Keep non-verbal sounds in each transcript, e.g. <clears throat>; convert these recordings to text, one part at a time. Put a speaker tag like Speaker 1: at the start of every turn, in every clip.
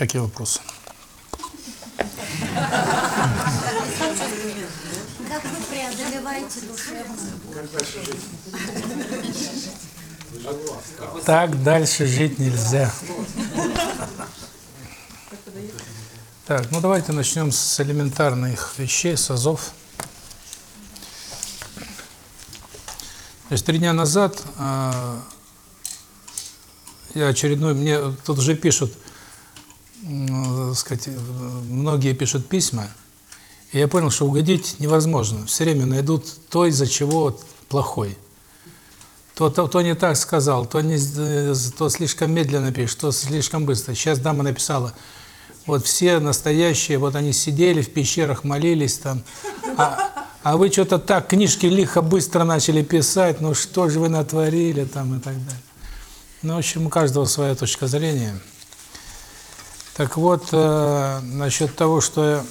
Speaker 1: Какие вопросы?
Speaker 2: Как вы преодолеваете душевную
Speaker 1: Так дальше жить нельзя. Так, ну давайте начнем с элементарных вещей, с азов. То есть три дня назад э, я очередной, мне тут уже пишут, э, сказать, многие пишут письма, и я понял, что угодить невозможно. Все время найдут то, из-за чего плохой. То, то, то не так сказал, то, не, то слишком медленно пишет, то слишком быстро. Сейчас дама написала, вот все настоящие, вот они сидели в пещерах, молились там, а, а вы что-то так, книжки лихо быстро начали писать, ну что же вы натворили там и так далее. Ну, в общем, у каждого своя точка зрения. Так вот, э, насчет того, что я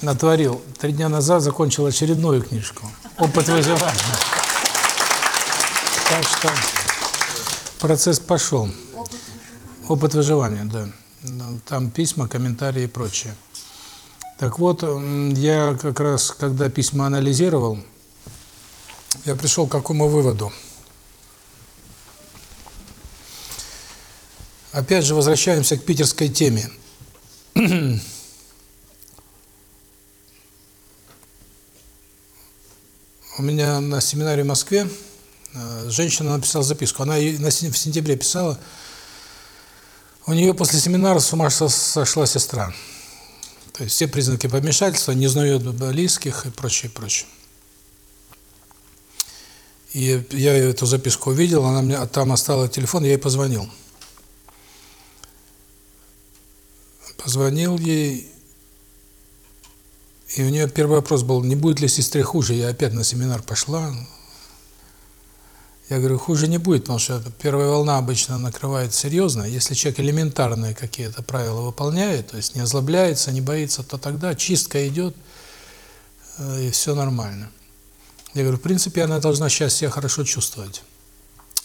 Speaker 1: натворил. Три дня назад закончил очередную книжку «Опыт выживания». Так что процесс пошел. Опыт выживания, да. Там письма, комментарии и прочее. Так вот, я как раз, когда письма анализировал, я пришел к какому выводу. Опять же, возвращаемся к питерской теме. У меня на семинаре в Москве э, женщина написала записку. Она в сентябре писала, у нее после семинара с ума сошла сестра. То есть все признаки помешательства, не знает близких и прочее, прочее. И я эту записку увидел, она мне там оставила телефон, я ей позвонил. Позвонил ей, и у нее первый вопрос был, не будет ли сестре хуже, я опять на семинар пошла. Я говорю, хуже не будет, потому что первая волна обычно накрывает серьезно. Если человек элементарные какие-то правила выполняет, то есть не озлобляется, не боится, то тогда чистка идет, э, и все нормально. Я говорю, в принципе, она должна сейчас себя хорошо чувствовать.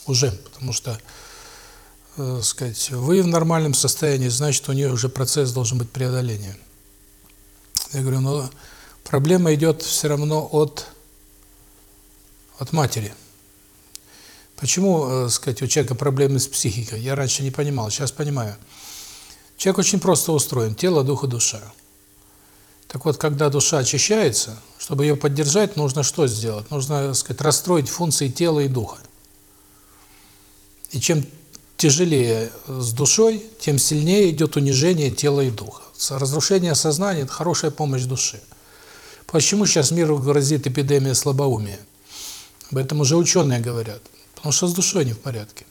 Speaker 1: Уже, потому что, э, сказать, вы в нормальном состоянии, значит, у нее уже процесс должен быть преодоления. Я говорю, но проблема идет все равно от, от матери. Почему, э, сказать, у человека проблемы с психикой? Я раньше не понимал, сейчас понимаю. Человек очень просто устроен: тело, дух и душа. Так вот, когда душа очищается, чтобы ее поддержать, нужно что сделать? Нужно, так сказать, расстроить функции тела и духа. И чем тяжелее с душой, тем сильнее идет унижение тела и духа. Разрушение сознания – это хорошая помощь душе. Почему сейчас миру грозит эпидемия слабоумия? Об этом уже ученые говорят. Потому что с душой не в порядке.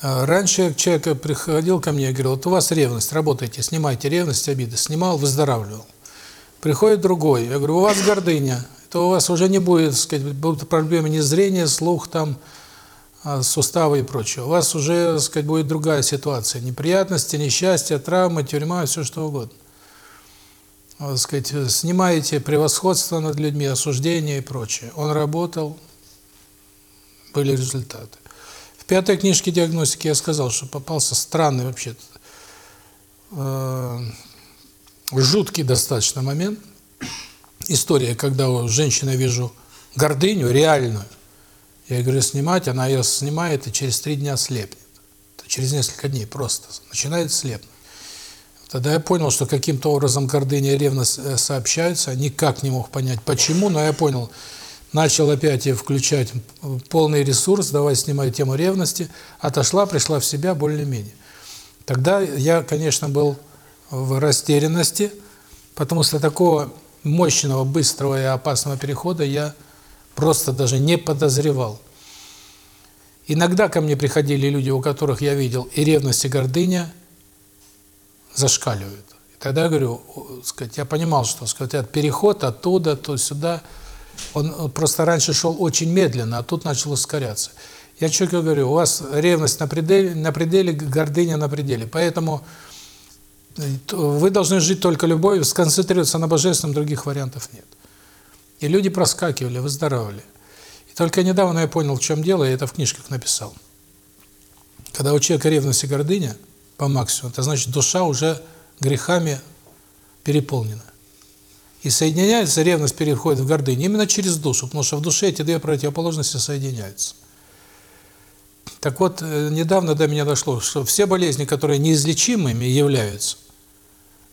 Speaker 1: А, раньше человек приходил ко мне и говорил, вот у вас ревность, работайте, снимайте ревность, обиды. Снимал, выздоравливал. Приходит другой, я говорю, у вас гордыня, то у вас уже не будет, так сказать, будут проблемы не зрения, слух, там, суставы и прочее. У вас уже, сказать, будет другая ситуация. Неприятности, несчастья, травмы, тюрьма, все что угодно. Так сказать, снимаете превосходство над людьми, осуждение и прочее. Он работал, были результаты. В пятой книжке диагностики я сказал, что попался странный вообще э, жуткий достаточно момент. История, когда у женщины вижу гордыню реальную. Я говорю, снимать, она ее снимает и через три дня слепнет. Через несколько дней просто начинает слепнуть. Тогда я понял, что каким-то образом гордыня и ревность э, сообщаются. Никак не мог понять, почему, но я понял, начал опять включать полный ресурс, давай снимать тему ревности, отошла, пришла в себя более-менее. Тогда я, конечно, был в растерянности, потому что такого мощного, быстрого и опасного перехода я просто даже не подозревал. Иногда ко мне приходили люди, у которых я видел и ревность, и гордыня зашкаливают. И тогда я говорю, сказать, я понимал, что сказать, переход оттуда, то сюда – он просто раньше шел очень медленно, а тут начал ускоряться. Я человеку говорю, у вас ревность на пределе, на пределе, гордыня на пределе. Поэтому э, вы должны жить только любовью, сконцентрироваться на божественном, других вариантов нет. И люди проскакивали, выздоравливали. И только недавно я понял, в чем дело, я это в книжках написал. Когда у человека ревность и гордыня, по максимуму, это значит, душа уже грехами переполнена. И соединяется, ревность переходит в гордыню именно через душу, потому что в душе эти две противоположности соединяются. Так вот, э, недавно до меня дошло, что все болезни, которые неизлечимыми являются,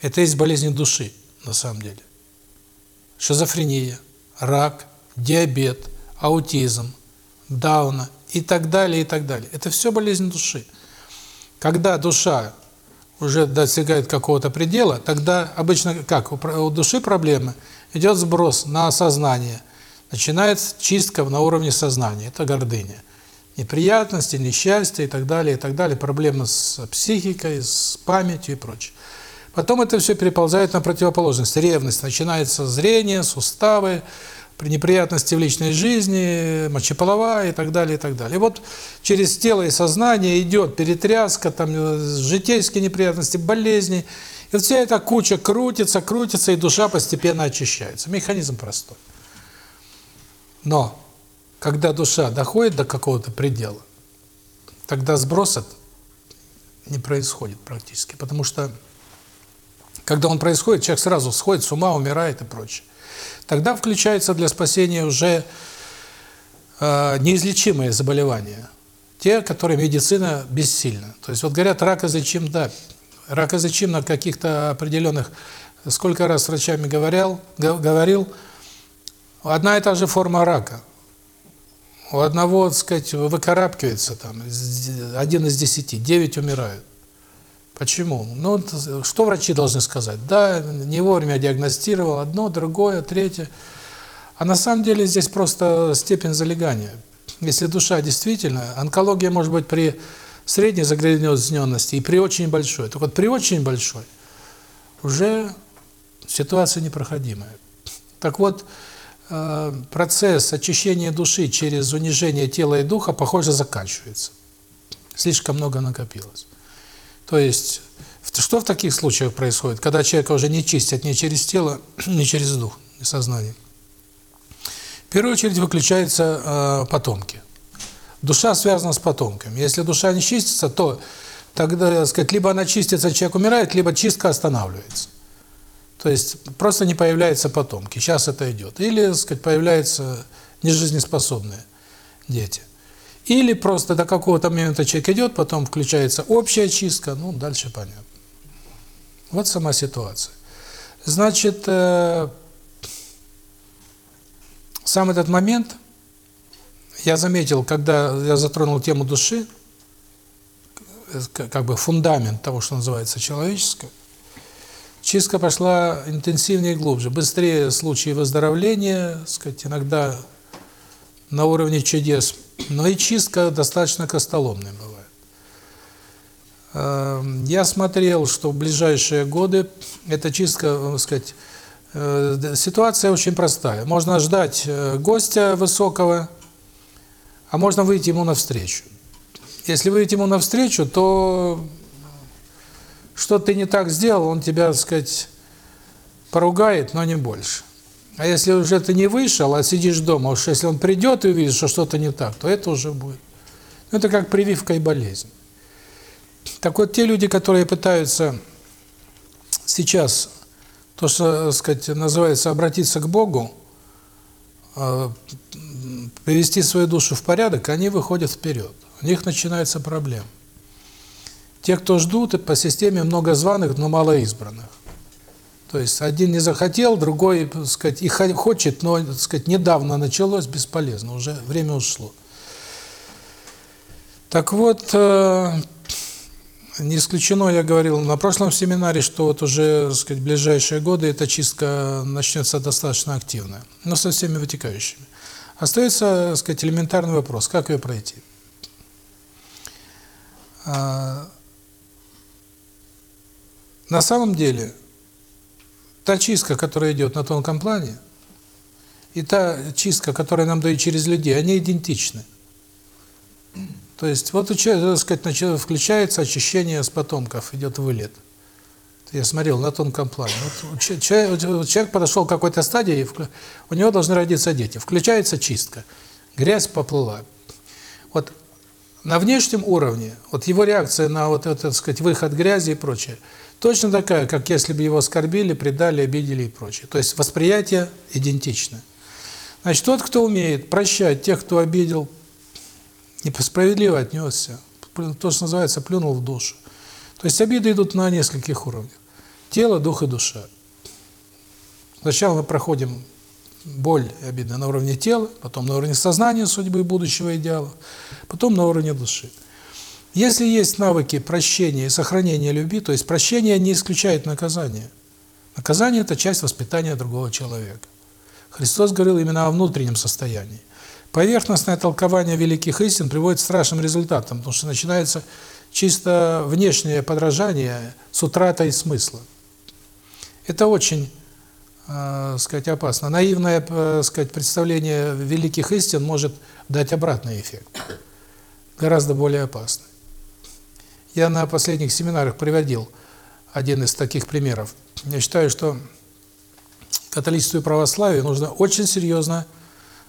Speaker 1: это есть болезни души, на самом деле. Шизофрения, рак, диабет, аутизм, Дауна и так далее, и так далее. Это все болезнь души. Когда душа уже достигает какого-то предела, тогда обычно как? У души проблемы, идет сброс на сознание, начинается чистка на уровне сознания, это гордыня. Неприятности, несчастья и так далее, и так далее, проблемы с психикой, с памятью и прочее. Потом это все переползает на противоположность. Ревность. Начинается зрение, суставы, при неприятности в личной жизни, мочеполовая и так далее, и так далее. И вот через тело и сознание идет перетряска, там э, житейские неприятности, болезни. И вся эта куча крутится, крутится, и душа постепенно очищается. Механизм простой. Но когда душа доходит до какого-то предела, тогда сброс не происходит практически, потому что когда он происходит, человек сразу сходит с ума, умирает и прочее. Тогда включается для спасения уже э, неизлечимые заболевания, те, которые медицина бессильна. То есть вот говорят, рак излечим, да, рак излечим на каких-то определенных, сколько раз с врачами говорил, говорил, одна и та же форма рака. У одного, так сказать, выкарабкивается там, один из десяти, девять умирают. Почему? Ну, что врачи должны сказать? Да, не вовремя диагностировал одно, другое, третье. А на самом деле здесь просто степень залегания. Если душа действительно, онкология может быть при средней загрязненности и при очень большой. Так вот, при очень большой уже ситуация непроходимая. Так вот, э, процесс очищения души через унижение тела и духа, похоже, заканчивается. Слишком много накопилось. То есть, что в таких случаях происходит, когда человека уже не чистят ни через тело, <clears throat> ни через дух, ни сознание? В первую очередь выключаются э, потомки. Душа связана с потомками. Если душа не чистится, то тогда, так сказать, либо она чистится, человек умирает, либо чистка останавливается. То есть просто не появляются потомки. Сейчас это идет. Или, так сказать, появляются нежизнеспособные дети. Или просто до какого-то момента человек идет, потом включается общая чистка, ну, дальше понятно. Вот сама ситуация. Значит, э, сам этот момент я заметил, когда я затронул тему души, как бы фундамент того, что называется человеческое, чистка пошла интенсивнее и глубже, быстрее случаи выздоровления, сказать, иногда на уровне чудес но и чистка достаточно костоломная бывает. Эм, я смотрел, что в ближайшие годы эта чистка, так сказать, э, ситуация очень простая. Можно ждать э, гостя высокого, а можно выйти ему навстречу. Если выйти ему навстречу, то что ты не так сделал, он тебя, так сказать, поругает, но не больше. А если уже ты не вышел, а сидишь дома, уж если он придет и увидит, что что-то не так, то это уже будет. Ну, это как прививка и болезнь. Так вот, те люди, которые пытаются сейчас, то, что, так сказать, называется обратиться к Богу, э, привести свою душу в порядок, они выходят вперед. У них начинаются проблемы. Те, кто ждут, по системе много званых, но мало избранных. То есть один не захотел, другой, так сказать, и хочет, но, так сказать, недавно началось, бесполезно, уже время ушло. Так вот, э, не исключено, я говорил на прошлом семинаре, что вот уже, так сказать, в ближайшие годы эта чистка начнется достаточно активно, но со всеми вытекающими. Остается, так сказать, элементарный вопрос, как ее пройти? А, на самом деле, Та чистка, которая идет на тонком плане, и та чистка, которая нам дают через людей, они идентичны. То есть вот, так сказать, включается очищение с потомков, идет вылет. Я смотрел на тонком плане. Вот человек, человек подошел к какой-то стадии, у него должны родиться дети. Включается чистка. Грязь поплыла. Вот на внешнем уровне, вот его реакция на вот этот, так сказать, выход грязи и прочее, точно такая, как если бы его оскорбили, предали, обидели и прочее. То есть восприятие идентично. Значит, тот, кто умеет прощать тех, кто обидел, несправедливо отнесся, то, что называется, плюнул в душу. То есть обиды идут на нескольких уровнях. Тело, дух и душа. Сначала мы проходим боль и обиды на уровне тела, потом на уровне сознания, судьбы и будущего идеала, потом на уровне души. Если есть навыки прощения и сохранения любви, то есть прощение не исключает наказание. Наказание – это часть воспитания другого человека. Христос говорил именно о внутреннем состоянии. Поверхностное толкование великих истин приводит к страшным результатам, потому что начинается чисто внешнее подражание с утратой смысла. Это очень э, сказать, опасно. Наивное э, сказать, представление великих истин может дать обратный эффект, гораздо более опасный. Я на последних семинарах приводил один из таких примеров. Я считаю, что католичеству и православию нужно очень серьезно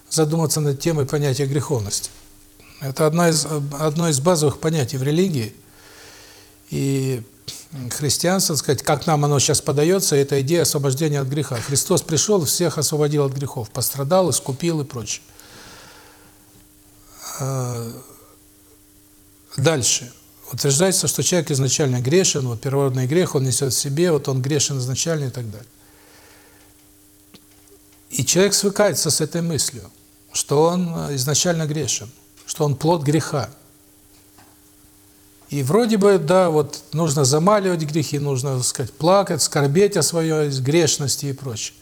Speaker 1: задуматься над темой понятия греховности. Это одна из, одно из базовых понятий в религии. И христианство, сказать, как нам оно сейчас подается, это идея освобождения от греха. Христос пришел, всех освободил от грехов, пострадал, искупил и прочее. А, дальше. Утверждается, что человек изначально грешен, вот первородный грех он несет в себе, вот он грешен изначально и так далее. И человек свыкается с этой мыслью, что он изначально грешен, что он плод греха. И вроде бы, да, вот нужно замаливать грехи, нужно, так сказать, плакать, скорбеть о своей грешности и прочее.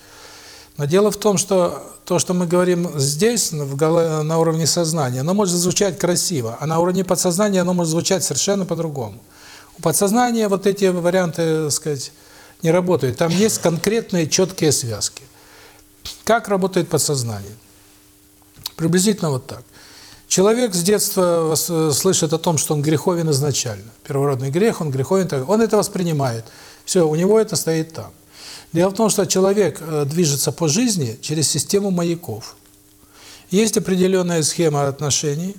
Speaker 1: Но дело в том, что то, что мы говорим здесь, на уровне сознания, оно может звучать красиво, а на уровне подсознания оно может звучать совершенно по-другому. У подсознания вот эти варианты, так сказать, не работают. Там есть конкретные четкие связки. Как работает подсознание? Приблизительно вот так. Человек с детства слышит о том, что он греховен изначально. Первородный грех, он греховен, он это воспринимает. Все, у него это стоит там. Дело в том, что человек э, движется по жизни через систему маяков. Есть определенная схема отношений.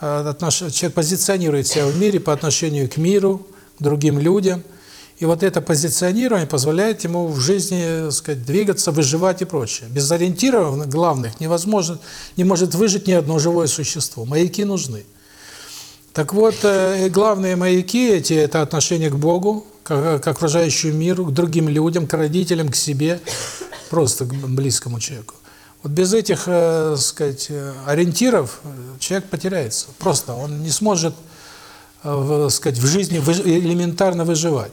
Speaker 1: Э, человек позиционирует себя в мире по отношению к миру, к другим людям – и вот это позиционирование позволяет ему в жизни, так сказать, двигаться, выживать и прочее. Без ориентиров главных невозможно, не может выжить ни одно живое существо. Маяки нужны. Так вот, э, главные маяки эти – это отношение к Богу, к, к окружающему миру, к другим людям, к родителям, к себе, просто к близкому человеку. Вот без этих, э, сказать, э, ориентиров человек потеряется. Просто он не сможет, э, сказать, в жизни элементарно выживать.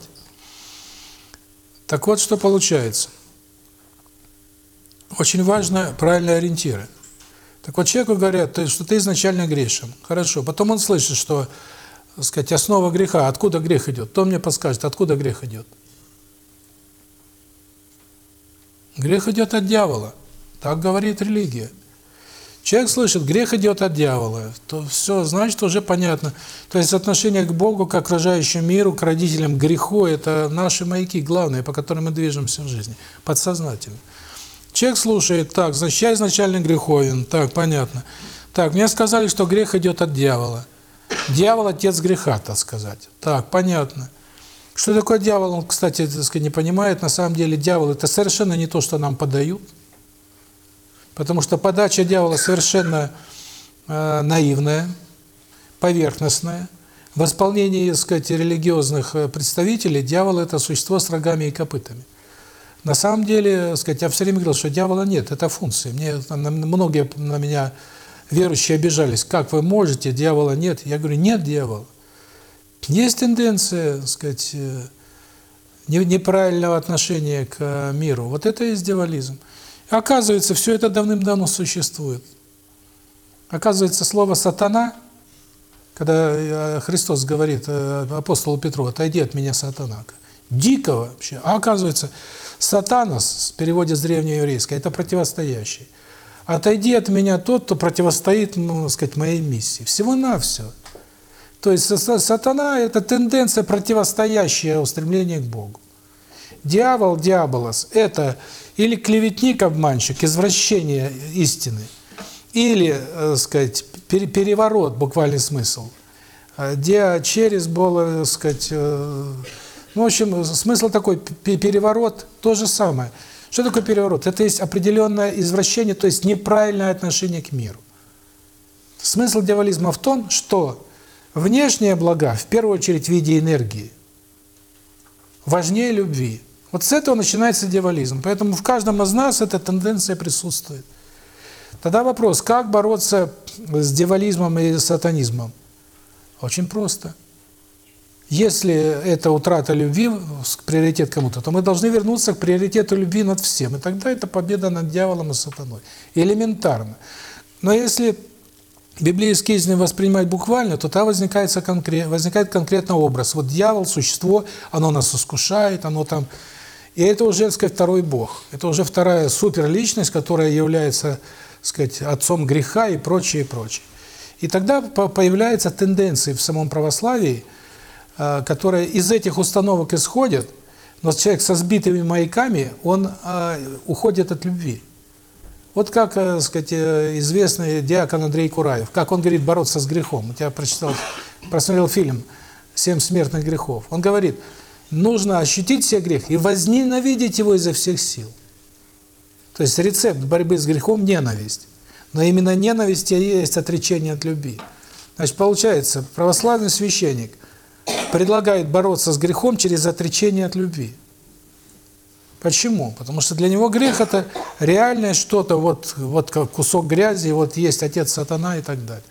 Speaker 1: Так вот, что получается. Очень важно правильные ориентиры. Так вот, человеку говорят, что ты изначально грешен. Хорошо. Потом он слышит, что, сказать, основа греха, откуда грех идет. Кто мне подскажет, откуда грех идет? Грех идет от дьявола. Так говорит религия. Человек слышит, грех идет от дьявола, то все, значит, уже понятно. То есть отношение к Богу, к окружающему миру, к родителям, к греху – это наши маяки главные, по которым мы движемся в жизни, подсознательно. Человек слушает, так, значит, я изначально греховен, так, понятно. Так, мне сказали, что грех идет от дьявола. Дьявол – отец греха, так сказать. Так, понятно. Что такое дьявол, он, кстати, так сказать, не понимает. На самом деле дьявол – это совершенно не то, что нам подают – Потому что подача дьявола совершенно э, наивная, поверхностная. В исполнении, так сказать, религиозных э, представителей дьявол – это существо с рогами и копытами. На самом деле, сказать, я все время говорил, что дьявола нет, это функция. Мне многие на меня верующие обижались. Как вы можете, дьявола нет? Я говорю, нет дьявола. Есть тенденция, сказать, э, неправильного отношения к миру. Вот это и дьяволизм. Оказывается, все это давным-давно существует. Оказывается, слово «сатана», когда э, Христос говорит э, апостолу Петру, «отойди от меня, сатана», дико вообще. А оказывается, «сатанос» в переводе с древнееврейского – это противостоящий. «Отойди от меня тот, кто противостоит, ну, сказать, моей миссии». Всего-навсего. То есть сатана – это тенденция противостоящая устремление к Богу. Дьявол, диаболос – это или клеветник-обманщик, извращение истины, или, э, сказать, переворот, буквальный смысл. Где через было, сказать, ну, в общем, смысл такой, переворот, то же самое. Что такое переворот? Это есть определенное извращение, то есть неправильное отношение к миру. Смысл дьяволизма в том, что внешние блага, в первую очередь в виде энергии, важнее любви. Вот с этого начинается дьяволизм. Поэтому в каждом из нас эта тенденция присутствует. Тогда вопрос, как бороться с дьяволизмом и сатанизмом? Очень просто. Если это утрата любви, приоритет кому-то, то мы должны вернуться к приоритету любви над всем. И тогда это победа над дьяволом и сатаной. Элементарно. Но если библейские истины воспринимать буквально, то тогда возникает, конкрет, возникает конкретный образ. Вот дьявол, существо, оно нас искушает, оно там... И это уже, так сказать, второй бог. Это уже вторая суперличность, которая является, так сказать, отцом греха и прочее, и прочее. И тогда появляются тенденции в самом православии, которые из этих установок исходят, но человек со сбитыми маяками, он э, уходит от любви. Вот как, так э, сказать, э, известный диакон Андрей Кураев, как он говорит бороться с грехом. Я прочитал, просмотрел фильм «Семь смертных грехов». Он говорит, нужно ощутить все грех и возненавидеть его изо всех сил. То есть рецепт борьбы с грехом – ненависть. Но именно ненависть и есть отречение от любви. Значит, получается, православный священник предлагает бороться с грехом через отречение от любви. Почему? Потому что для него грех – это реальное что-то, вот, вот как кусок грязи, вот есть отец сатана и так далее.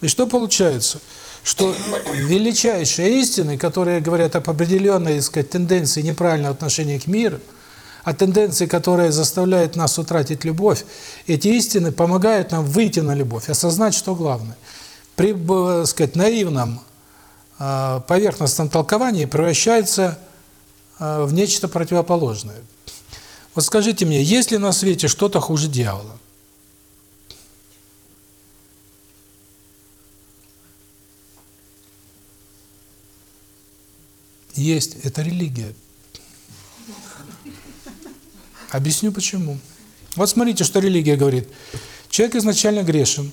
Speaker 1: И что получается? Что величайшие истины, которые говорят об определенной, сказать, тенденции неправильного отношения к миру, о тенденции, которая заставляет нас утратить любовь, эти истины помогают нам выйти на любовь, осознать, что главное. При, так сказать, наивном, а, поверхностном толковании превращается Э, в нечто противоположное. Вот скажите мне, есть ли на свете что-то хуже дьявола? Есть. Это религия. Объясню почему. Вот смотрите, что религия говорит. Человек изначально грешен.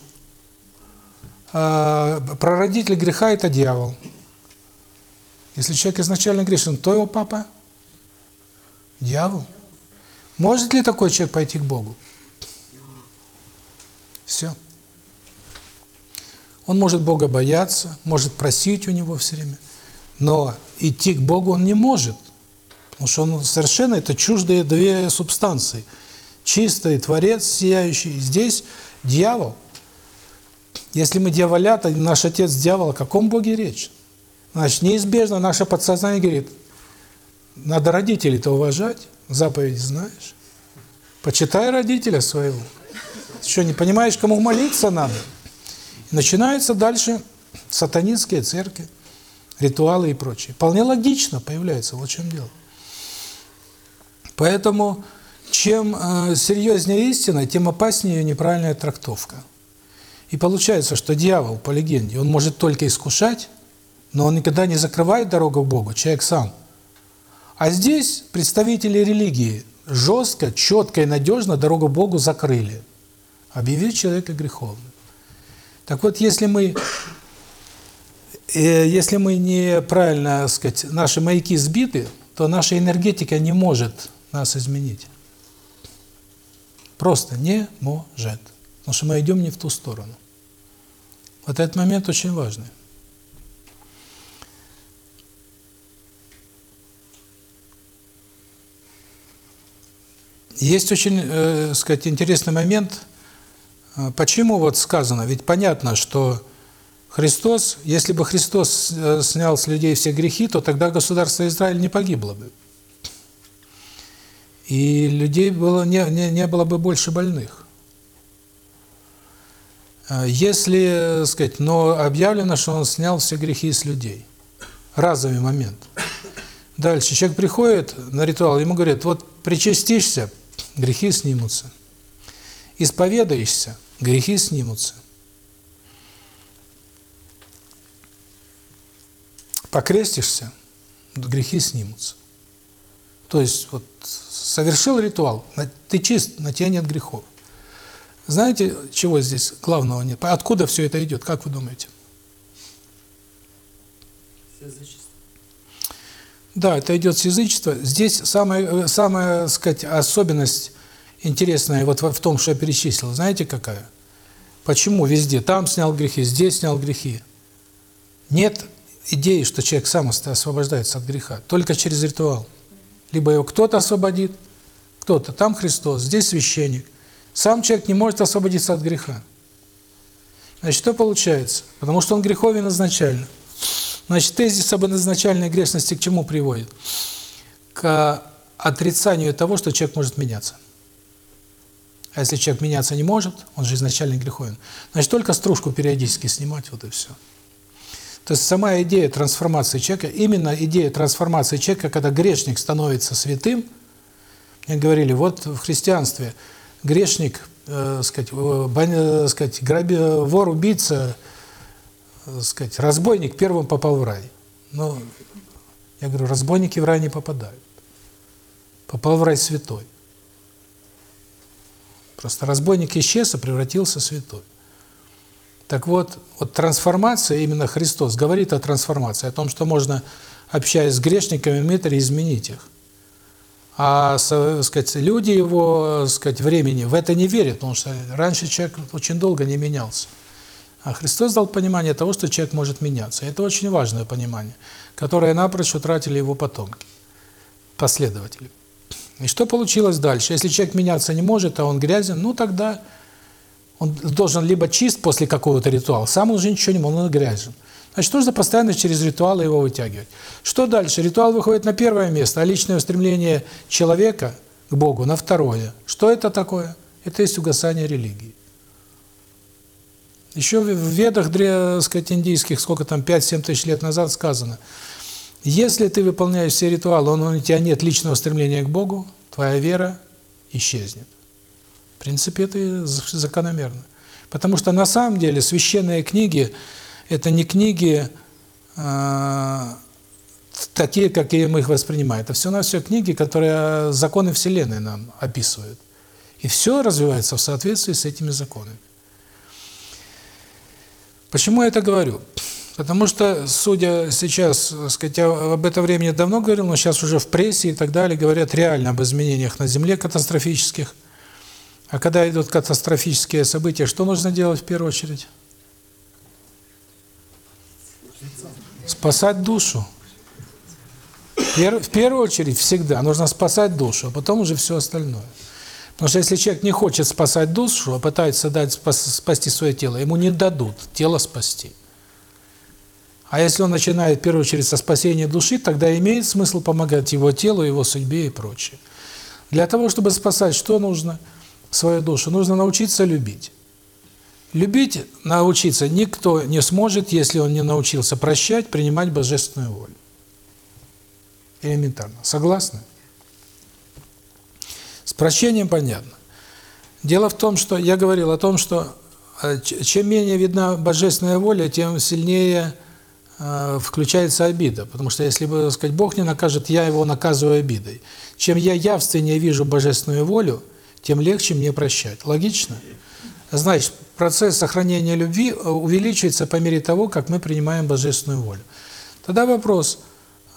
Speaker 1: А, прародитель греха – это дьявол. Если человек изначально грешен, то его папа – Дьявол? Может ли такой человек пойти к Богу? Все. Он может Бога бояться, может просить у Него все время, но идти к Богу он не может, потому что он совершенно, это чуждые две субстанции. Чистый Творец, сияющий, здесь дьявол. Если мы дьяволята, наш отец дьявол, о каком Боге речь? Значит, неизбежно наше подсознание говорит, надо родителей-то уважать, заповедь знаешь. Почитай родителя своего. Что, не понимаешь, кому молиться надо? И начинаются дальше сатанинские церкви, ритуалы и прочее. Вполне логично появляется, вот в чем дело. Поэтому, чем э, серьезнее истина, тем опаснее ее неправильная трактовка. И получается, что дьявол, по легенде, он может только искушать, но он никогда не закрывает дорогу к Богу, человек сам – а здесь представители религии жестко, четко и надежно дорогу Богу закрыли. Объявив человека греховным. Так вот, если мы э, если мы неправильно, сказать, наши маяки сбиты, то наша энергетика не может нас изменить. Просто не может. Потому что мы идем не в ту сторону. Вот этот момент очень важный. Есть очень, э, сказать, интересный момент. Э, почему вот сказано? Ведь понятно, что Христос, если бы Христос э, снял с людей все грехи, то тогда государство Израиль не погибло бы. И людей было не, не, не было бы больше больных. Э, если, сказать, но объявлено, что он снял все грехи с людей. Разовый момент. Дальше человек приходит на ритуал, ему говорят, вот причастишься, грехи снимутся. Исповедаешься, грехи снимутся. Покрестишься, грехи снимутся. То есть вот совершил ритуал, ты чист, на тебя нет грехов. Знаете, чего здесь главного нет? Откуда все это идет, как вы думаете? Да, это идет с язычества. Здесь самая, самая сказать, особенность интересная вот в том, что я перечислил. Знаете, какая? Почему везде? Там снял грехи, здесь снял грехи. Нет идеи, что человек сам освобождается от греха. Только через ритуал. Либо его кто-то освободит, кто-то. Там Христос, здесь священник. Сам человек не может освободиться от греха. Значит, что получается? Потому что он греховен изначально. Значит, тезис об изначальной грешности к чему приводит? К отрицанию того, что человек может меняться. А если человек меняться не может, он же изначально греховен, значит, только стружку периодически снимать, вот и все. То есть сама идея трансформации человека, именно идея трансформации человека, когда грешник становится святым, мне говорили, вот в христианстве грешник, э, сказать, бан, э, сказать, граби, вор, убийца, э, сказать, разбойник первым попал в рай. Ну, я говорю, разбойники в рай не попадают. Попал в рай святой. Просто разбойник исчез, а превратился в святой. Так вот, вот трансформация, именно Христос говорит о трансформации, о том, что можно, общаясь с грешниками, метре изменить их. А, сказать, люди его, сказать, времени в это не верят, потому что раньше человек очень долго не менялся. А Христос дал понимание того, что человек может меняться. Это очень важное понимание, которое напрочь утратили его потомки, последователи. И что получилось дальше? Если человек меняться не может, а он грязен, ну тогда он должен либо чист после какого-то ритуала, сам уже ничего не может, он грязен. Значит, нужно постоянно через ритуалы его вытягивать. Что дальше? Ритуал выходит на первое место, а личное устремление человека к Богу на второе. Что это такое? Это есть угасание религии. Еще в ведах, сказать, индийских, сколько там, 5-7 тысяч лет назад сказано, если ты выполняешь все ритуалы, но у тебя нет личного стремления к Богу, твоя вера исчезнет. В принципе, это закономерно. Потому что на самом деле священные книги – это не книги э, такие, какие мы их воспринимаем. Это все на все книги, которые законы Вселенной нам описывают. И все развивается в соответствии с этими законами. Почему я это говорю? Потому что, судя сейчас, сказать, я об этом времени давно говорил, но сейчас уже в прессе и так далее говорят реально об изменениях на Земле катастрофических – а когда идут катастрофические события, что нужно делать в первую очередь? Спасать душу. В первую очередь всегда нужно спасать душу, а потом уже все остальное. Потому что если человек не хочет спасать душу, а пытается дать спасти свое тело, ему не дадут тело спасти. А если он начинает в первую очередь со спасения души, тогда имеет смысл помогать его телу, его судьбе и прочее. Для того, чтобы спасать, что? Нужно свою душу, нужно научиться любить. Любить научиться никто не сможет, если он не научился прощать, принимать божественную волю. Элементарно. Согласны? Прощением понятно. Дело в том, что я говорил о том, что э, чем менее видна божественная воля, тем сильнее э, включается обида. Потому что если бы, сказать, Бог не накажет, я его наказываю обидой. Чем я явственнее вижу божественную волю, тем легче мне прощать. Логично? Значит, процесс сохранения любви э, увеличивается по мере того, как мы принимаем божественную волю. Тогда вопрос,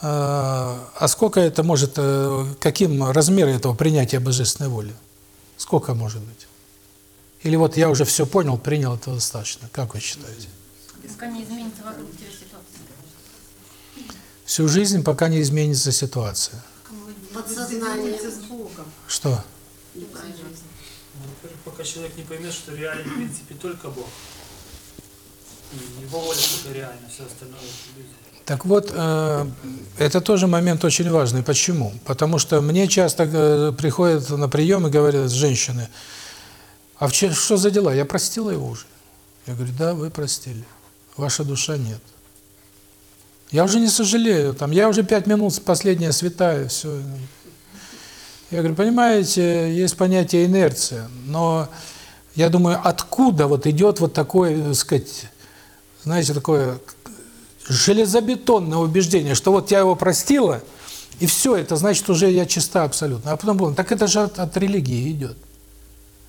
Speaker 1: а сколько это может, э, каким размером этого принятия божественной воли? Сколько может быть? Или вот я уже все понял, принял, это достаточно. Как вы считаете?
Speaker 2: Пока не изменится вокруг тебя ситуация.
Speaker 1: Всю жизнь, пока не изменится ситуация.
Speaker 2: Подсознание.
Speaker 1: Что?
Speaker 3: Ну, пока человек не поймет, что реален в принципе только Бог. И его воля только реальна, все остальное
Speaker 1: Так вот, э, это тоже момент очень важный. Почему? Потому что мне часто э, приходят на прием и говорят женщины, а что за дела? Я простила его уже. Я говорю, да, вы простили. Ваша душа нет. Я уже не сожалею, там, я уже пять минут последняя святая, все. Я говорю, понимаете, есть понятие инерция, но я думаю, откуда вот идет вот такое, так сказать, знаете, такое железобетонное убеждение, что вот я его простила, и все, это значит уже я чиста абсолютно. А потом было, так это же от, от религии идет.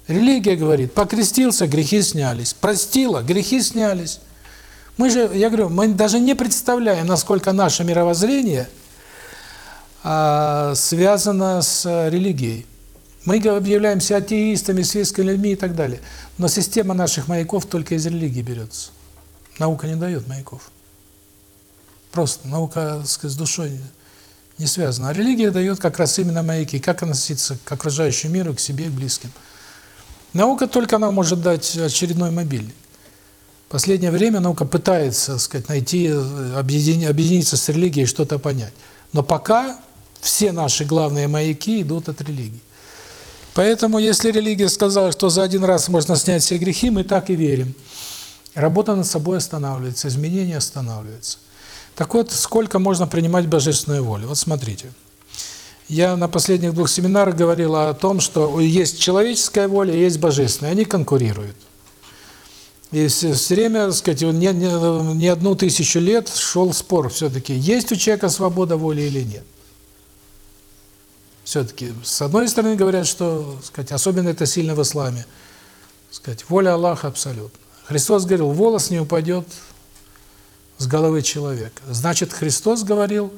Speaker 1: Религия говорит, покрестился, грехи снялись. Простила, грехи снялись. Мы же, я говорю, мы даже не представляем, насколько наше мировоззрение а, связано с религией. Мы объявляемся атеистами, светскими людьми и так далее. Но система наших маяков только из религии берется. Наука не дает маяков. Просто наука, сказать, с душой не связана. А религия дает как раз именно маяки, как относиться к окружающему миру, к себе, к близким. Наука только она может дать очередной мобильник. В последнее время наука пытается, сказать, найти, объединить, объединиться с религией, что-то понять. Но пока все наши главные маяки идут от религии. Поэтому, если религия сказала, что за один раз можно снять все грехи, мы так и верим. Работа над собой останавливается, изменения останавливаются. Так вот, сколько можно принимать божественную волю? Вот смотрите. Я на последних двух семинарах говорил о том, что есть человеческая воля, есть божественная, они конкурируют. И все время, так сказать, не, не, не одну тысячу лет шел спор все-таки, есть у человека свобода воли или нет. Все-таки, с одной стороны, говорят, что, сказать, особенно это сильно в исламе, сказать, воля Аллаха абсолютно. Христос говорил, волос не упадет с головы человека. Значит, Христос говорил,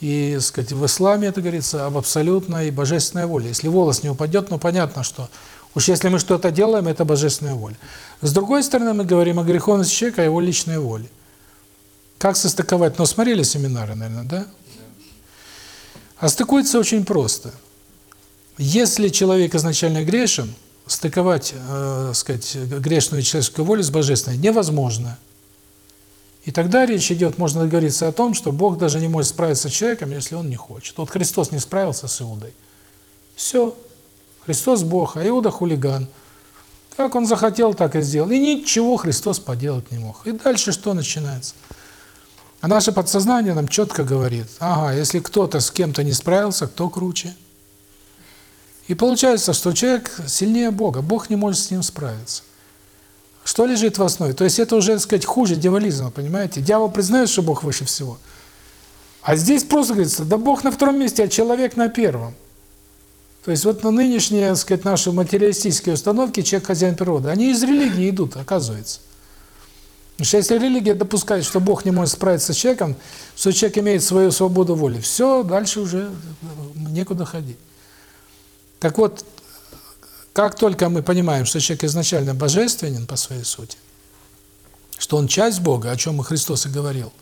Speaker 1: и, сказать, в исламе это говорится об абсолютной божественной воле. Если волос не упадет, ну понятно, что уж если мы что-то делаем, это божественная воля. С другой стороны, мы говорим о греховности человека, о его личной воле. Как состыковать? Ну, смотрели семинары, наверное, да? А стыкуется очень просто. Если человек изначально грешен, стыковать, э, сказать, грешную человеческую волю с божественной невозможно. И тогда речь идет, можно договориться о том, что Бог даже не может справиться с человеком, если он не хочет. Вот Христос не справился с Иудой. Все. Христос Бог, а Иуда хулиган. Как он захотел, так и сделал. И ничего Христос поделать не мог. И дальше что начинается? А наше подсознание нам четко говорит, ага, если кто-то с кем-то не справился, кто круче? И получается, что человек сильнее Бога, Бог не может с ним справиться. Что лежит в основе? То есть это уже, так сказать, хуже дьяволизма, понимаете? Дьявол признает, что Бог выше всего. А здесь просто говорится, да Бог на втором месте, а человек на первом. То есть вот на нынешние, так сказать, наши материалистические установки человек хозяин природы, они из религии идут, оказывается. Потому что если религия допускает, что Бог не может справиться с человеком, что человек имеет свою свободу воли, все, дальше уже некуда ходить. Так вот, как только мы понимаем, что человек изначально божественен по своей сути, что он часть Бога, о чем и Христос и говорил,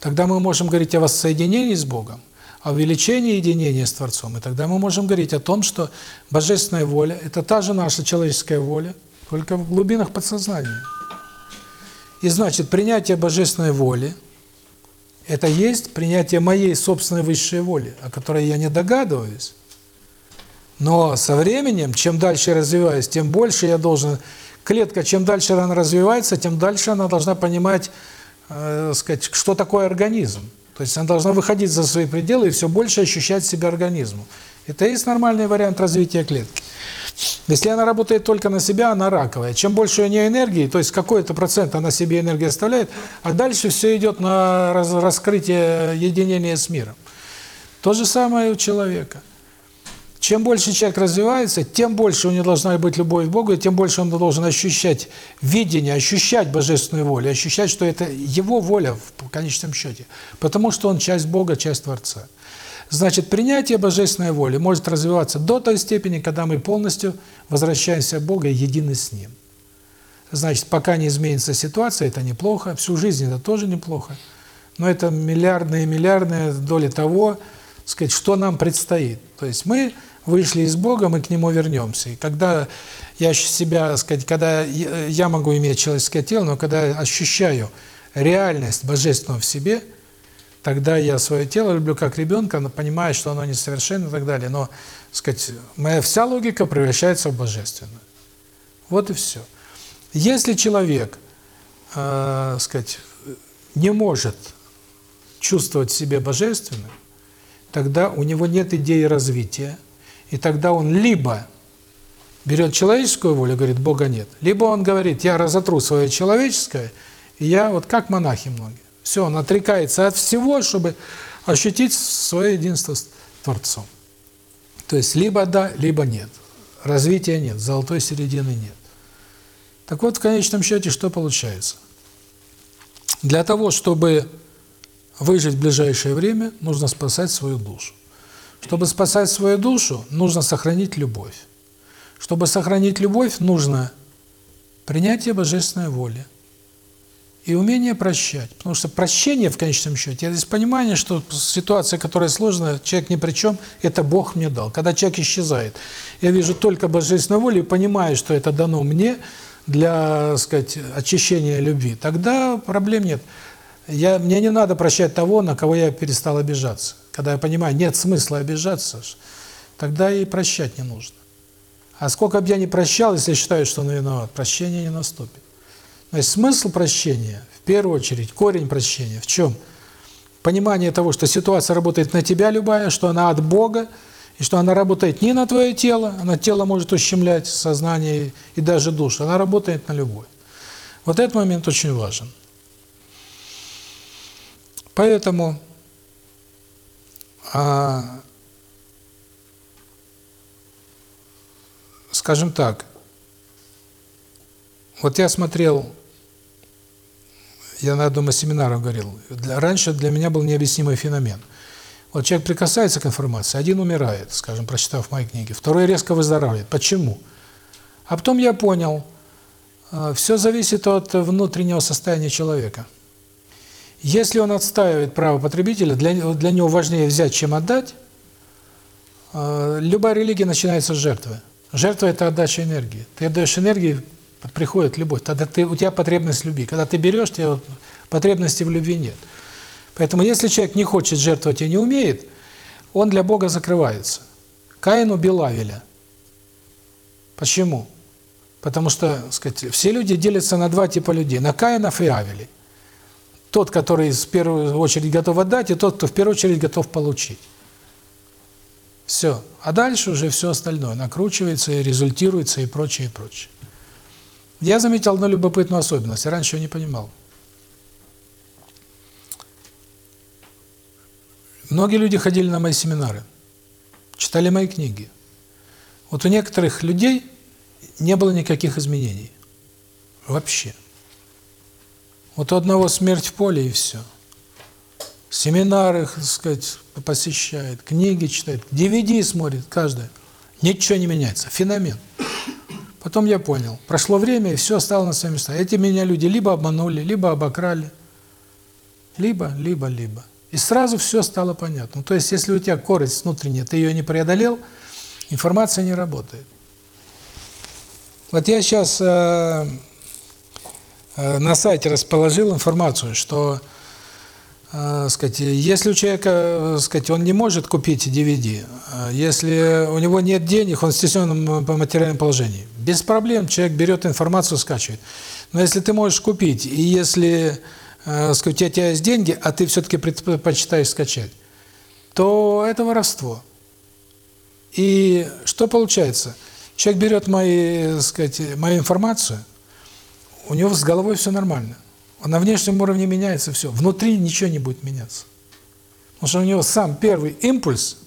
Speaker 1: тогда мы можем говорить о воссоединении с Богом, о увеличении единения с Творцом, и тогда мы можем говорить о том, что божественная воля – это та же наша человеческая воля, только в глубинах подсознания. И значит, принятие божественной воли – это есть принятие моей собственной высшей воли, о которой я не догадываюсь. Но со временем, чем дальше я развиваюсь, тем больше я должен... Клетка, чем дальше она развивается, тем дальше она должна понимать, э, сказать, что такое организм. То есть она должна выходить за свои пределы и все больше ощущать себя организмом. Это и есть нормальный вариант развития клетки. Если она работает только на себя, она раковая. Чем больше у нее энергии, то есть какой-то процент она себе энергии оставляет, а дальше все идет на раскрытие единения с миром. То же самое у человека. Чем больше человек развивается, тем больше у него должна быть любовь к Богу, и тем больше он должен ощущать видение, ощущать божественную волю, ощущать, что это его воля в конечном счете, потому что он часть Бога, часть Творца. Значит, принятие божественной воли может развиваться до той степени, когда мы полностью возвращаемся к Богу и едины с Ним. Значит, пока не изменится ситуация, это неплохо, всю жизнь это тоже неплохо, но это миллиардные миллиардные доли того, сказать, что нам предстоит. То есть мы вышли из Бога, мы к Нему вернемся. И когда я себя, сказать, когда я могу иметь человеческое тело, но когда я ощущаю реальность Божественного в себе – тогда я свое тело люблю как ребенка, но понимаю, что оно несовершенно и так далее. Но, сказать, моя вся логика превращается в божественную. Вот и все. Если человек, э, сказать, не может чувствовать себя божественным, тогда у него нет идеи развития, и тогда он либо берет человеческую волю, говорит, Бога нет, либо он говорит, я разотру свое человеческое, и я вот как монахи многие. Все, он отрекается от всего, чтобы ощутить свое единство с Творцом. То есть либо да, либо нет. развития нет, золотой середины нет. Так вот, в конечном счете, что получается? Для того, чтобы выжить в ближайшее время, нужно спасать свою душу. Чтобы спасать свою душу, нужно сохранить любовь. Чтобы сохранить любовь, нужно принятие божественной воли и умение прощать. Потому что прощение, в конечном счете, это есть понимание, что ситуация, которая сложная, человек ни при чем, это Бог мне дал. Когда человек исчезает, я вижу только божественную волю и понимаю, что это дано мне для, сказать, очищения любви, тогда проблем нет. Я, мне не надо прощать того, на кого я перестал обижаться. Когда я понимаю, нет смысла обижаться, тогда и прощать не нужно. А сколько бы я ни прощал, если считаю, что он виноват, прощение не наступит. Есть смысл прощения, в первую очередь, корень прощения в чем? Понимание того, что ситуация работает на тебя любая, что она от Бога, и что она работает не на твое тело, она тело может ущемлять, сознание и даже душу, она работает на любовь. Вот этот момент очень важен. Поэтому а, скажем так, вот я смотрел, я на одном из семинаров говорил, для, раньше для меня был необъяснимый феномен. Вот человек прикасается к информации, один умирает, скажем, прочитав мои книги, второй резко выздоравливает. Почему? А потом я понял, э, все зависит от внутреннего состояния человека. Если он отстаивает право потребителя, для, для него важнее взять, чем отдать, э, любая религия начинается с жертвы. Жертва – это отдача энергии. Ты отдаешь энергию, приходит любовь. Тогда ты, у тебя потребность любви. Когда ты берешь, у тебя потребности в любви нет. Поэтому если человек не хочет жертвовать и не умеет, он для Бога закрывается. Каин убил Авеля. Почему? Потому что, сказать, все люди делятся на два типа людей: на Каинов и Авелей. Тот, который в первую очередь готов отдать, и тот, кто в первую очередь готов получить. Все. А дальше уже все остальное накручивается и результируется и прочее, и прочее. Я заметил одну любопытную особенность, я раньше ее не понимал. Многие люди ходили на мои семинары, читали мои книги. Вот у некоторых людей не было никаких изменений. Вообще. Вот у одного смерть в поле и все. Семинары, так сказать, посещает, книги читает, DVD смотрит, каждая. Ничего не меняется. Феномен. Потом я понял. Прошло время, и все стало на свои места. Эти меня люди либо обманули, либо обокрали. Либо, либо, либо. И сразу все стало понятно. То есть, если у тебя корость внутренняя, ты ее не преодолел, информация не работает. Вот я сейчас э, на сайте расположил информацию, что э, сказать, если у человека, э, сказать, он не может купить DVD, э, если у него нет денег, он в стесненном по материальном положении, без проблем человек берет информацию, скачивает. Но если ты можешь купить, и если э, сказать, у тебя есть деньги, а ты все-таки предпочитаешь скачать, то это воровство. И что получается? Человек берет мои, сказать, мою информацию, у него с головой все нормально. Он на внешнем уровне меняется все. Внутри ничего не будет меняться. Потому что у него сам первый импульс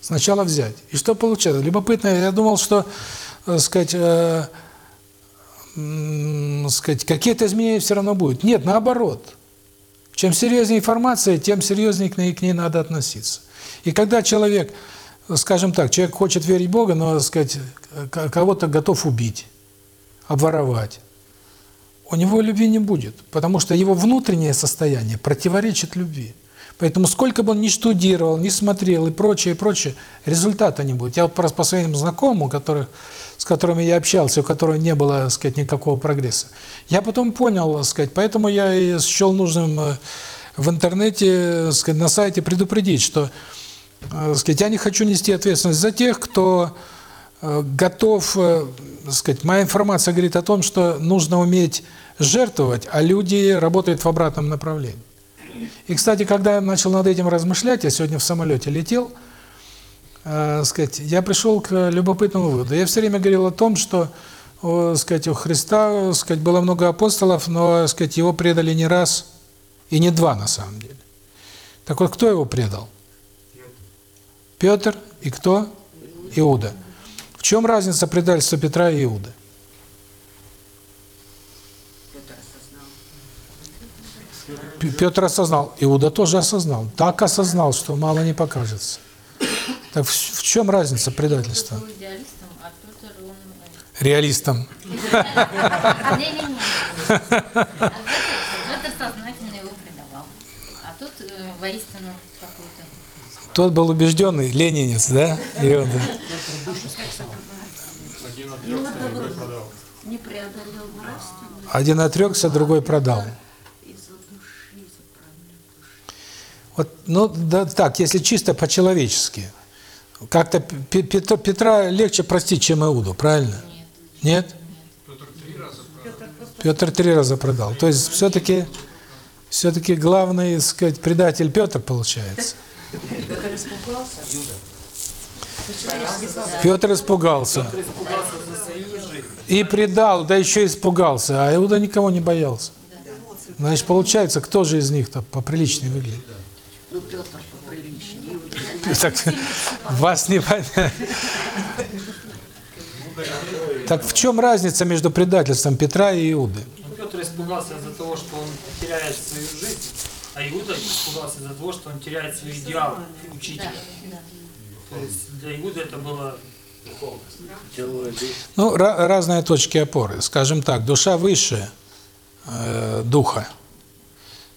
Speaker 1: сначала взять. И что получается? Любопытно, я думал, что, так сказать, э, сказать какие-то изменения все равно будут. Нет, наоборот. Чем серьезнее информация, тем серьезнее к ней, к ней надо относиться. И когда человек, скажем так, человек хочет верить в Бога, но, так сказать, кого-то готов убить, обворовать, у него любви не будет, потому что его внутреннее состояние противоречит любви. Поэтому сколько бы он ни штудировал, ни смотрел и прочее, и прочее, результата не будет. Я вот по своим знакомым, которых, с которыми я общался, у которых не было, так сказать, никакого прогресса, я потом понял, так сказать, поэтому я и счел нужным э, в интернете, так сказать, на сайте предупредить, что, э, так сказать, я не хочу нести ответственность за тех, кто готов, так сказать, моя информация говорит о том, что нужно уметь жертвовать, а люди работают в обратном направлении. И, кстати, когда я начал над этим размышлять, я сегодня в самолете летел, э, сказать, я пришел к любопытному выводу. Я все время говорил о том, что, э, сказать, у Христа, сказать, было много апостолов, но, сказать, его предали не раз и не два на самом деле. Так вот, кто его предал? Петр и кто? Иуда. В чем разница предательства Петра и Иуды? Петр осознал, Иуда тоже осознал. Так осознал, что мало не покажется. Так в, в чем разница предательства?
Speaker 2: А.
Speaker 1: Реалистом.
Speaker 2: э, Не-не-не. Петр сознательно его предавал. А тут э, воистину.
Speaker 1: Тот был убежденный ленинец, да?
Speaker 4: Не преодолел нравственность
Speaker 1: Один отрекся, другой продал. Вот, ну, да, так, если чисто по-человечески. Как-то Пе- Петр- Петра легче простить, чем Иуду, правильно? Нет. Петр три раза продал. То есть все-таки все-таки главный, сказать, предатель Петр получается. Петр испугался. И предал, да еще испугался. А Иуда никого не боялся. Значит, получается, кто же из них-то поприличнее выглядит?
Speaker 4: Ну, Петр поприличнее. <laughs>
Speaker 1: Так, вас не понять. Так в чем разница между предательством Петра и Иуды?
Speaker 3: Ну, Петр испугался из-за того, что он теряет свою жизнь, Иуда испугался из-за того, что он теряет свои идеалы учителя. То есть для Иуды это было
Speaker 1: Ну, разные точки опоры. Скажем так, душа выше э, духа.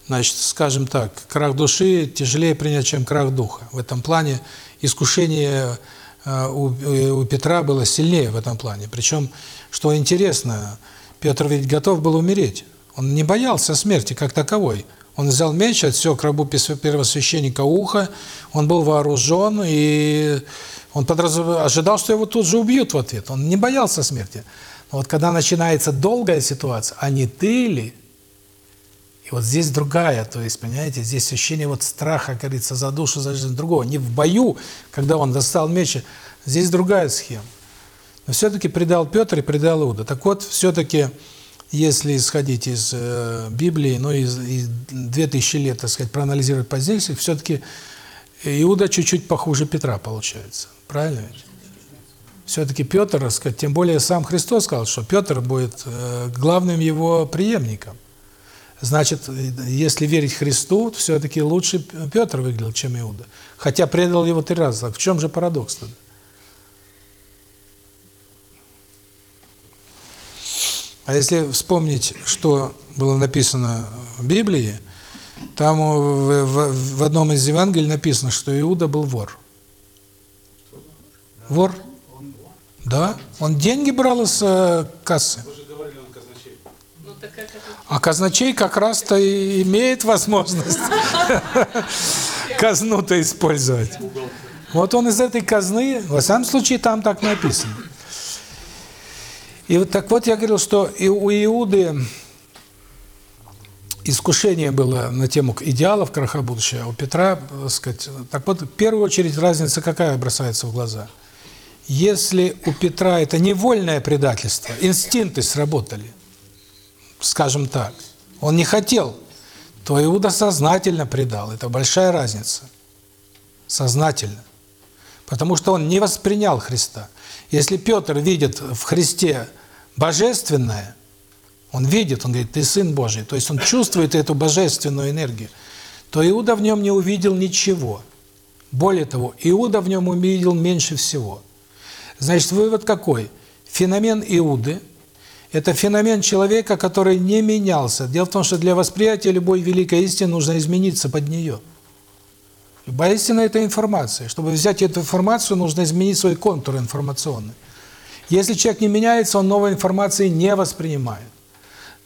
Speaker 1: Значит, скажем так, крах души тяжелее принять, чем крах духа. В этом плане искушение э, у, у Петра было сильнее в этом плане. Причем, что интересно, Петр ведь готов был умереть. Он не боялся смерти как таковой. Он взял меч, отсек рабу первосвященника ухо, он был вооружен, и он подразум- ожидал, что его тут же убьют в ответ. Он не боялся смерти. Но вот когда начинается долгая ситуация, а не ты ли? И вот здесь другая, то есть, понимаете, здесь ощущение вот страха, как говорится, за душу, за жизнь другого. Не в бою, когда он достал меч, здесь другая схема. Но все-таки предал Петр и предал Иуда. Так вот, все-таки, если исходить из э, Библии, ну, из, из 2000 лет, так сказать, проанализировать позиции, все-таки Иуда чуть-чуть похуже Петра получается. Правильно ведь? Все-таки Петр, так сказать, тем более сам Христос сказал, что Петр будет э, главным его преемником. Значит, э, если верить Христу, все-таки лучше Петр выглядел, чем Иуда. Хотя предал его три раза. В чем же парадокс тогда? А если вспомнить, что было написано в Библии, там в, в- в одном из Евангелий написано, что Иуда был вор. Вор? Да. Он деньги брал из э, кассы. А казначей как раз-то и имеет возможность <laughs> казну-то использовать. Вот он из этой казны, во всяком случае, там так написано. И вот так вот я говорил, что и у Иуды искушение было на тему идеалов краха будущего, а у Петра, так сказать, так вот, в первую очередь разница какая бросается в глаза? Если у Петра это невольное предательство, инстинкты сработали, скажем так, он не хотел, то Иуда сознательно предал. Это большая разница. Сознательно. Потому что он не воспринял Христа. Если Петр видит в Христе божественное, он видит, он говорит, ты Сын Божий, то есть он чувствует эту божественную энергию, то Иуда в нем не увидел ничего. Более того, Иуда в нем увидел меньше всего. Значит, вывод какой? Феномен Иуды – это феномен человека, который не менялся. Дело в том, что для восприятия любой великой истины нужно измениться под нее. Истина – это информация. Чтобы взять эту информацию, нужно изменить свой контур информационный. Если человек не меняется, он новой информации не воспринимает.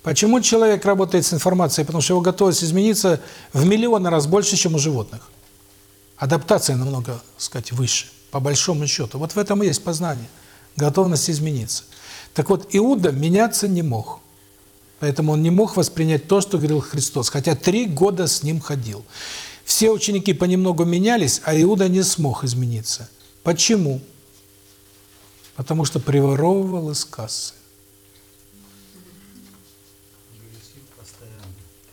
Speaker 1: Почему человек работает с информацией? Потому что его готовность измениться в миллионы раз больше, чем у животных. Адаптация намного, так сказать, выше, по большому счету. Вот в этом и есть познание, готовность измениться. Так вот, Иуда меняться не мог. Поэтому он не мог воспринять то, что говорил Христос, хотя три года с ним ходил. Все ученики понемногу менялись, а Иуда не смог измениться. Почему? Потому что приворовывал из кассы.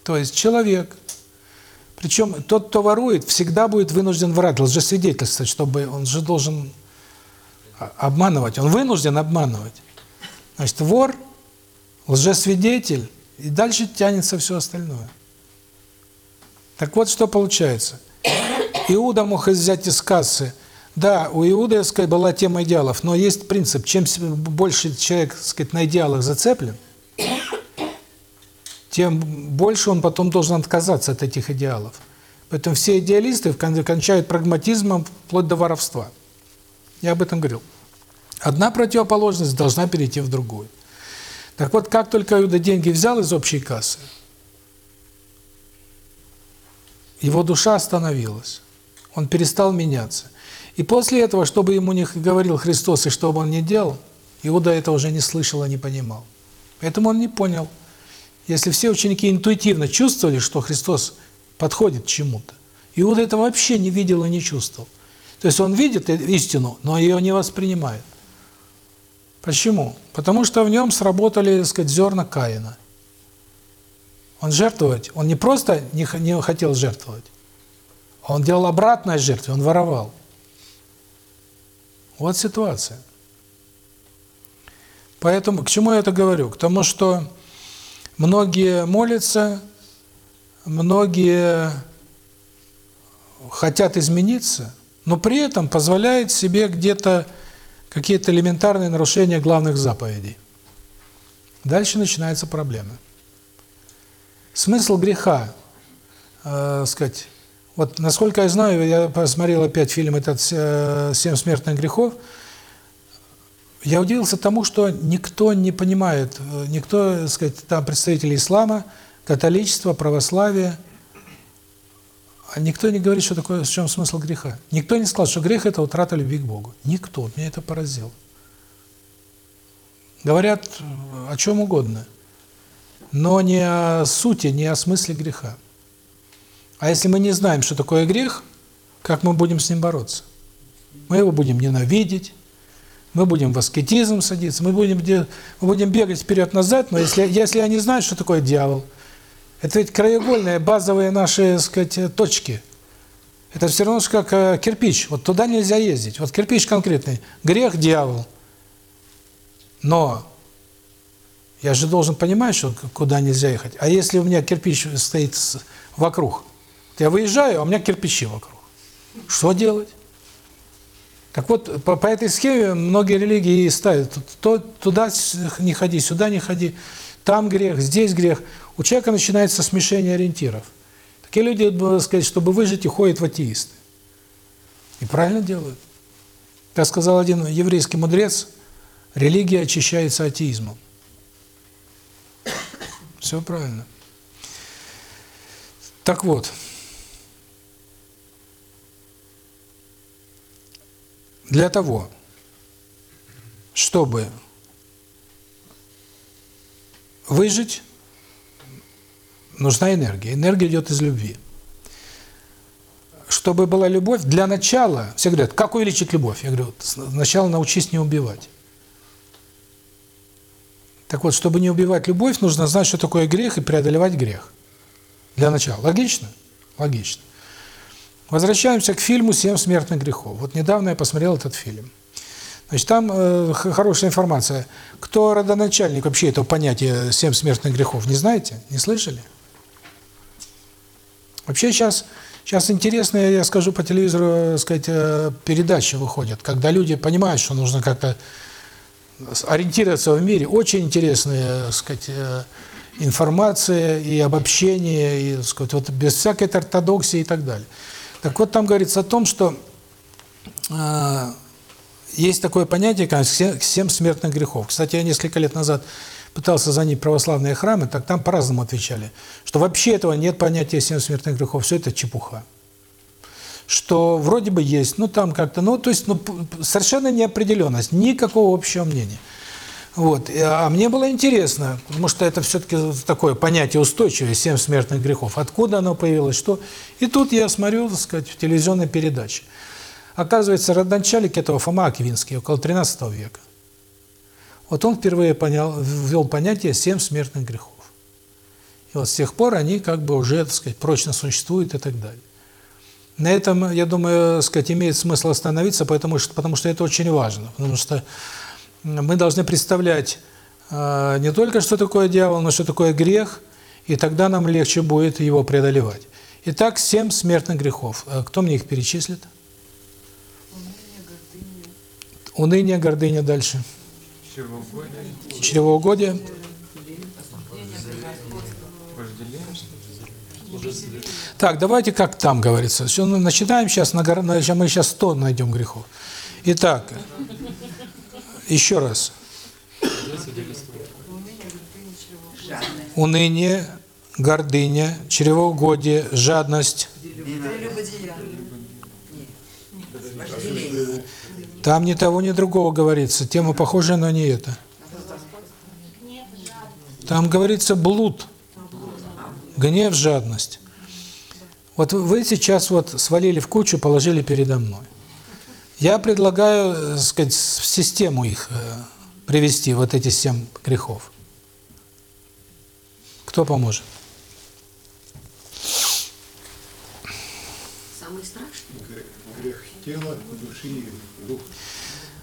Speaker 1: То есть человек, причем тот, кто ворует, всегда будет вынужден врать, лжесвидетельствовать, чтобы он же должен обманывать, он вынужден обманывать. Значит, вор, лжесвидетель, и дальше тянется все остальное. Так вот, что получается. Иуда мог взять из кассы. Да, у Иуды, сказать, была тема идеалов, но есть принцип, чем больше человек, сказать, на идеалах зацеплен, тем больше он потом должен отказаться от этих идеалов. Поэтому все идеалисты кончают прагматизмом вплоть до воровства. Я об этом говорил. Одна противоположность должна перейти в другую. Так вот, как только Иуда деньги взял из общей кассы, его душа остановилась. Он перестал меняться. И после этого, чтобы ему не говорил Христос и что бы он ни делал, Иуда это уже не слышал и не понимал. Поэтому он не понял. Если все ученики интуитивно чувствовали, что Христос подходит к чему-то, Иуда это вообще не видел и не чувствовал. То есть он видит истину, но ее не воспринимает. Почему? Потому что в нем сработали, так сказать, зерна Каина. Он жертвовать, он не просто не, не хотел жертвовать, а он делал обратное жертве, он воровал. Вот ситуация. Поэтому, к чему я это говорю? К тому, что многие молятся, многие хотят измениться, но при этом позволяют себе где-то какие-то элементарные нарушения главных заповедей. Дальше начинаются проблемы. Смысл греха, э, сказать, вот насколько я знаю, я посмотрел опять фильм этот э, «Семь смертных грехов», я удивился тому, что никто не понимает, э, никто, так сказать, там представители ислама, католичества, православия, а никто не говорит, что такое, в чем смысл греха. Никто не сказал, что грех – это утрата любви к Богу. Никто. Меня это поразило. Говорят э, о чем угодно, но не о сути, не о смысле греха. А если мы не знаем, что такое грех, как мы будем с ним бороться? Мы его будем ненавидеть, мы будем в аскетизм садиться, мы будем, де- мы будем бегать вперед-назад, но если, если я не знаю, что такое дьявол, это ведь краеугольные, базовые наши, так сказать, точки. Это все равно, как э, кирпич. Вот туда нельзя ездить. Вот кирпич конкретный. Грех, дьявол. Но я же должен понимать, что куда нельзя ехать. А если у меня кирпич стоит вокруг, я выезжаю, а у меня кирпичи вокруг. Что делать? Так вот, по, по этой схеме многие религии и ставят. То, туда не ходи, сюда не ходи. Там грех, здесь грех. У человека начинается смешение ориентиров. Такие люди, сказать, чтобы выжить, и ходят в атеисты. И правильно делают. Как сказал один еврейский мудрец, религия очищается атеизмом. Все правильно. Так вот, для того, чтобы выжить, нужна энергия. Энергия идет из любви. Чтобы была любовь, для начала, все говорят, как увеличить любовь? Я говорю, сначала научись не убивать. Так вот, чтобы не убивать любовь, нужно знать, что такое грех и преодолевать грех. Для начала. Логично? Логично. Возвращаемся к фильму «Семь смертных грехов». Вот недавно я посмотрел этот фильм. Значит, там э, хорошая информация. Кто родоначальник вообще этого понятия «семь смертных грехов», не знаете? Не слышали? Вообще сейчас, сейчас интересная, я скажу по телевизору, так сказать, э, передачи выходят, когда люди понимают, что нужно как-то ориентироваться в мире. Очень интересная, так сказать, э, информация и обобщение, и, так сказать, вот без всякой ортодоксии и так далее. Так вот, там говорится о том, что э, есть такое понятие, как семь смертных грехов. Кстати, я несколько лет назад пытался занять православные храмы, так там по-разному отвечали, что вообще этого нет понятия семь смертных грехов, все это чепуха. Что вроде бы есть, ну там как-то, ну то есть ну, совершенно неопределенность, никакого общего мнения. Вот. А мне было интересно, потому что это все-таки такое понятие устойчивое, семь смертных грехов. Откуда оно появилось, что? И тут я смотрю, так сказать, в телевизионной передаче. Оказывается, родоначальник этого Фома Аквинский, около 13 века. Вот он впервые понял, ввел понятие семь смертных грехов. И вот с тех пор они как бы уже, так сказать, прочно существуют и так далее. На этом, я думаю, сказать, имеет смысл остановиться, потому что, потому что это очень важно. Потому что мы должны представлять э, не только, что такое дьявол, но что такое грех, и тогда нам легче будет его преодолевать. Итак, семь смертных грехов. Э, Кто мне их перечислит? Уныние, гордыня дальше.
Speaker 5: Чревоугодие,
Speaker 1: Чревоугодие.
Speaker 5: вожделение,
Speaker 1: Так, давайте как там говорится. Все, ну, начинаем сейчас, на, мы сейчас 100 найдем грехов. Итак, еще раз. Уныние, гордыня, чревоугодие, жадность. Там ни того, ни другого говорится. Тема похожая, но не это. Там говорится блуд, гнев, жадность. Вот вы сейчас вот свалили в кучу, положили передо мной. Я предлагаю, э, сказать, в систему их э, привести, вот эти семь грехов. Кто поможет?
Speaker 4: Самый страшный.
Speaker 6: Грех тела, души и духа.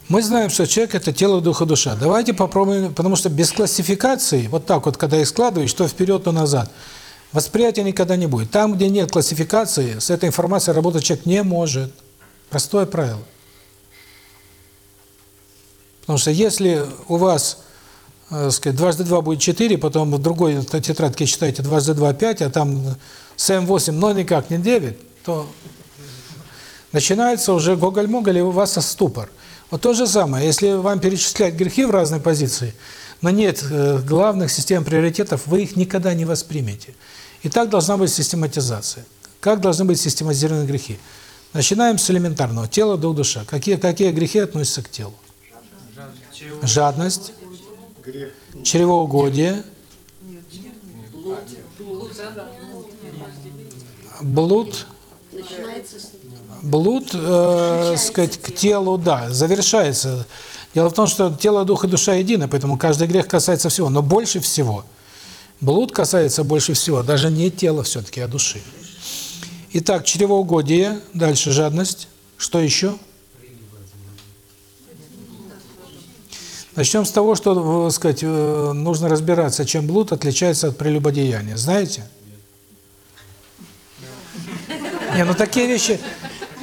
Speaker 1: Мы знаем, что человек – это тело, дух и душа. Давайте попробуем, потому что без классификации, вот так вот, когда их складываешь, то вперед, то назад, восприятия никогда не будет. Там, где нет классификации, с этой информацией работать человек не может. Простое правило. Потому что если у вас, э, сказать, дважды два будет 4, потом в другой тетрадке читаете дважды два 5, а там 7, 8, но никак не 9, то начинается уже гоголь-моголь, и у вас ступор. Вот то же самое, если вам перечислять грехи в разные позиции, но нет э, главных систем приоритетов, вы их никогда не воспримете. И так должна быть систематизация. Как должны быть систематизированы грехи? Начинаем с элементарного. Тело, дух, душа. Какие, какие грехи относятся к телу? Жадность,
Speaker 6: Грех
Speaker 1: чревоугодие, блуд, блуд, э, сказать, к телу, да, завершается. Дело в том, что тело, дух и душа едины, поэтому каждый грех касается всего. Но больше всего, блуд касается больше всего, даже не тела все-таки, а души. Итак, чревоугодие, дальше жадность. Что еще? Начнем с того, что, э, сказать, э, нужно разбираться, чем блуд отличается от прелюбодеяния. Знаете? Не, ну такие вещи...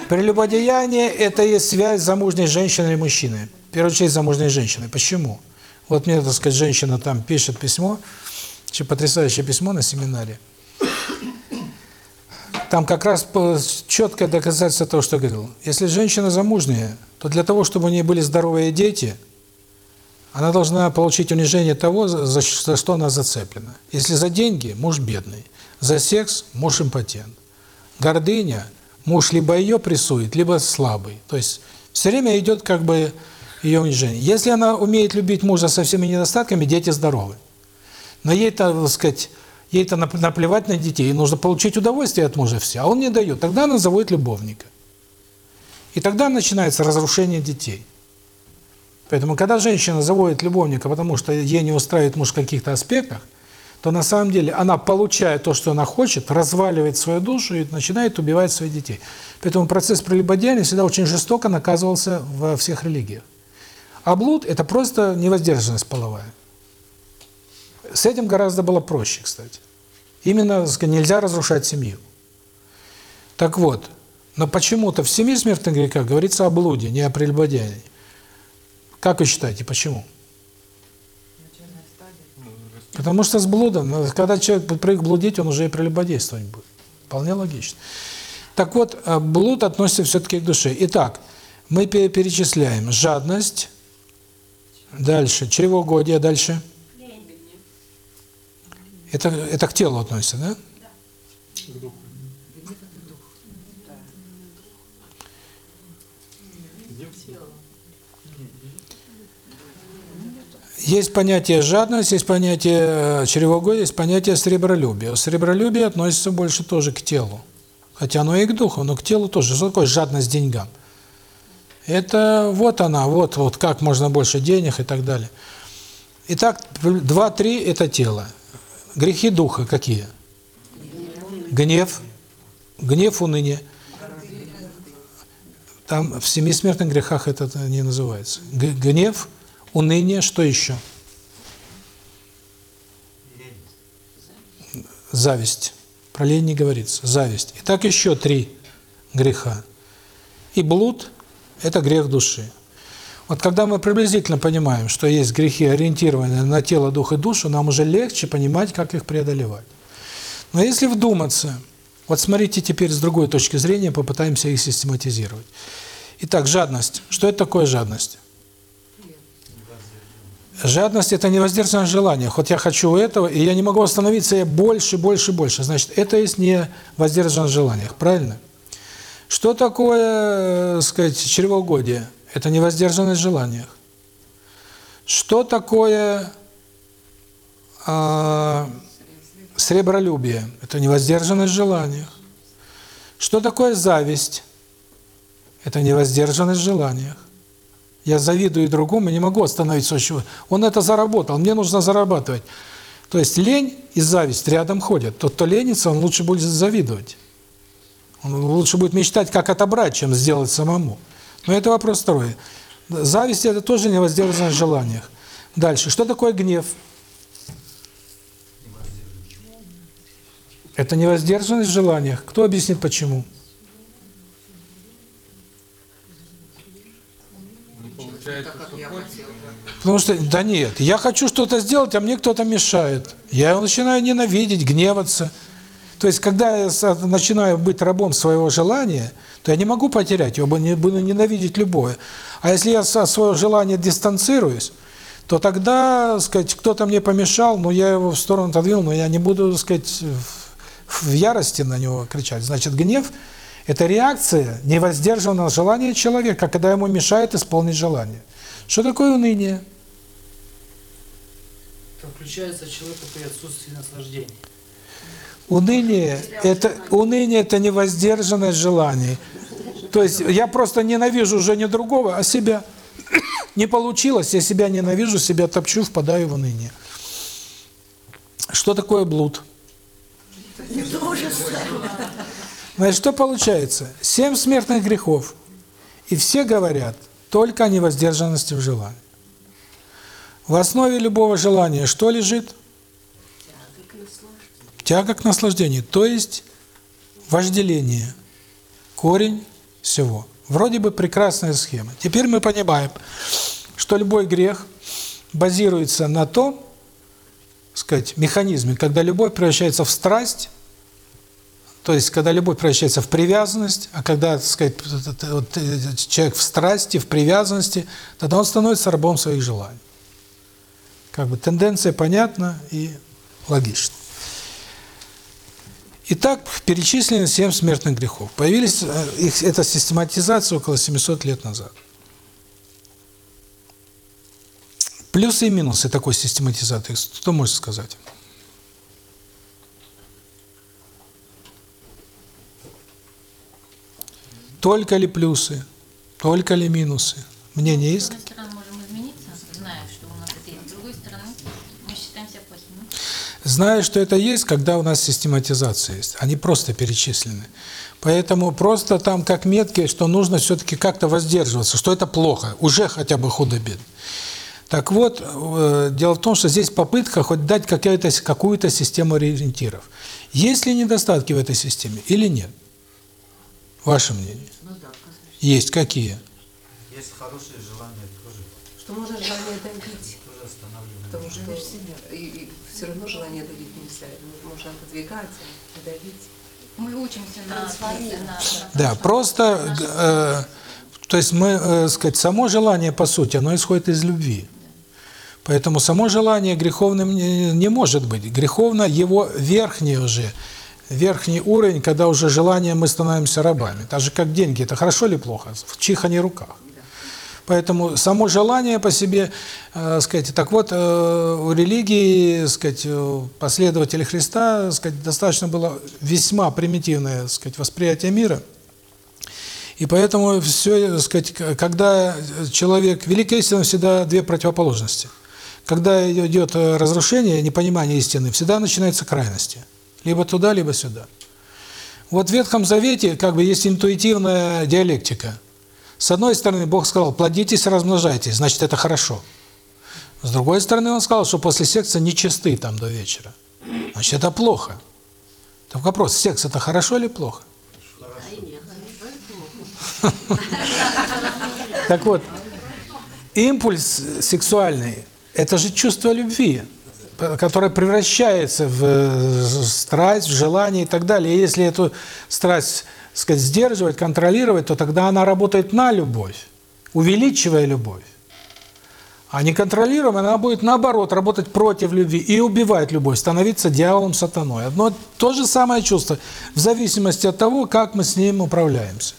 Speaker 1: Прелюбодеяние – это есть связь замужней женщины и мужчины. В первую очередь замужней женщины. Почему? Вот мне, так сказать, женщина там пишет письмо, потрясающее письмо на семинаре. Там как раз четкое доказательство того, что говорил. Если женщина замужняя, то для того, чтобы у нее были здоровые дети, она должна получить унижение того, за что она зацеплена. Если за деньги – муж бедный, за секс – муж импотент. Гордыня – муж либо ее прессует, либо слабый. То есть все время идет как бы ее унижение. Если она умеет любить мужа со всеми недостатками, дети здоровы. Но ей-то, так сказать, ей-то нап- наплевать на детей, ей нужно получить удовольствие от мужа все, а он не дает. Тогда она заводит любовника. И тогда начинается разрушение детей. Поэтому, когда женщина заводит любовника, потому что ей не устраивает муж в каких-то аспектах, то на самом деле она, получая то, что она хочет, разваливает свою душу и начинает убивать своих детей. Поэтому процесс прелюбодеяния всегда очень жестоко наказывался во всех религиях. А блуд – это просто невоздержанность половая. С этим гораздо было проще, кстати. Именно нельзя разрушать семью. Так вот, но почему-то в семи смертных грехах говорится о блуде, не о прелюбодеянии. Как вы считаете, почему? Потому что с блудом, э, когда человек привык блудить, он уже и прелюбодействовать будет. Вполне логично. Так вот, э, блуд относится все-таки к душе. Итак, мы пе- перечисляем жадность, дальше чревоугодие, дальше. Это, это к телу относится, да? Есть понятие жадность, есть понятие э, чревоугодие, есть понятие сребролюбия. Сребролюбие относится больше тоже к телу. Хотя оно и к духу, но к телу тоже. Что такое жадность деньгам? Это вот она, вот, вот как можно больше денег и так далее. Итак, два-три – это тело. Грехи духа какие? Гнев, гнев, уныние. Там в семи смертных грехах это не называется. Гнев, уныние, что еще? Зависть. Про лень не говорится. Зависть. Итак, еще три греха. И блуд – это грех души. Вот когда мы приблизительно понимаем, что есть грехи, ориентированные на тело, дух и душу, нам уже легче понимать, как их преодолевать. Но если вдуматься, вот смотрите теперь с другой точки зрения, попытаемся их систематизировать. Итак, жадность. Что это такое жадность? Жадность – это невоздержанное желание. Хоть я хочу этого, и я не могу остановиться, я больше, больше, больше. Значит, это есть не воздержанное желание. Правильно? Что такое, э, сказать, чревоугодие? Это невоздержанность в желаниях. Что такое э, сребролюбие? Это невоздержанность в желаниях. Что такое зависть? Это невоздержанность в желаниях. Я завидую другому, не могу остановиться. Он это заработал, мне нужно зарабатывать. То есть лень и зависть рядом ходят. Тот, кто ленится, он лучше будет завидовать. Он лучше будет мечтать, как отобрать, чем сделать самому. Но это вопрос второй. Зависть – это тоже невоздержанность в желаниях. Дальше. Что такое гнев? Это невоздержанность в желаниях. Кто объяснит, почему? Потому что, да нет, я хочу что-то сделать, а мне кто-то мешает. Я начинаю ненавидеть, гневаться. То есть, когда я начинаю быть рабом своего желания, то я не могу потерять его, буду ненавидеть любое. А если я со своего желания дистанцируюсь, то тогда, сказать, кто-то мне помешал, но я его в сторону отодвинул, но я не буду, сказать, в ярости на него кричать. Значит, гнев – это реакция невоздержанного желания человека, когда ему мешает исполнить желание. Что такое уныние?
Speaker 3: Включается человеку при отсутствии наслаждения.
Speaker 1: Уныние это уныние это невоздержанность желаний. То есть я просто ненавижу уже не другого, а себя. Не получилось, я себя ненавижу, себя топчу, впадаю в уныние. Что такое блуд? Значит, что получается? Семь смертных грехов. И все говорят только о невоздержанности в желании. В основе любого желания что лежит? Тяга к наслаждению, то есть вожделение, корень всего. Вроде бы прекрасная схема. Теперь мы понимаем, что любой грех базируется на том, сказать, механизме, когда любовь превращается в страсть, то есть когда любовь превращается в привязанность, а когда, так сказать, вот, человек в страсти, в привязанности, тогда он становится рабом своих желаний. Как бы тенденция понятна и логична. Итак, перечислены семь смертных грехов. Появились, их, эта систематизация около 700 лет назад. Плюсы и минусы такой систематизации. Что может сказать? Только ли плюсы? Только ли минусы? Мнение есть?
Speaker 2: С одной стороны, можем измениться, зная, что у нас это есть. С другой стороны, мы считаем себя плохими.
Speaker 1: Зная, что это есть, когда у нас систематизация есть. Они просто перечислены. Поэтому просто там как метки, что нужно все-таки как-то воздерживаться, что это плохо, уже хотя бы худо-бедно. Так вот, э, дело в том, что здесь попытка хоть дать какую-то какую -то систему ориентиров. Есть ли недостатки в этой системе или нет? Ваше мнение? Есть. Какие?
Speaker 7: Есть хорошие желания тоже,
Speaker 4: Что можно желание добить,
Speaker 7: тоже останавливаем.
Speaker 4: потому что и, и все равно желание добить нельзя. Можно отодвигать, а давить.
Speaker 2: Мы учимся на, на, на,
Speaker 1: Да, просто, э, то есть мы, э, сказать, само желание, по сути, оно исходит из любви. Поэтому само желание греховным не, не может быть. Греховно его верхний уже, верхний уровень, когда уже желание мы становимся рабами. Так же, как деньги, это хорошо или плохо? В чьих они руках. Поэтому само желание по себе, э, сказать, так вот, э, у религии, сказать, у последователей Христа, сказать, достаточно было весьма примитивное, сказать, восприятие мира. И поэтому все, сказать, когда человек, великая истина всегда две противоположности. Когда идет разрушение, непонимание истины, всегда начинаются крайности. Либо туда, либо сюда. Вот в Ветхом Завете как бы есть интуитивная диалектика. С одной стороны, Бог сказал, плодитесь, размножайтесь, значит, это хорошо. С другой стороны, Он сказал, что после секса нечисты там до вечера. Значит, это плохо. Так вопрос, секс это хорошо или плохо? <laughs> Так вот, импульс сексуальный – это же чувство любви, которое превращается в э, страсть, в желание и так далее. И если эту страсть, сказать, сдерживать, контролировать, то тогда она работает на любовь, увеличивая любовь. А неконтролируемая, она будет наоборот работать против любви и убивать любовь, становиться дьяволом, сатаной. Одно то же самое чувство, в зависимости от того, как мы с ним управляемся.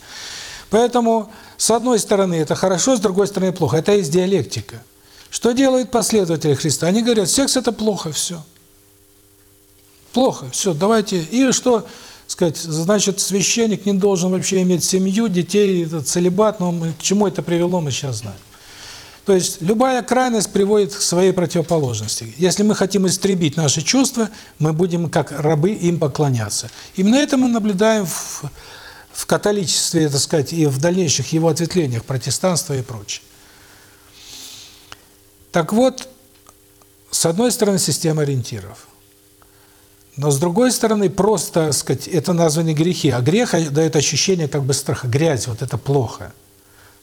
Speaker 1: Поэтому, с одной стороны, это хорошо, с другой стороны, плохо. Это есть диалектика. Что делают последователи Христа? Они говорят, секс – это плохо, все. Плохо, все, давайте. И что, сказать, значит, священник не должен вообще иметь семью, детей, целебат, но мы, к чему это привело, мы сейчас знаем. То есть любая крайность приводит к своей противоположности. Если мы хотим истребить наши чувства, мы будем как рабы им поклоняться. Именно это мы наблюдаем в, в католичестве, так сказать, и в дальнейших его ответвлениях, протестанства и прочее. Так вот, с одной стороны, система ориентиров. Но с другой стороны, просто, сказать, это названы грехи. А грех дает ощущение как бы страха. Грязь, вот это плохо.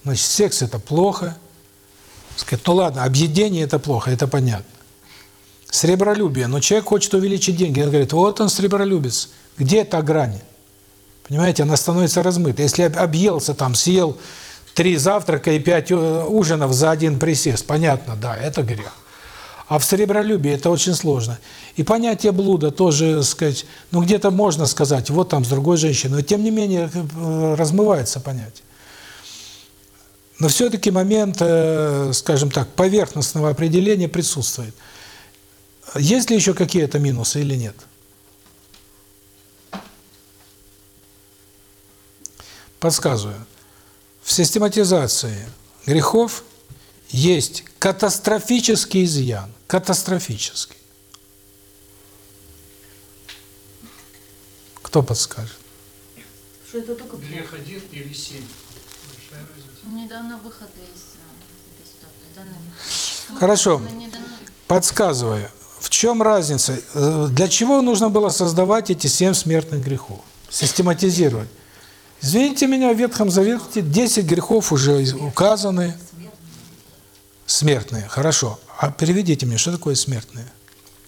Speaker 1: Значит, секс – это плохо. Сказать, ну ладно, объедение – это плохо, это понятно. Сребролюбие. Но человек хочет увеличить деньги. Он говорит, вот он сребролюбец. Где эта грань? Понимаете, она становится размытой. Если объелся там, съел три завтрака и пять э, ужинов за один присест, понятно, да, это грех. А в сребролюбии это очень сложно. И понятие блуда тоже, сказать, ну где-то можно сказать, вот там с другой женщиной, но тем не менее э, размывается понятие. Но все-таки момент, э, скажем так, поверхностного определения присутствует. Есть ли еще какие-то минусы или нет? Подсказываю. В систематизации грехов есть катастрофический изъян. Катастрофический. Кто подскажет?
Speaker 8: Что это только
Speaker 3: Грех один или семь?
Speaker 2: Недавно выхода из э, этой ситуации. Данный-
Speaker 1: Хорошо.
Speaker 2: Недавно-
Speaker 1: Подсказываю. В чем разница? Э, Для чего нужно было создавать эти семь смертных грехов? Систематизировать. Извините меня, в Ветхом Завете 10 грехов уже указаны. Смертные. Хорошо. А переведите мне, что такое смертные?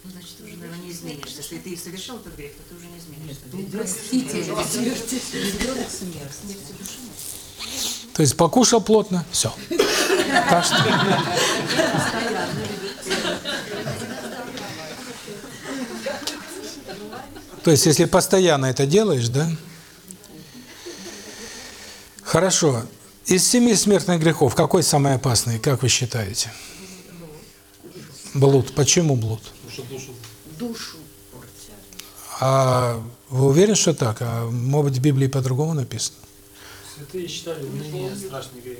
Speaker 8: Ну, Значит, ты уже, наверное, не изменишься. Если ты совершил этот грех, то ты уже не изменишься.
Speaker 1: То есть покушал плотно, все. Так что... То есть, если постоянно это делаешь, да? Хорошо. Из семи смертных грехов какой самый опасный, как вы считаете? Блуд. Почему блуд?
Speaker 8: Душу.
Speaker 1: А вы уверены, что так? А может быть, в Библии по-другому написано?
Speaker 3: Святые считали уныние страшный грех.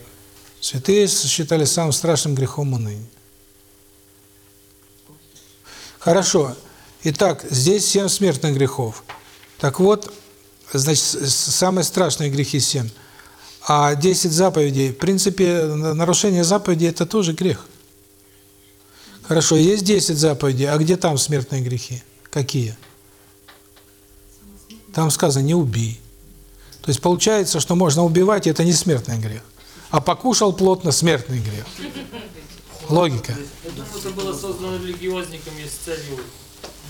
Speaker 1: Святые считали самым страшным грехом уныние. Хорошо. Итак, здесь семь смертных грехов. Так вот, значит, самые страшные грехи семь. А 10 заповедей, в принципе, на- нарушение заповедей – это тоже грех. Хорошо, есть 10 заповедей, а где там смертные грехи? Какие? Там сказано «не убий». То есть получается, что можно убивать, и это не смертный грех. А покушал плотно – смертный грех. Логика.
Speaker 3: Я думаю, это было создано религиозниками с целью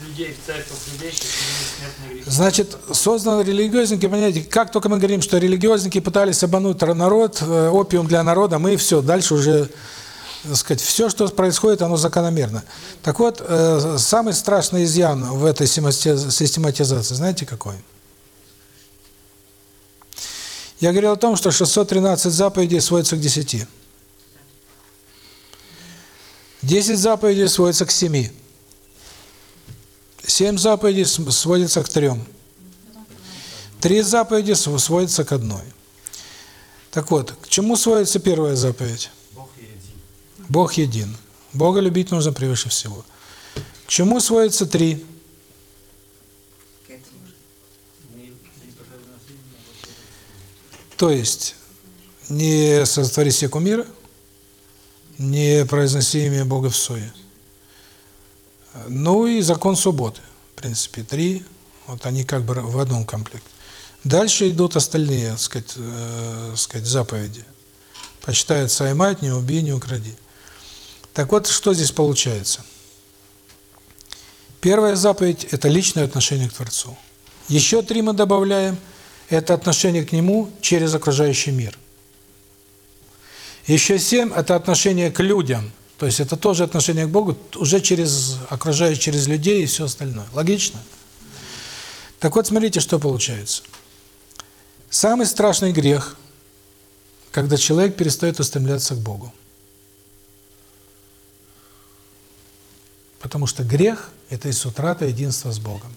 Speaker 3: людей в церковь грех.
Speaker 1: Значит, созданы религиозники, понимаете, как только мы говорим, что религиозники пытались обмануть народ, э, опиум для народа, мы все, дальше уже, так сказать, все, что происходит, оно закономерно. Так вот, э, самый страшный изъян в этой системати- систематизации, знаете какой? Я говорил о том, что 613 заповедей сводятся к 10. 10 заповедей сводятся к 7. Семь заповедей с- сводятся к трем. Три заповеди св- сводятся к одной. Так вот, к чему сводится первая заповедь?
Speaker 7: Бог един.
Speaker 1: Бог един. Бога любить нужно превыше всего. К чему сводится три? То есть, не сотвори себе кумира, не произноси имя Бога в суе. Ну и закон субботы, в принципе, три, вот они как бы в одном комплекте. Дальше идут остальные, так сказать, э, сказать, заповеди. Почитай отца и мать, не убей, не укради. Так вот, что здесь получается? Первая заповедь – это личное отношение к Творцу. Еще три мы добавляем – это отношение к Нему через окружающий мир. Еще семь – это отношение к людям, то есть это тоже отношение к Богу, уже через окружающих, через людей и все остальное. Логично? Так вот, смотрите, что получается. Самый страшный грех, когда человек перестает устремляться к Богу. Потому что грех – это есть утрата единства с Богом.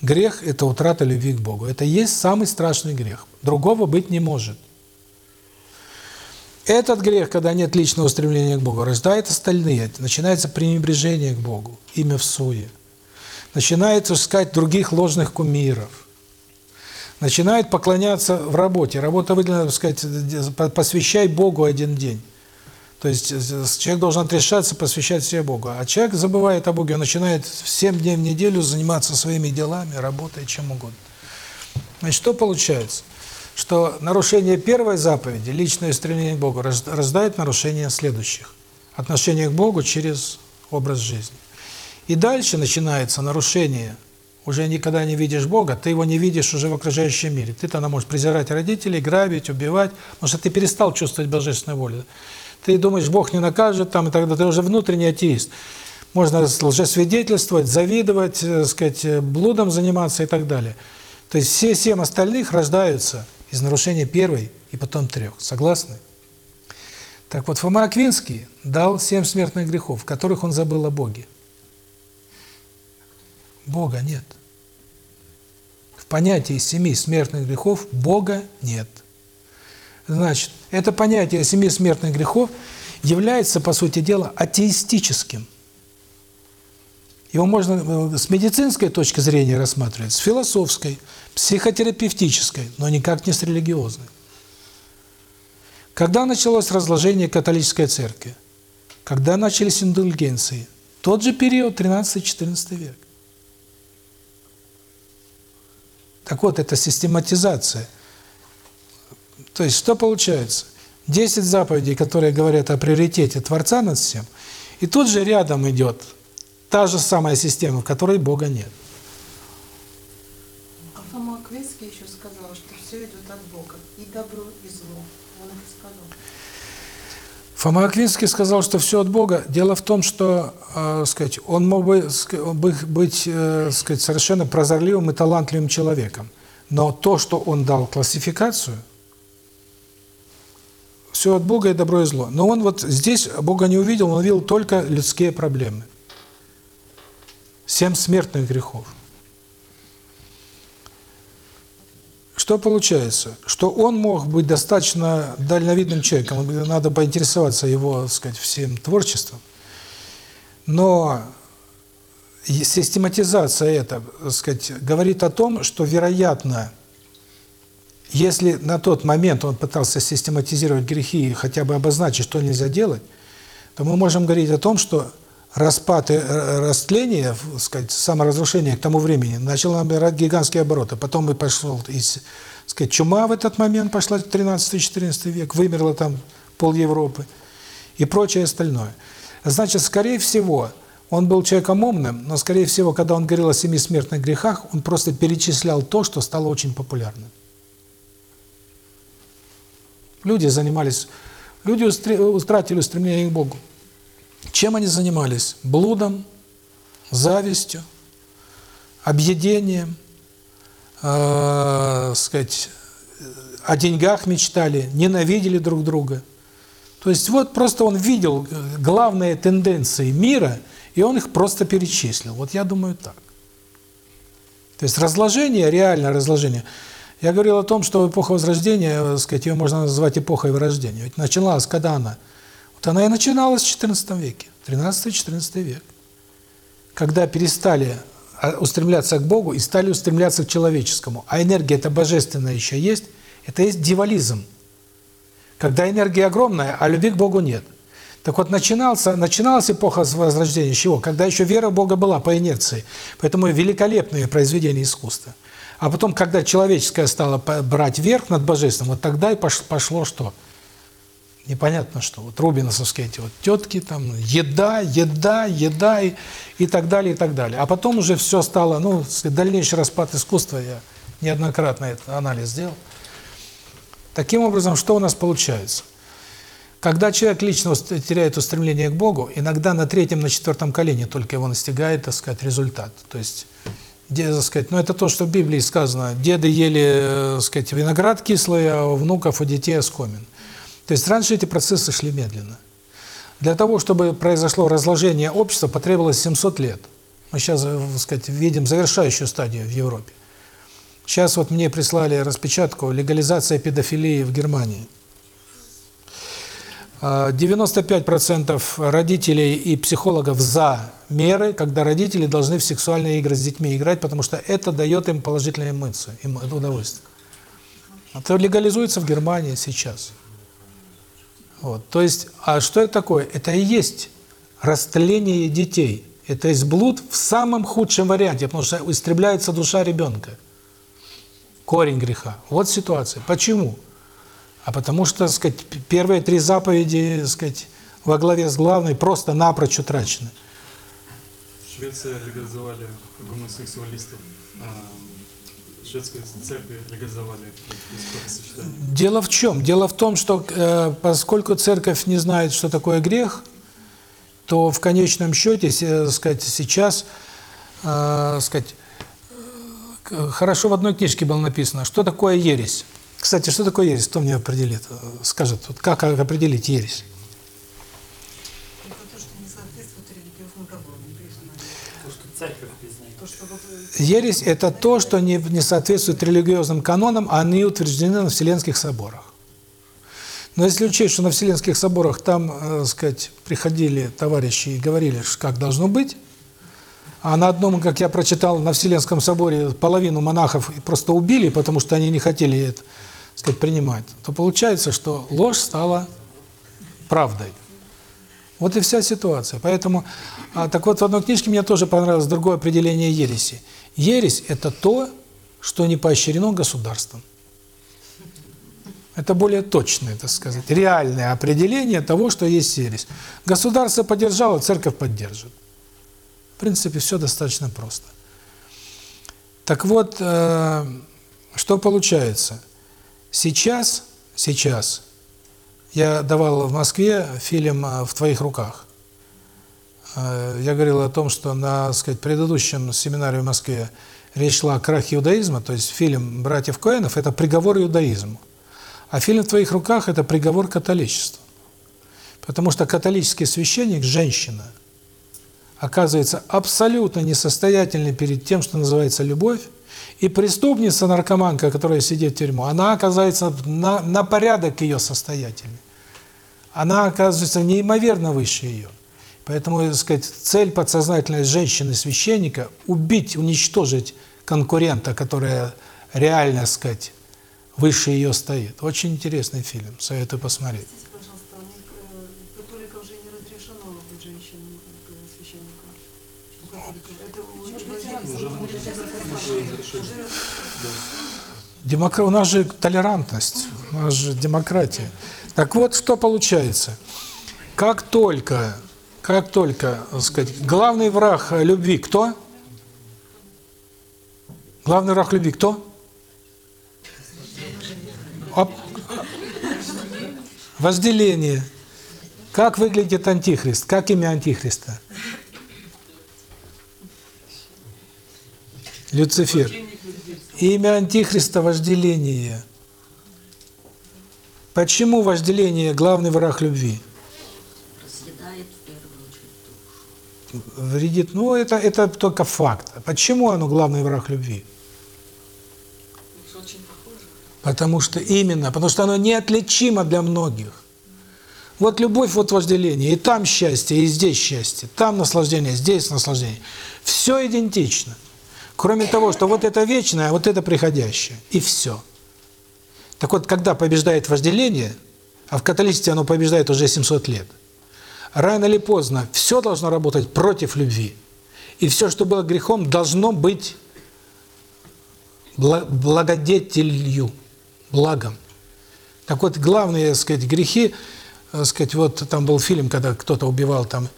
Speaker 1: Грех – это утрата любви к Богу. Это есть самый страшный грех. Другого быть не может. Этот грех, когда нет личного устремления к Богу, рождает остальные. Начинается пренебрежение к Богу, имя в суе. Начинает искать других ложных кумиров. Начинает поклоняться в работе. Работа выделена, так сказать, посвящай Богу один день. То есть человек должен отрешаться, посвящать себя Богу. А человек забывает о Боге, он начинает 7 дней в неделю заниматься своими делами, работой, чем угодно. Значит, что получается? Что нарушение первой заповеди, личное стремление к Богу, рождает нарушение следующих. Отношение к Богу через образ жизни. И дальше начинается нарушение. Уже никогда не видишь Бога, ты его не видишь уже в окружающем мире. Ты тогда можешь презирать родителей, грабить, убивать, потому что ты перестал чувствовать божественную волю ты думаешь, Бог не накажет, там, и тогда ты уже внутренний атеист. Можно лжесвидетельствовать, завидовать, э, сказать, э, блудом заниматься и так далее. То есть все семь остальных рождаются из нарушения первой и потом трех. Согласны? Так вот, Фома Аквинский дал семь смертных грехов, в которых он забыл о Боге. Бога нет. В понятии семи смертных грехов Бога нет. Значит, это понятие семи смертных грехов является, по сути дела, атеистическим. Его можно э, с медицинской точки зрения рассматривать, с философской, психотерапевтической, но никак не с религиозной. Когда началось разложение католической церкви? Когда начались индульгенции? Тот же период, 13-14 век. Так вот, это систематизация – то есть что получается? Десять заповедей, которые говорят о приоритете Творца над всем, и тут же рядом идет та же самая система, в которой Бога нет.
Speaker 9: А Фома Аквинский еще сказал, что все идет от Бога, и добро, и зло. Он это сказал.
Speaker 1: Фома Аквинский сказал, что все от Бога. Дело в том, что, э, сказать, он мог бы быть, э, сказать, совершенно прозорливым и талантливым человеком. Но то, что он дал классификацию, все от Бога и добро и зло. Но он вот здесь Бога не увидел, он увидел только людские проблемы. Семь смертных грехов. Что получается? Что он мог быть достаточно дальновидным человеком, надо поинтересоваться его, так сказать, всем творчеством, но систематизация это, так сказать, говорит о том, что, вероятно, если на тот момент он пытался систематизировать грехи и хотя бы обозначить, что нельзя делать, то мы можем говорить о том, что распад и растление, сказать, саморазрушение к тому времени начало набирать гигантские обороты. Потом и пошел, из, сказать, чума в этот момент пошла, 13-14 век, вымерло там пол Европы и прочее остальное. Значит, скорее всего, он был человеком умным, но, скорее всего, когда он говорил о семи смертных грехах, он просто перечислял то, что стало очень популярным. Люди занимались, люди утратили стремление к Богу. Чем они занимались? Блудом, завистью, объедением, э, сказать, о деньгах мечтали, ненавидели друг друга. То есть вот просто он видел главные тенденции мира, и он их просто перечислил. Вот я думаю так. То есть разложение, реальное разложение – я говорил о том, что эпоха Возрождения, так сказать, ее можно назвать эпохой Вырождения. Ведь начиналась, когда она? Вот она и начиналась в XIV веке, 13-14 век. Когда перестали а, устремляться к Богу и стали устремляться к человеческому. А энергия это божественная еще есть, это есть дивализм. Когда энергия огромная, а любви к Богу нет. Так вот, начинался, начиналась эпоха Возрождения с чего? Когда еще вера в Бога была по инерции. Поэтому великолепные произведения искусства. А потом, когда человеческое стало брать верх над божественным, вот тогда и пошло что? Непонятно что. Вот рубинсовские эти вот тетки, там, еда, еда, еда и, и так далее, и так далее. А потом уже все стало, ну, дальнейший распад искусства, я неоднократно этот анализ сделал. Таким образом, что у нас получается? Когда человек лично теряет устремление к Богу, иногда на третьем, на четвертом колене только его настигает, так сказать, результат. То есть, где, так сказать, ну это то, что в Библии сказано, деды ели, э, так сказать, виноград кислый, а у внуков, у детей оскомин. То есть раньше эти процессы шли медленно. Для того, чтобы произошло разложение общества, потребовалось 700 лет. Мы сейчас, э, так сказать, видим завершающую стадию в Европе. Сейчас вот мне прислали распечатку «Легализация педофилии в Германии». 95% родителей и психологов за меры, когда родители должны в сексуальные игры с детьми играть, потому что это дает им положительные эмоции, им удовольствие. Это легализуется в Германии сейчас. Вот. То есть, а что это такое? Это и есть растление детей. Это есть блуд в самом худшем варианте, потому что истребляется душа ребенка. Корень греха. Вот ситуация. Почему? А потому что, так сказать, первые три заповеди, так сказать, во главе с главной просто напрочь утрачены.
Speaker 10: В Швеции легализовали гомосексуалистов. Шведской церкви легализовали
Speaker 1: Дело в чем? Дело в том, что э, поскольку церковь не знает, что такое грех, то в конечном счете, э, сказать, сейчас, э, сказать, э, хорошо в одной книжке было написано, что такое ересь. Кстати, что такое ересь? Кто мне определит? Скажет, вот как определить ересь? Ересь – это то, что не, не соответствует религиозным канонам, а они утверждены на Вселенских соборах. Но если учесть, что на Вселенских соборах там, э, сказать, приходили товарищи и говорили, как должно быть, а на одном, как я прочитал, на Вселенском соборе половину монахов просто убили, потому что они не хотели это сказать, принимать, то получается, что ложь стала правдой. Вот и вся ситуация. Поэтому, а, так вот, в одной книжке мне тоже понравилось другое определение ереси. Ересь – это то, что не поощрено государством. Это более точное, так сказать, реальное определение того, что есть ересь. Государство поддержало, церковь поддержит. В принципе, все достаточно просто. Так вот, э, что получается? Сейчас, сейчас, я давал в Москве фильм э, «В твоих руках». Э, я говорил о том, что на сказать, предыдущем семинаре в Москве речь шла о крахе иудаизма, то есть фильм «Братьев Коэнов» – это приговор иудаизму. А фильм «В твоих руках» – это приговор католичеству. Потому что католический священник – женщина, оказывается абсолютно несостоятельной перед тем, что называется любовь, и преступница, наркоманка, которая сидит в тюрьму, она оказывается на, на порядок ее состоятельной. Она оказывается неимоверно выше ее. Поэтому, так сказать, цель подсознательной женщины-священника – убить, уничтожить конкурента, который реально, так сказать, выше ее стоит. Очень интересный фильм, советую посмотреть. Демокра... У нас же толерантность, у нас же демократия. Так вот, что получается? Как только, как только, так сказать, главный враг любви кто? Главный враг любви кто? Оп. Возделение. Как выглядит антихрист? Как имя антихриста? Люцифер. Имя антихриста – вожделение. Почему вожделение – главный враг любви?
Speaker 11: Разъедает в первую очередь душу.
Speaker 1: Вредит. Ну, это, это только факт. Почему оно главный враг любви? Потому что именно, потому что оно неотличимо для многих. Вот любовь, вот вожделение. И там счастье, и здесь счастье. Там наслаждение, здесь наслаждение. Все идентично. Кроме того, что вот это вечное, а вот это приходящее. И все. Так вот, когда побеждает вожделение, а в католичестве оно побеждает уже 700 лет. Рано или поздно все должно работать против любви. И все, что было грехом, должно быть благодетелью, благом. Так вот, главные, так сказать, грехи, так сказать, вот там был фильм, когда кто-то убивал там.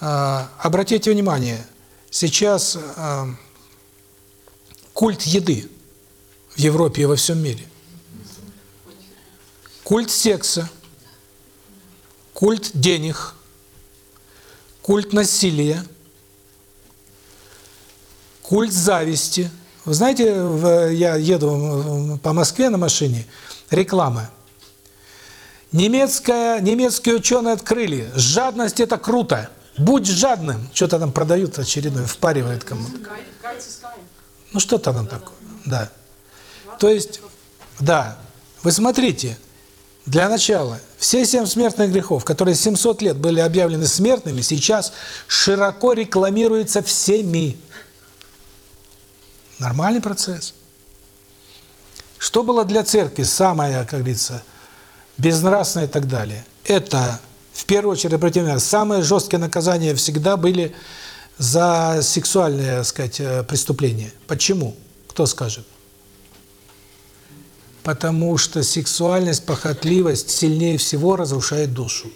Speaker 1: А, обратите внимание, сейчас а, культ еды в Европе и во всем мире. Культ секса, культ денег, культ насилия, культ зависти. Вы знаете, я еду по Москве на машине, реклама. Немецкая, немецкие ученые открыли, жадность – это круто. Будь жадным. Что-то там продают очередное, впаривают кому-то. Ну, что-то там такое, да. То есть, да, вы смотрите, для начала, все семь смертных грехов, которые 700 лет были объявлены смертными, сейчас широко рекламируются всеми. Нормальный процесс. Что было для церкви самое, как говорится, безнравственное и так далее? Это, в первую очередь, обратите самые жесткие наказания всегда были за сексуальные, так сказать, э, преступления. Почему? Кто скажет? Потому что сексуальность, похотливость сильнее всего разрушает душу.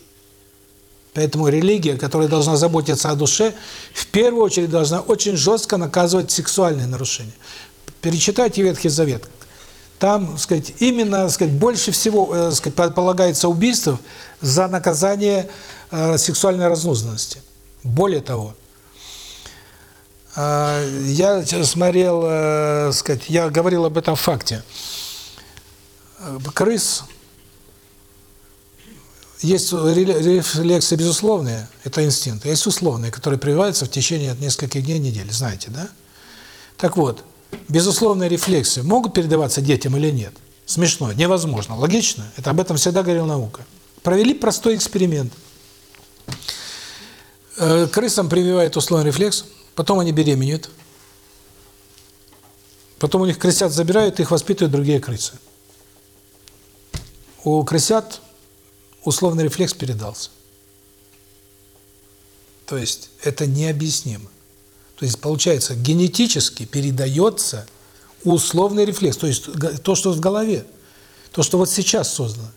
Speaker 1: Поэтому религия, которая должна заботиться о душе, в первую очередь должна очень жестко наказывать сексуальные нарушения. Перечитайте Ветхий Завет. Там, сказать, именно, сказать, больше всего, э, сказать, полагается убийств за наказание э, сексуальной разнузданности. Более того, я смотрел, э, сказать, я говорил об этом факте. Крыс есть рефлексы безусловные, это инстинкт, есть условные, которые прививаются в течение нескольких дней, недели, знаете, да? Так вот, безусловные рефлексы могут передаваться детям или нет? Смешно, невозможно. Логично? Это об этом всегда говорила наука. Провели простой эксперимент. Э, крысам прививают условный рефлекс, потом они беременеют, потом у них крысят забирают, их воспитывают другие крысы. У крысят условный рефлекс передался. То есть это необъяснимо. То есть получается генетически передается условный рефлекс, то есть то, что в голове, то, что вот сейчас создано.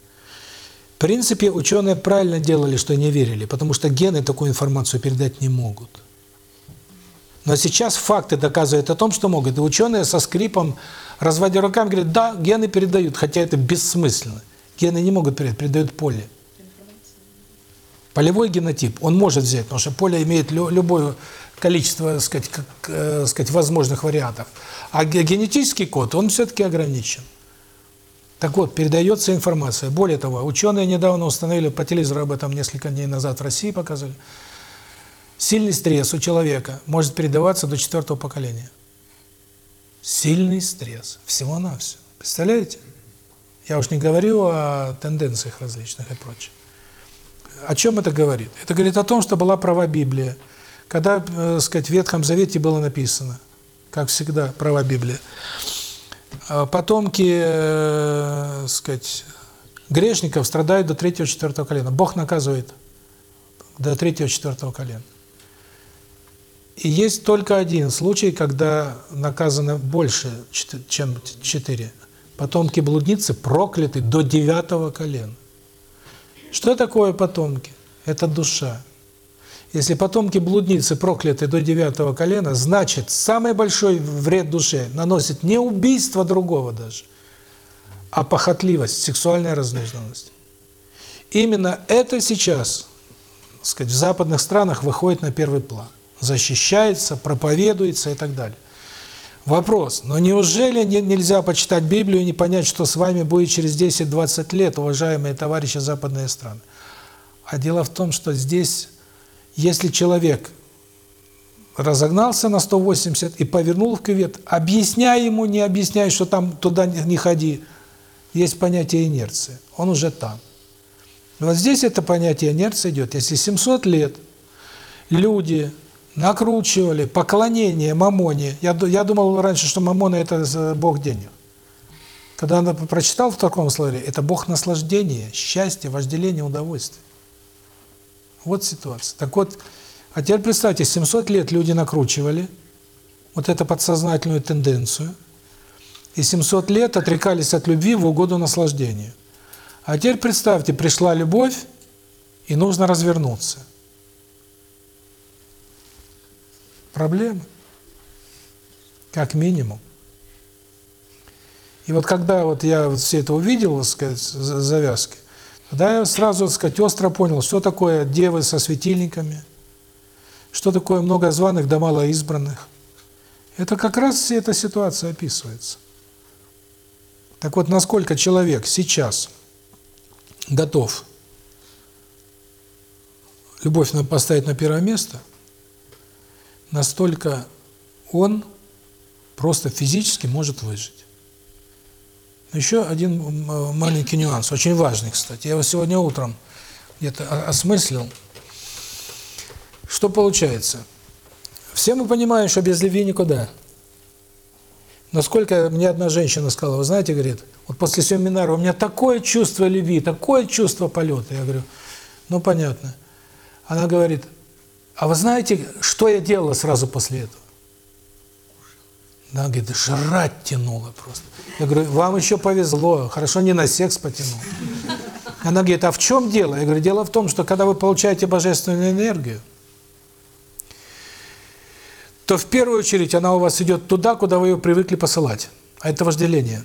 Speaker 1: В принципе, ученые правильно делали, что не верили, потому что гены такую информацию передать не могут. Но сейчас факты доказывают о том, что могут. И ученые со скрипом, разводя руками, говорят, да, гены передают, хотя это бессмысленно. Гены не могут передать, передают поле. Полевой генотип он может взять, потому что поле имеет любое количество, сказать, как, э, сказать, возможных вариантов. А генетический код, он все-таки ограничен. Так вот, передается информация. Более того, ученые недавно установили, по телевизору об этом несколько дней назад в России показывали, сильный стресс у человека может передаваться до четвертого поколения. Сильный стресс. Всего-навсего. Представляете? Я уж не говорю о тенденциях различных и прочее. О чем это говорит? Это говорит о том, что была права Библия. Когда, э, сказать, в Ветхом Завете было написано, как всегда, права Библия. А потомки, э, сказать, грешников страдают до третьего-четвертого колена. Бог наказывает до третьего-четвертого колена. И есть только один случай, когда наказано больше, чем четыре. Потомки блудницы прокляты до девятого колена. Что такое потомки? Это душа. Если потомки блудницы прокляты до девятого колена, значит, самый большой вред душе наносит не убийство другого даже, а похотливость, сексуальная разнужданность. Именно это сейчас, так сказать, в западных странах выходит на первый план. Защищается, проповедуется и так далее. Вопрос, но неужели не, нельзя почитать Библию и не понять, что с вами будет через 10-20 лет, уважаемые товарищи западные страны? А дело в том, что здесь, если человек разогнался на 180 и повернул в кювет, объясняй ему, не объясняй, что там туда не ходи, есть понятие инерции, он уже там. Вот здесь это понятие инерции идет. Если 700 лет люди накручивали поклонение Мамоне. Я, я думал раньше, что Мамона – это бог денег. Когда она прочитал в таком словаре, это Бог наслаждения, счастья, вожделения, удовольствия. Вот ситуация. Так вот, а теперь представьте, 700 лет люди накручивали вот эту подсознательную тенденцию, и 700 лет отрекались от любви в угоду наслаждению. А теперь представьте, пришла любовь, и нужно развернуться. Проблемы. Как минимум. И вот когда вот я вот все это увидел, так сказать, завязки, тогда я сразу, так сказать, остро понял, что такое девы со светильниками, что такое много званых да мало избранных. Это как раз вся эта ситуация описывается. Так вот, насколько человек сейчас готов любовь поставить на первое место, настолько он просто физически может выжить. Еще один маленький нюанс, очень важный, кстати. Я его сегодня утром где-то осмыслил. Что получается? Все мы понимаем, что без любви никуда. Насколько мне одна женщина сказала, вы знаете, говорит, вот после семинара у меня такое чувство любви, такое чувство полета. Я говорю, ну понятно. Она говорит, а вы знаете, что я делала сразу после этого? Она говорит, жрать тянула просто. Я говорю, вам еще повезло, хорошо не на секс потянул. Она говорит, а в чем дело? Я говорю, дело в том, что когда вы получаете божественную энергию, то в первую очередь она у вас идет туда, куда вы ее привыкли посылать. А это вожделение.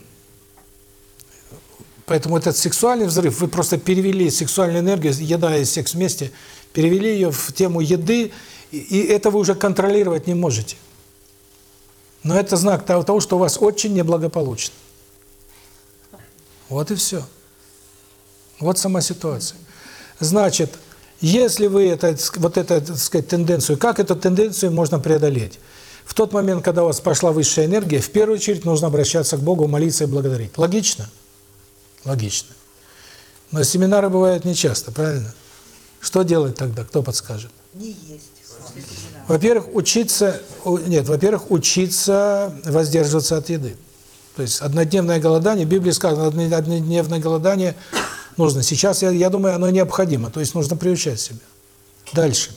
Speaker 1: Поэтому этот сексуальный взрыв, вы просто перевели сексуальную энергию, еда и секс вместе, перевели ее в тему еды, и это вы уже контролировать не можете. Но это знак того, что у вас очень неблагополучно. Вот и все. Вот сама ситуация. Значит, если вы это, вот эту, так сказать, тенденцию, как эту тенденцию можно преодолеть? В тот момент, когда у вас пошла высшая энергия, в первую очередь нужно обращаться к Богу, молиться и благодарить. Логично? Логично. Но семинары бывают нечасто, правильно? Что делать тогда? Кто подскажет?
Speaker 9: Не есть.
Speaker 1: Во-первых, учиться, нет, во-первых, учиться воздерживаться от еды. То есть однодневное голодание, в Библии сказано, однодневное голодание нужно. Сейчас, я, я думаю, оно необходимо, то есть нужно приучать себя. Дальше.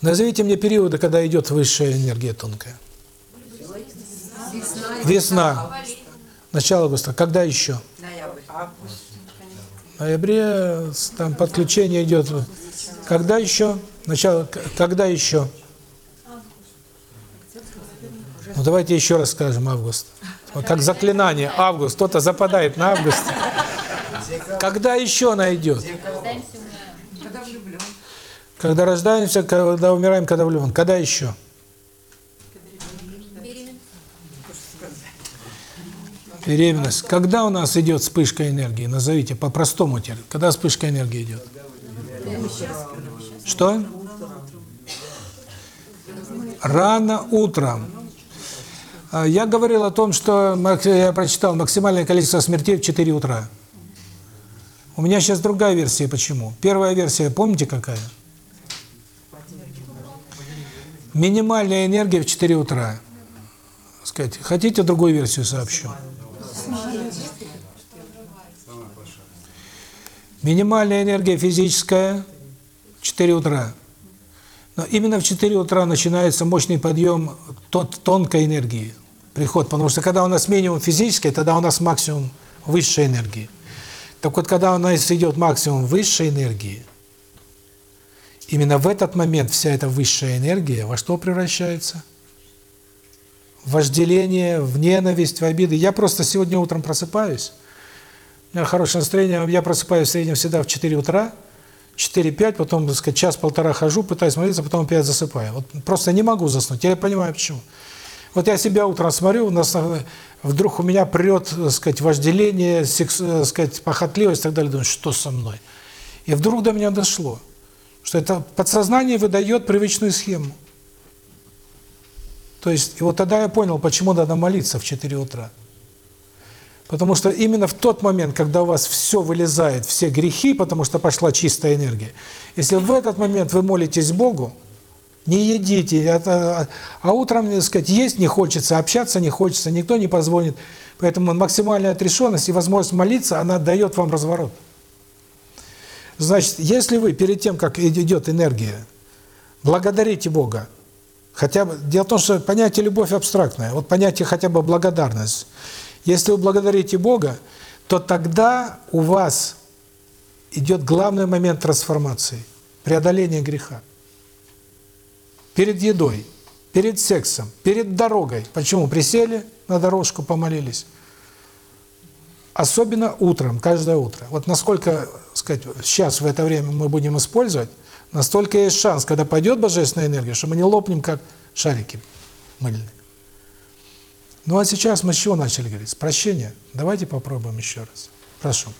Speaker 1: Назовите мне периоды, когда идет высшая энергия тонкая. Весна. Начало августа. Когда еще? Ноябре там подключение идет. Когда еще? Начало. Когда еще? Ну давайте еще раз скажем август. Вот как заклинание. Август. Кто-то западает на август. Когда еще она идет?
Speaker 4: Когда влюблен.
Speaker 1: Когда рождаемся, когда умираем, когда влюблен. Когда еще? Беременность. Когда у нас идет вспышка энергии? Назовите по-простому теперь. Когда вспышка энергии идет? Что? Рано утром. Я говорил о том, что я прочитал максимальное количество смертей в 4 утра. У меня сейчас другая версия, почему. Первая версия, помните какая? Минимальная энергия в 4 утра. Сказать, хотите другую версию сообщу? Минимальная энергия физическая 4 утра. Но именно в 4 утра начинается мощный подъем тонкой энергии, приход. Потому что когда у нас минимум физической, тогда у нас максимум высшей энергии. Так вот, когда у нас идет максимум высшей энергии, именно в этот момент вся эта высшая энергия во что превращается? Вожделение, в ненависть, в обиды. Я просто сегодня утром просыпаюсь, у меня хорошее настроение, я просыпаюсь в среднем всегда в 4 утра, 4-5, потом, так сказать, час-полтора хожу, пытаюсь молиться, потом опять засыпаю. Вот просто не могу заснуть, я понимаю почему. Вот я себя утром смотрю, у нас вдруг у меня прет, так сказать, вожделение, секс, так сказать, похотливость и так далее, думаю, что со мной? И вдруг до меня дошло, что это подсознание выдает привычную схему. То есть, и вот тогда я понял, почему надо молиться в 4 утра. Потому что именно в тот момент, когда у вас все вылезает, все грехи, потому что пошла чистая энергия, если в этот момент вы молитесь Богу, не едите, это, а утром, так сказать, есть не хочется, общаться не хочется, никто не позвонит. Поэтому максимальная отрешенность и возможность молиться, она дает вам разворот. Значит, если вы перед тем, как идет энергия, благодарите Бога, хотя бы, дело в том, что понятие любовь абстрактное, вот понятие хотя бы благодарность. Если вы благодарите Бога, то тогда у вас идет главный момент трансформации – преодоление греха. Перед едой, перед сексом, перед дорогой. Почему? Присели на дорожку, помолились. Особенно утром, каждое утро. Вот насколько, сказать, сейчас в это время мы будем использовать, настолько есть шанс, когда пойдет божественная энергия, что мы не лопнем, как шарики мыльные. Ну а сейчас мы с чего начали говорить? С прощения. Давайте попробуем еще раз. Прошу.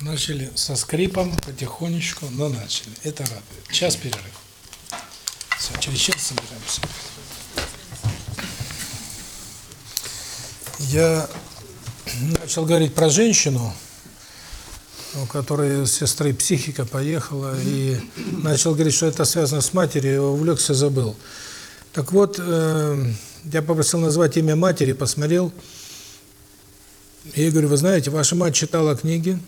Speaker 1: Начали со скрипом, потихонечку, но начали. Это радует. Час перерыв. Все, через час собираемся. Я начал говорить про женщину, у которой сестры психика поехала, и начал говорить, что это связано с матерью, увлекся, забыл. Так вот, э, я попросил назвать имя матери, посмотрел, я говорю, вы знаете, ваша мать читала книги,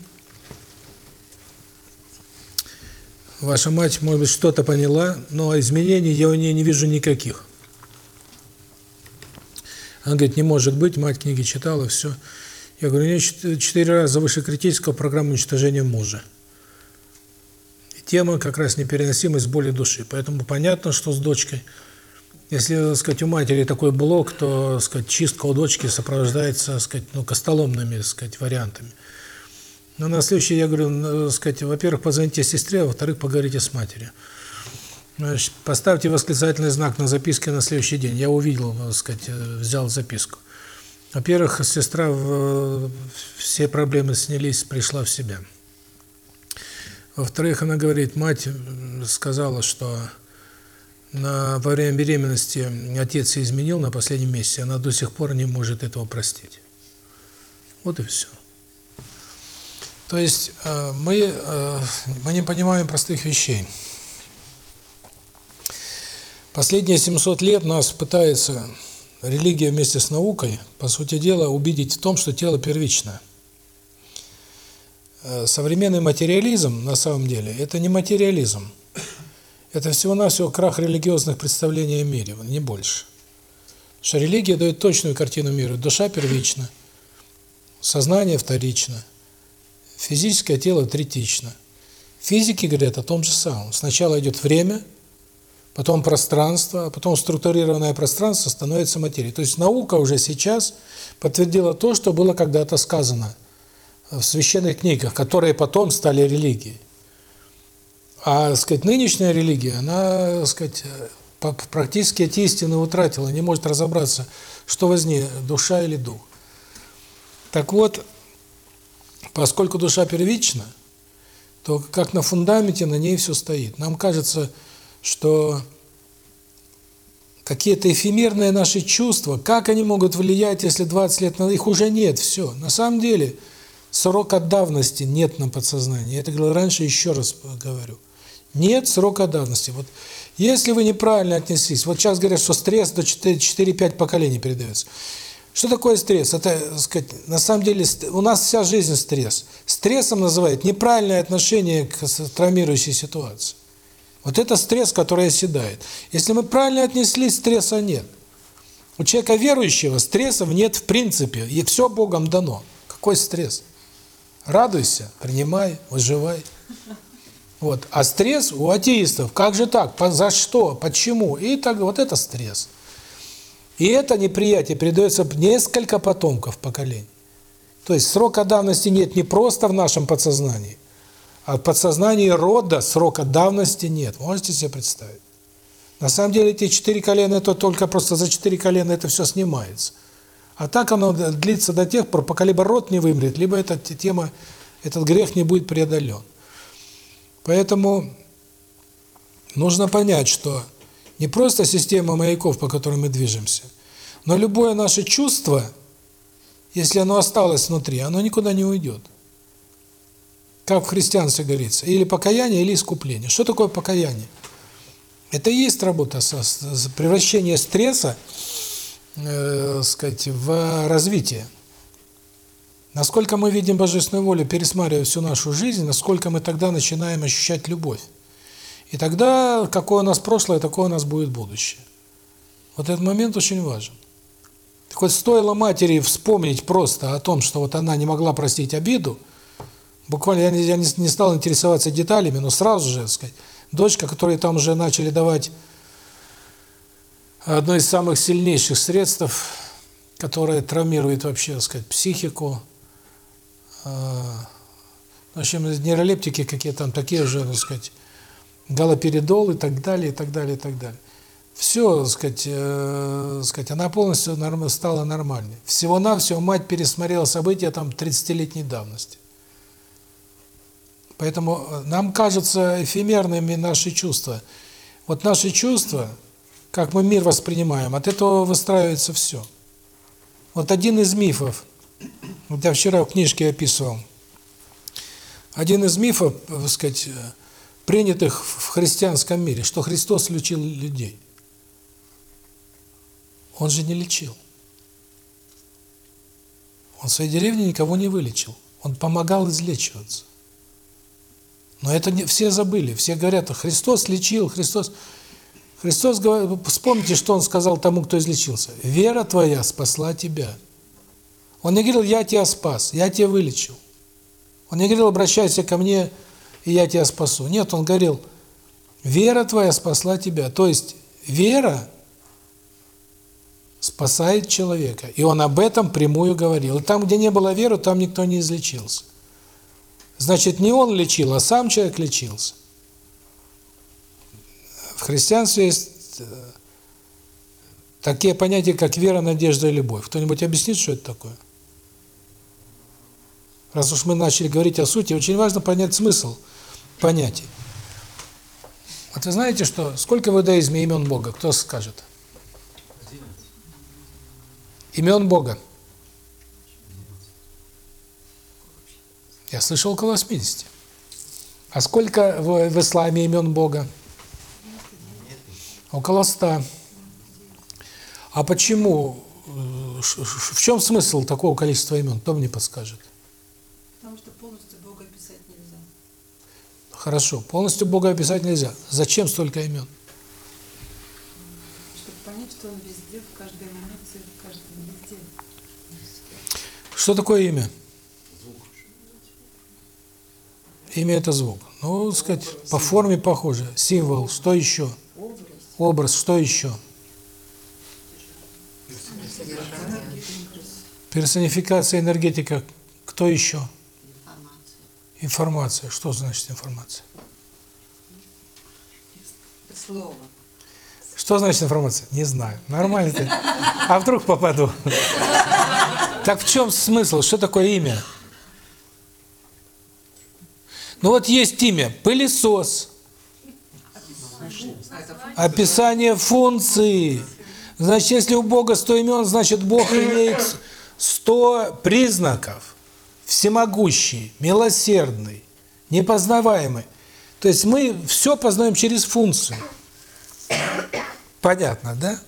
Speaker 1: ваша мать, может быть, что-то поняла, но изменений я у нее не вижу никаких. Она говорит, не может быть, мать книги читала, все. Я говорю, у нее четыре раза выше критического программа уничтожения мужа. И тема как раз непереносимость боли души. Поэтому понятно, что с дочкой, если, так сказать, у матери такой блок, то, так сказать, чистка у дочки сопровождается, так сказать, ну, костоломными, так сказать, вариантами. Но на следующий я говорю, ну, сказать, во-первых, позвоните сестре, а во-вторых, поговорите с матерью. Значит, поставьте восклицательный знак на записке на следующий день. Я увидел, так сказать, взял записку. Во-первых, сестра все проблемы снялись, пришла в себя. Во-вторых, она говорит, мать сказала, что на, во время беременности отец изменил на последнем месяце, она до сих пор не может этого простить. Вот и все. То есть мы, мы не понимаем простых вещей. Последние 700 лет нас пытается религия вместе с наукой, по сути дела, убедить в том, что тело первичное. Современный материализм, на самом деле, это не материализм. Это всего-навсего крах религиозных представлений о мире, не больше. Потому что религия дает точную картину мира. Душа первична, сознание вторично, физическое тело третично. Физики говорят о том же самом. Сначала идет время, потом пространство, а потом структурированное пространство становится материей. То есть наука уже сейчас подтвердила то, что было когда-то сказано в священных книгах, которые потом стали религией. А, сказать, нынешняя религия, она, сказать, практически эти истины утратила, не может разобраться, что возне, душа или дух. Так вот, поскольку душа первична, то как на фундаменте на ней все стоит. Нам кажется, что какие-то эфемерные наши чувства, как они могут влиять, если 20 лет назад, их уже нет, все. На самом деле, срока давности нет на подсознании. Я это говорил раньше, еще раз говорю. Нет срока давности. Вот если вы неправильно отнеслись, вот сейчас говорят, что стресс до 4-5 поколений передается. Что такое стресс? Это, так сказать, на самом деле у нас вся жизнь стресс. Стрессом называют неправильное отношение к травмирующей ситуации. Вот это стресс, который оседает. Если мы правильно отнеслись, стресса нет. У человека верующего стрессов нет в принципе, и все Богом дано. Какой стресс? Радуйся, принимай, выживай. Вот. А стресс у атеистов, как же так, за что, почему? И так вот это стресс. И это неприятие передается несколько потомков поколений. То есть срока давности нет не просто в нашем подсознании, а в подсознании рода срока давности нет. Можете себе представить? На самом деле эти четыре колена, это только просто за четыре колена это все снимается. А так оно длится до тех пор, пока либо род не вымрет, либо эта тема, этот грех не будет преодолен. Поэтому нужно понять, что не просто система маяков, по которым мы движемся, но любое наше чувство, если оно осталось внутри, оно никуда не уйдет. Как в христианстве говорится, или покаяние, или искупление. Что такое покаяние? Это и есть работа со, с превращение стресса, э, сказать, в развитие. Насколько мы видим божественную волю, пересматривая всю нашу жизнь, насколько мы тогда начинаем ощущать любовь. И тогда, какое у нас прошлое, такое у нас будет будущее. Вот этот момент очень важен. Так вот, стоило матери вспомнить просто о том, что вот она не могла простить обиду, буквально я, не, я не, стал интересоваться деталями, но сразу же, так сказать, дочка, которой там уже начали давать одно из самых сильнейших средств, которое травмирует вообще, так сказать, психику, в общем, нейролептики какие там такие же, так сказать, галоперидол и так далее, и так далее, и так далее. Все, так сказать, э, сказать, она полностью норм, стала нормальной. Всего-навсего мать пересмотрела события там 30-летней давности. Поэтому э, нам кажутся эфемерными наши чувства. Вот наши чувства, как мы мир воспринимаем, от этого выстраивается все. Вот один из мифов, вот я вчера в книжке описывал, один из мифов, так сказать, э, принятых в христианском мире, что Христос лечил людей. Он же не лечил. Он в своей деревне никого не вылечил. Он помогал излечиваться. Но это не все забыли. Все говорят, Христос лечил, Христос... Христос говорит, вспомните, что Он сказал тому, кто излечился. «Вера твоя спасла тебя». Он не говорил, я тебя спас, я тебя вылечил. Он не говорил, обращайся ко мне, и я тебя спасу. Нет, он говорил, вера твоя спасла тебя. То есть вера спасает человека. И он об этом прямую говорил. И там, где не было веры, там никто не излечился. Значит, не он лечил, а сам человек лечился. В христианстве есть э, такие понятия, как вера, надежда и любовь. Кто-нибудь объяснит, что это такое? Раз уж мы начали говорить о сути, очень важно понять смысл понятий. Вот вы знаете, что сколько в иудаизме имен Бога? Кто скажет? Имен Бога. Я слышал около 80. А сколько в, в исламе имен Бога? Около 100. А почему? э, В чем смысл такого количества имен? Кто мне подскажет?
Speaker 9: Потому что полностью Бога описать нельзя.
Speaker 1: Хорошо, полностью Бога описать нельзя. Зачем столько имен?
Speaker 9: Чтобы понять, что Он везде, в каждой эмоции, в каждом везде.
Speaker 1: Что такое имя? Имя – это звук. Ну, так сказать, по форме похоже. Символ, что еще? Образ, что еще? Персонификация, энергетика. Кто еще? Информация. Что значит информация?
Speaker 4: Слово.
Speaker 1: Что значит информация? Не знаю. Нормально ты. А вдруг попаду? Так в чем смысл? Что такое имя? Ну вот есть имя пылесос. Описание функции. Значит, если у Бога 100 имен, значит, Бог имеет 100 признаков. Всемогущий, милосердный, непознаваемый. То есть мы все познаем через функцию. Понятно, да?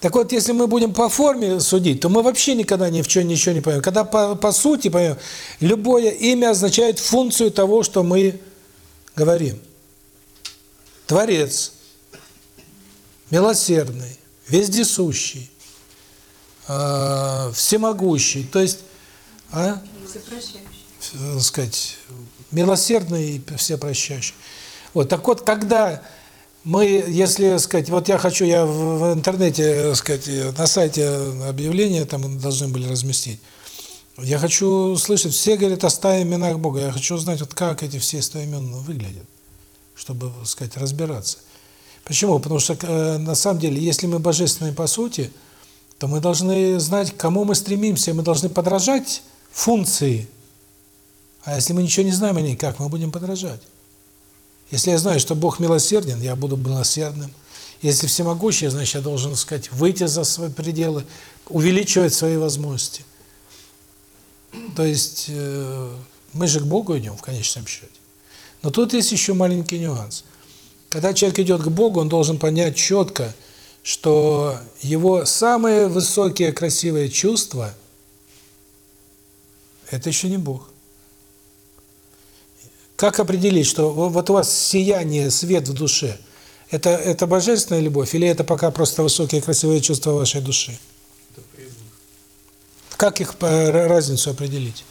Speaker 1: Так вот, если мы будем по форме судить, то мы вообще никогда ни в чем ничего не поймем. Когда по, по сути поймем, любое имя означает функцию того, что мы говорим. Творец, милосердный, вездесущий, э, всемогущий, то есть, а,
Speaker 9: Всепрощающий.
Speaker 1: сказать, милосердный и всепрощающий. Вот, так вот, когда мы, если, сказать, вот я хочу, я в, интернете, сказать, на сайте объявления там должны были разместить, я хочу слышать, все говорят о ста именах Бога, я хочу узнать, вот как эти все сто имен выглядят, чтобы, сказать, разбираться. Почему? Потому что, э, на самом деле, если мы божественные по сути, то мы должны знать, к кому мы стремимся, мы должны подражать функции. А если мы ничего не знаем о ней, как мы будем подражать? Если я знаю, что Бог милосерден, я буду милосердным. Если всемогущий, значит, я должен, сказать, выйти за свои пределы, увеличивать свои возможности. То есть э, мы же к Богу идем в конечном счете. Но тут есть еще маленький нюанс. Когда человек идет к Богу, он должен понять четко, что его самые высокие красивые чувства – это еще не Бог. Как определить, что вот у вас сияние, свет в душе – это это божественная любовь или это пока просто высокие красивые чувства вашей души? Как их э, разницу определить?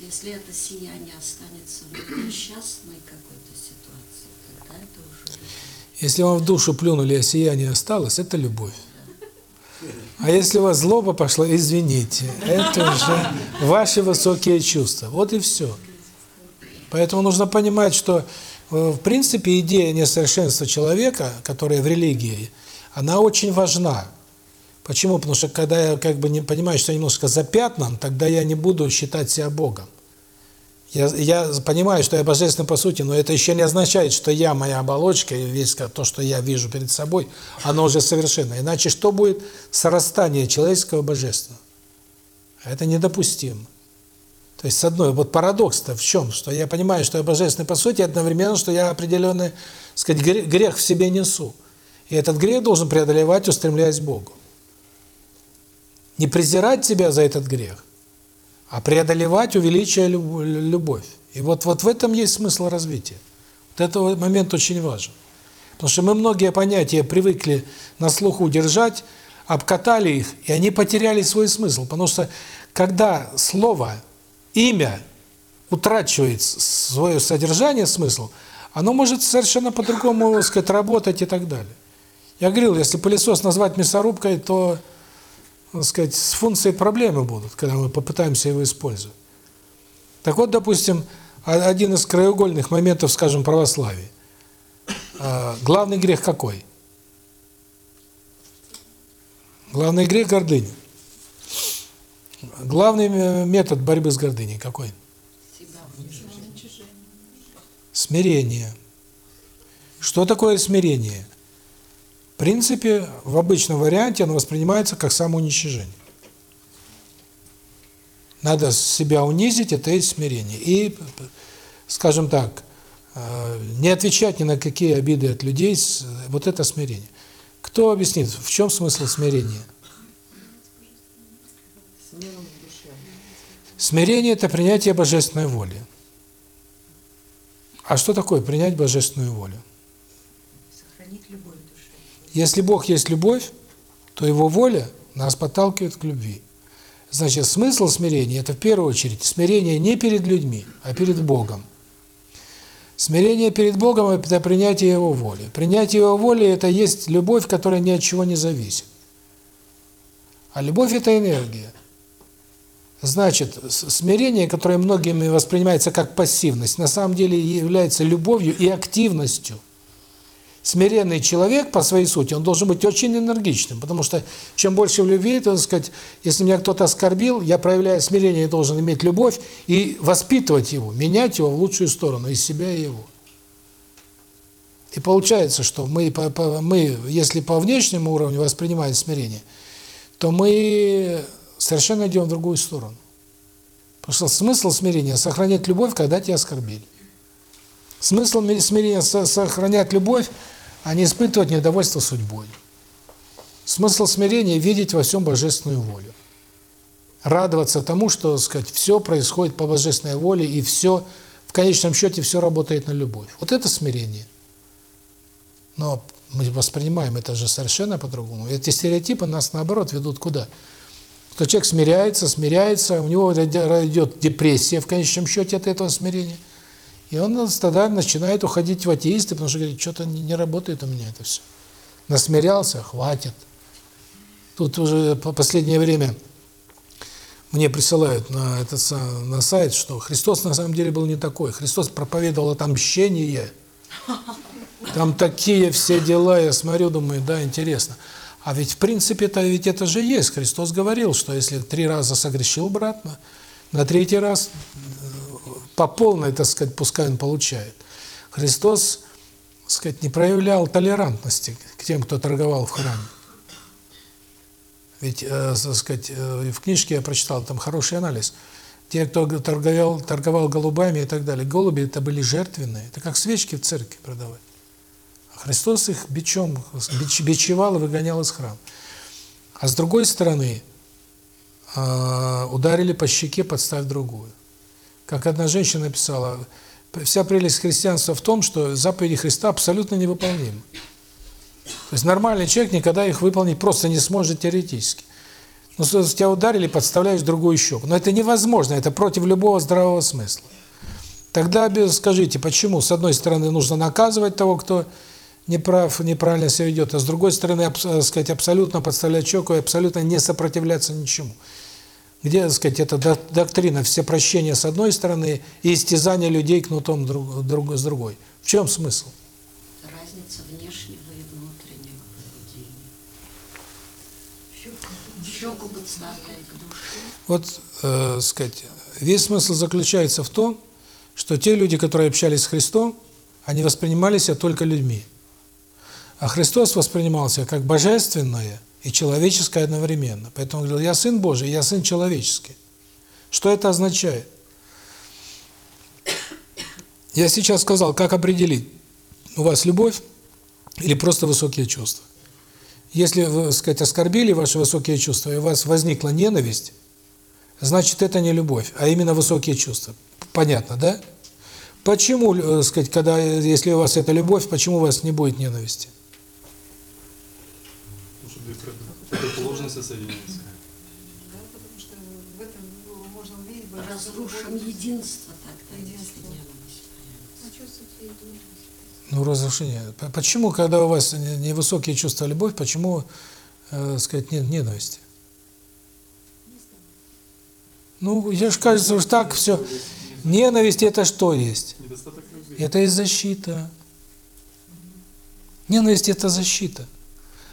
Speaker 11: Если это сияние останется в несчастной какой-то ситуации, тогда это уже
Speaker 1: Если вам в душу плюнули, а сияние осталось, это любовь. А если у вас злоба пошла, извините, это уже ваши высокие чувства. Вот и все. Поэтому нужно понимать, что э, в принципе идея несовершенства человека, которая в религии, она очень важна. Почему? Потому что когда я как бы не понимаю, что я немножко запятнан, тогда я не буду считать себя Богом. Я, я понимаю, что я божественный по сути, но это еще не означает, что я, моя оболочка, и весь то, что я вижу перед собой, оно уже совершенно. Иначе что будет сорастание человеческого божества? Это недопустимо. То есть, с одной, вот парадокс-то в чем? Что я понимаю, что я божественный по сути, одновременно, что я определенный, сказать, грех в себе несу. И этот грех должен преодолевать, устремляясь к Богу. Не презирать себя за этот грех, а преодолевать, увеличивая любовь. И вот, вот в этом есть смысл развития. Вот этот момент очень важен. Потому что мы многие понятия привыкли на слуху держать, обкатали их, и они потеряли свой смысл. Потому что когда слово, имя утрачивает свое содержание, смысл, оно может совершенно по-другому, сказать, работать и так далее. Я говорил, если пылесос назвать мясорубкой, то так сказать, с функцией проблемы будут, когда мы попытаемся его использовать. Так вот, допустим, один из краеугольных моментов, скажем, православия. А, главный грех какой? Главный грех – гордыня. Главный метод борьбы с гордыней какой? Смирение. Что такое смирение? Принципе, в обычном варианте оно воспринимается как самоуничижение. Надо себя унизить, это и смирение. И, скажем так, э, не отвечать ни на какие обиды от людей, вот это смирение. Кто объяснит, в чем смысл смирения? Смирение – это принятие божественной воли. А что такое принять божественную волю? Если Бог есть любовь, то Его воля нас подталкивает к любви. Значит, смысл смирения – это в первую очередь смирение не перед людьми, а перед Богом. Смирение перед Богом – это принятие Его воли. Принятие Его воли – это есть любовь, которая ни от чего не зависит. А любовь – это энергия. Значит, смирение, которое многими воспринимается как пассивность, на самом деле является любовью и активностью – Смиренный человек по своей сути, он должен быть очень энергичным, потому что чем больше в любви, то, так сказать, если меня кто-то оскорбил, я проявляя смирение, должен иметь любовь и воспитывать его, менять его в лучшую сторону, из себя и его. И получается, что мы, мы если по внешнему уровню воспринимаем смирение, то мы совершенно идем в другую сторону. Потому что смысл смирения – сохранять любовь, когда тебя оскорбили. Смысл смирения – сохранять любовь, а не испытывать недовольство судьбой. Смысл смирения – видеть во всем божественную волю. Радоваться тому, что, сказать, все происходит по божественной воле, и все, в конечном счете, все работает на любовь. Вот это смирение. Но мы воспринимаем это же совершенно по-другому. Эти стереотипы нас, наоборот, ведут куда? Что человек смиряется, смиряется, у него идет депрессия в конечном счете от этого смирения – и он тогда начинает уходить в атеисты, потому что говорит, что-то не, работает у меня это все. Насмирялся, хватит. Тут уже по последнее время мне присылают на этот на сайт, что Христос на самом деле был не такой. Христос проповедовал отомщение. Там такие все дела, я смотрю, думаю, да, интересно. А ведь в принципе-то ведь это же есть. Христос говорил, что если три раза согрешил брат, на третий раз по полной, так сказать, пускай он получает. Христос, так сказать, не проявлял толерантности к тем, кто торговал в храме. Ведь, э, так сказать, э, в книжке я прочитал там хороший анализ. Те, кто торговал, торговал голубями и так далее, голуби это были жертвенные. Это как свечки в церкви продавать. А Христос их бичом, бич, бичевал и выгонял из храма. А с другой стороны, э, ударили по щеке, подставь другую. Как одна женщина написала, вся прелесть христианства в том, что заповеди Христа абсолютно невыполнимы. То есть нормальный человек никогда их выполнить просто не сможет теоретически. Ну, тебя ударили, подставляешь другую щеку. Но это невозможно, это против любого здравого смысла. Тогда скажите, почему с одной стороны нужно наказывать того, кто неправ, неправильно себя ведет, а с другой стороны, сказать, абсолютно подставлять щеку и абсолютно не сопротивляться ничему. Где, так сказать, эта доктрина все прощения с одной стороны и истязание людей кнутом друг, друг, с другой? В чем смысл?
Speaker 2: Разница внешнего и внутреннего поведения. Щеку подставляет к душе.
Speaker 1: Вот, э, сказать, весь смысл заключается в том, что те люди, которые общались с Христом, они воспринимали себя только людьми. А Христос воспринимался как божественное и человеческое одновременно. Поэтому он говорил, я Сын Божий, я Сын человеческий. Что это означает? Я сейчас сказал, как определить, у вас любовь или просто высокие чувства. Если вы, так сказать, оскорбили ваши высокие чувства, и у вас возникла ненависть, значит, это не любовь, а именно высокие чувства. Понятно, да? Почему, так э, сказать, когда, если у вас это любовь, почему у вас не будет ненависти?
Speaker 10: Потому что противоположности соединяются.
Speaker 8: Да, потому что в этом можно увидеть
Speaker 11: Разрушим единство тогда, если ненависть
Speaker 8: А чувствуете единство?
Speaker 1: Ну, разрушение. Почему, когда у вас невысокие чувства любовь, почему, э, сказать, нет ненависти? Ну, я же кажется, уж так все. Ненависть это что есть? Это и защита. Ненависть это защита.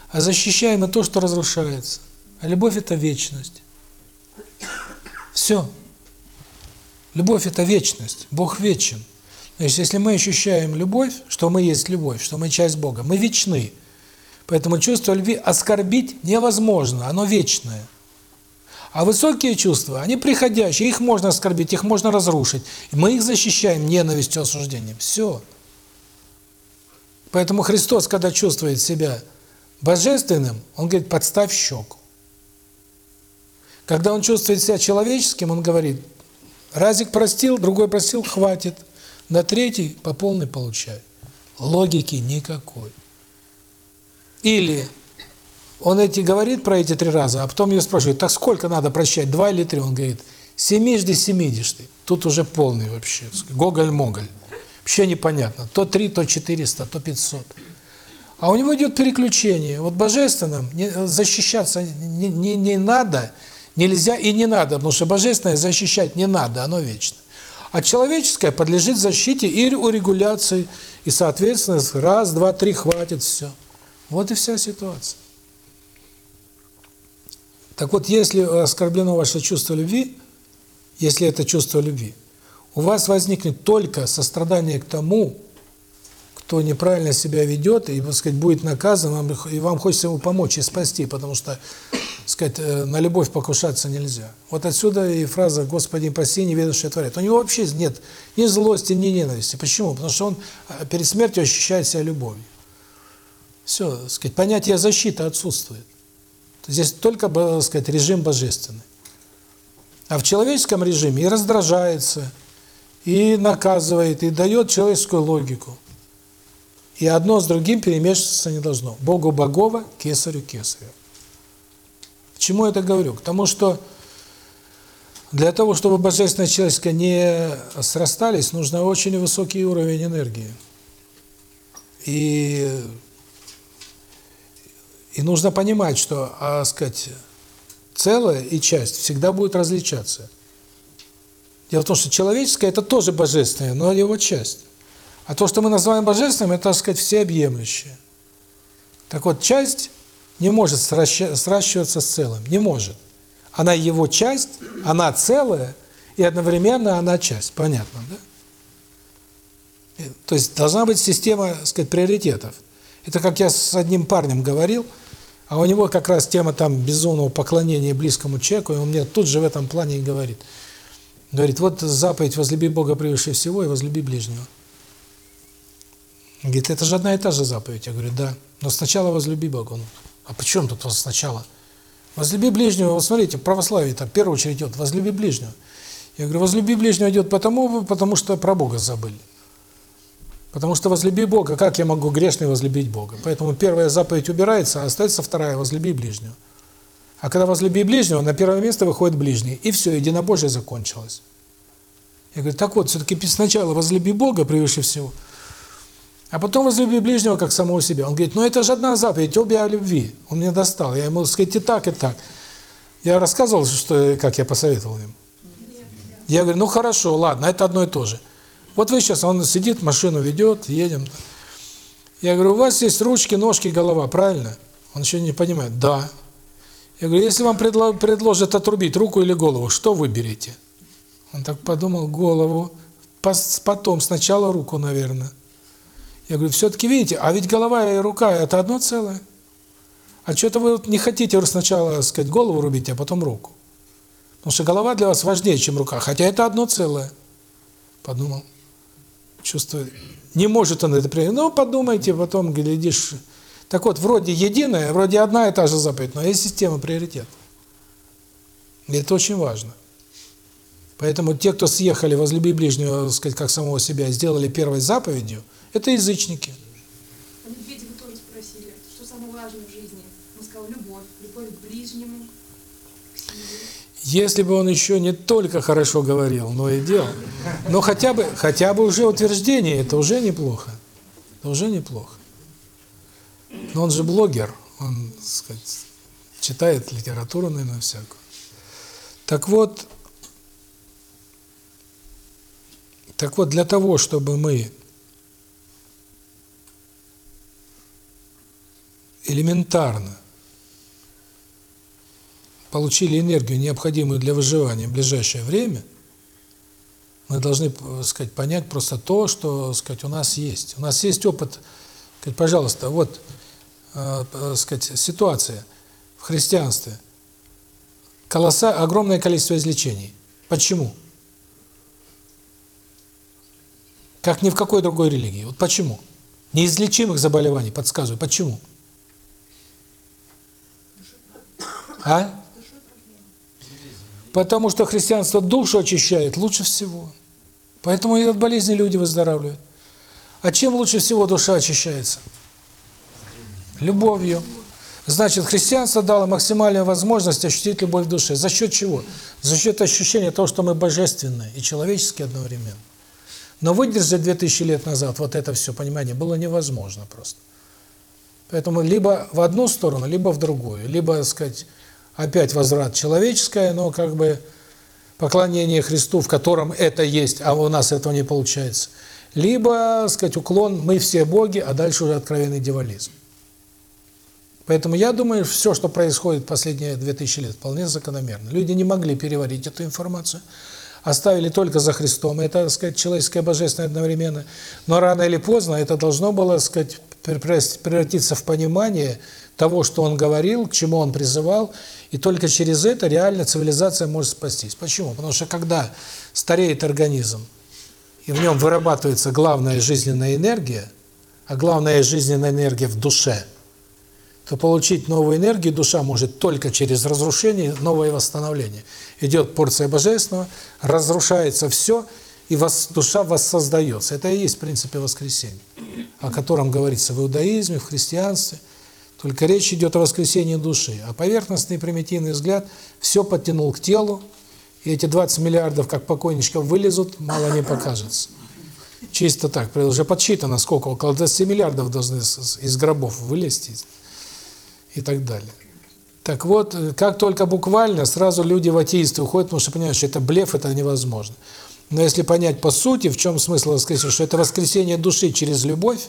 Speaker 1: А защищаем мы то, что разрушается. А любовь это вечность. Все. Любовь это вечность. Бог вечен. То есть, если мы ощущаем любовь, что мы есть любовь, что мы часть Бога, мы вечны. Поэтому чувство любви оскорбить невозможно, оно вечное. А высокие чувства, они приходящие, их можно оскорбить, их можно разрушить. Мы их защищаем ненавистью, осуждением. Все. Поэтому Христос, когда чувствует себя божественным, Он говорит, подставь щеку. Когда Он чувствует себя человеческим, Он говорит, разик простил, другой простил, хватит. На третий по полной получай. Логики никакой. Или он эти говорит про эти три раза, а потом ее спрашивают, так сколько надо прощать, два или три? Он говорит, семижды, семидесятый. Тут уже полный вообще, гоголь-моголь. Вообще непонятно. То три, то четыреста, то пятьсот. А у него идет переключение. Вот божественным защищаться не, не, не надо, нельзя и не надо, потому что божественное защищать не надо, оно вечно. А человеческое подлежит защите и урегуляции, и, соответственно, раз, два, три, хватит, все. Вот и вся ситуация. Так вот, если оскорблено ваше чувство любви, если это чувство любви, у вас возникнет только сострадание к тому, кто неправильно себя ведет и, так сказать, будет наказан, и вам хочется ему помочь и спасти, потому что, так сказать, э, на любовь покушаться нельзя. Вот отсюда и фраза «Господи, прости, неведущий творят». У него вообще нет ни злости, ни ненависти. Почему? Потому что он э, перед смертью ощущает себя любовью. Все, так сказать, понятие защиты отсутствует. Здесь только, так сказать, режим божественный. А в человеческом режиме и раздражается, и наказывает, и дает человеческую логику. И одно с другим перемешиваться не должно. Богу Богова, кесарю кесарю. К чему я это говорю? К тому, что для того, чтобы божественное человеческое не срастались, нужно очень высокий уровень энергии. И и нужно понимать, что, а, сказать, целое и часть всегда будет различаться. Дело в том, что человеческое – это тоже божественное, но его часть. А то, что мы называем божественным, это, так сказать, всеобъемлющее. Так вот, часть не может сращиваться с целым, не может. Она его часть, она целая, и одновременно она часть. Понятно, да? То есть должна быть система, так сказать, приоритетов. Это как я с одним парнем говорил – а у него как раз тема там безумного поклонения близкому человеку, и он мне тут же в этом плане и говорит. Говорит, вот заповедь «возлюби Бога превыше всего и возлюби ближнего». Он говорит, это же одна и та же заповедь. Я говорю, да. Но сначала возлюби Бога. Он, а почему тут сначала? Возлюби ближнего. Вот смотрите, православие там в первую очередь идет. Возлюби ближнего. Я говорю, возлюби ближнего идет потому, потому что про Бога забыли. Потому что возлюби Бога, как я могу грешный возлюбить Бога? Поэтому первая заповедь убирается, а остается вторая – возлюби ближнего. А когда возлюби ближнего, на первое место выходит ближний. И все, единобожие закончилось. Я говорю, так вот, все-таки сначала возлюби Бога превыше всего, а потом возлюби ближнего как самого себя. Он говорит, ну это же одна заповедь, обе о любви. Он меня достал. Я ему сказать и так, и так. Я рассказывал, что, как я посоветовал им. Я говорю, ну хорошо, ладно, это одно и то же. Вот вы сейчас, он сидит, машину ведет, едем. Я говорю, у вас есть ручки, ножки, голова, правильно? Он еще не понимает. Да. Я говорю, если вам предложат отрубить руку или голову, что выберете? Он так подумал, голову. Потом, сначала руку, наверное. Я говорю, все-таки видите, а ведь голова и рука – это одно целое. А что-то вы вот не хотите сначала, так сказать, голову рубить, а потом руку. Потому что голова для вас важнее, чем рука, хотя это одно целое. Подумал. Чувствую. Не может он это принять. Ну, подумайте, потом, глядишь. Так вот, вроде единое, вроде одна и та же заповедь, но есть система приоритетов. И это очень важно. Поэтому те, кто съехали возлюби ближнего, так сказать, как самого себя, сделали первой заповедью, это язычники.
Speaker 8: А Медведева тоже спросили, что самое важное в жизни. Он сказал, любовь. Любовь к ближнему, к семье.
Speaker 1: Если бы он еще не только хорошо говорил, но и делал, но хотя бы, хотя бы уже утверждение, это уже неплохо. Это уже неплохо. Но он же блогер, он, так сказать, читает литературу, наверное, всякую. Так вот, так вот, для того, чтобы мы элементарно получили энергию, необходимую для выживания в ближайшее время, мы должны, так сказать, понять просто то, что, так сказать, у нас есть. У нас есть опыт, сказать, пожалуйста, вот, э, так сказать, ситуация в христианстве. Колосса, огромное количество излечений. Почему? Как ни в какой другой религии. Вот почему? Неизлечимых заболеваний, подсказываю. Почему? А? Потому что христианство душу очищает лучше всего. Поэтому и от болезни люди выздоравливают. А чем лучше всего душа очищается? Любовью. Значит, христианство дало максимальную возможность ощутить любовь в душе. За счет чего? За счет ощущения того, что мы божественные и человеческие одновременно. Но выдержать 2000 лет назад вот это все понимание было невозможно просто. Поэтому либо в одну сторону, либо в другую. Либо, так сказать, опять возврат человеческое, но как бы поклонение Христу, в котором это есть, а у нас этого не получается. Либо, сказать, уклон «мы все боги», а дальше уже откровенный дьяволизм. Поэтому я думаю, все, что происходит последние 2000 лет, вполне закономерно. Люди не могли переварить эту информацию, оставили только за Христом. Это, так сказать, человеческое божественное одновременно. Но рано или поздно это должно было, так сказать, превратиться в понимание того, что он говорил, к чему он призывал, и только через это реально цивилизация может спастись. Почему? Потому что когда стареет организм, и в нем вырабатывается главная жизненная энергия, а главная жизненная энергия в душе, то получить новую энергию душа может только через разрушение, новое восстановление. Идет порция божественного, разрушается все, и вас, душа воссоздается. Это и есть в принципе воскресенье, о котором говорится в иудаизме, в христианстве. Только речь идет о воскресении души. А поверхностный примитивный взгляд все подтянул к телу, и эти 20 миллиардов, как покойничков, вылезут, мало не покажется. Чисто так, уже подсчитано, сколько, около 20 миллиардов должны из гробов вылезти и так далее. Так вот, как только буквально, сразу люди в атеисты уходят, потому что понимают, что это блеф, это невозможно. Но если понять по сути, в чем смысл воскресения, что это воскресение души через любовь,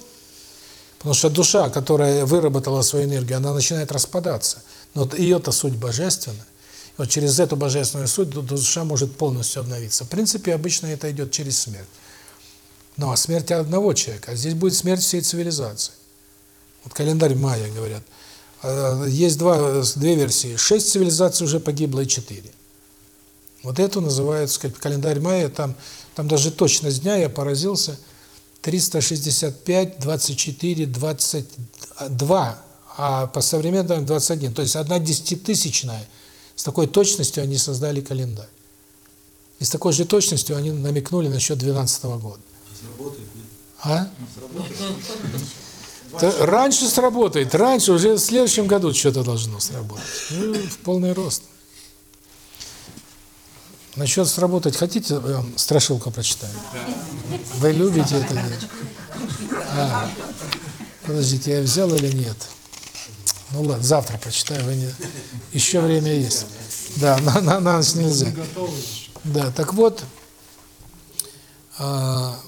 Speaker 1: потому что душа, которая выработала свою энергию, она начинает распадаться. Но ее-то суть божественная. Вот через эту божественную суть душа может полностью обновиться. В принципе, обычно это идет через смерть. Но смерть одного человека, а здесь будет смерть всей цивилизации. Вот календарь майя, говорят, есть два, две версии. Шесть цивилизаций уже погибло и четыре. Вот эту называют, сказать, календарь майя, там, там даже точность дня, я поразился, 365, 24, 22, а по современным 21. То есть одна десятитысячная. С такой точностью они создали календарь. И с такой же точностью они намекнули насчет 12 -го года.
Speaker 12: Сработает, нет?
Speaker 1: А? Раньше сработает, раньше, уже в следующем году что-то должно сработать. Ну, в полный рост. Насчет сработать, хотите, я вам страшилку прочитаю? Вы любите это делать? А, подождите, я взял или нет? Ну ладно, завтра прочитаю, вы не... еще время есть. Да, на, на, на ночь нельзя. Да, так вот, а,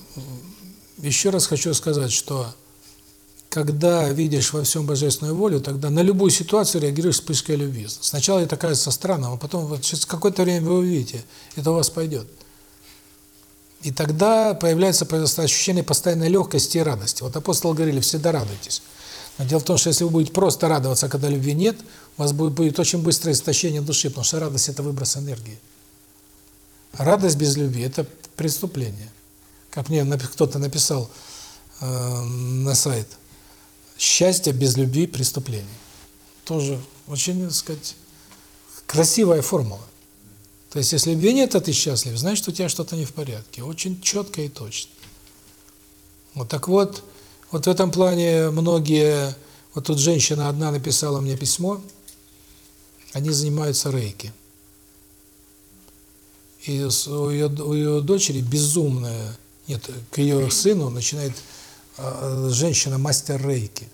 Speaker 1: еще раз хочу сказать, что когда видишь во всем божественную волю, тогда на любую ситуацию реагируешь вспышкой любви. Сначала это кажется странным, а потом вот через какое-то время вы увидите, это у вас пойдет. И тогда появляется ощущение постоянной легкости и радости. Вот апостолы говорили, всегда радуйтесь. Но дело в том, что если вы будете просто радоваться, когда любви нет, у вас будет, будет очень быстрое истощение души, потому что радость – это выброс энергии. Радость без любви – это преступление. Как мне кто-то написал э, на сайт, счастье без любви – преступление. Тоже очень, так сказать, красивая формула. То есть, если любви нет, а ты счастлив, значит, у тебя что-то не в порядке. Очень четко и точно. Вот так вот, вот в этом плане многие... Вот тут женщина одна написала мне письмо, они занимаются рейки. И у ее, у ее дочери безумная, нет, к ее сыну начинает женщина мастер рейки.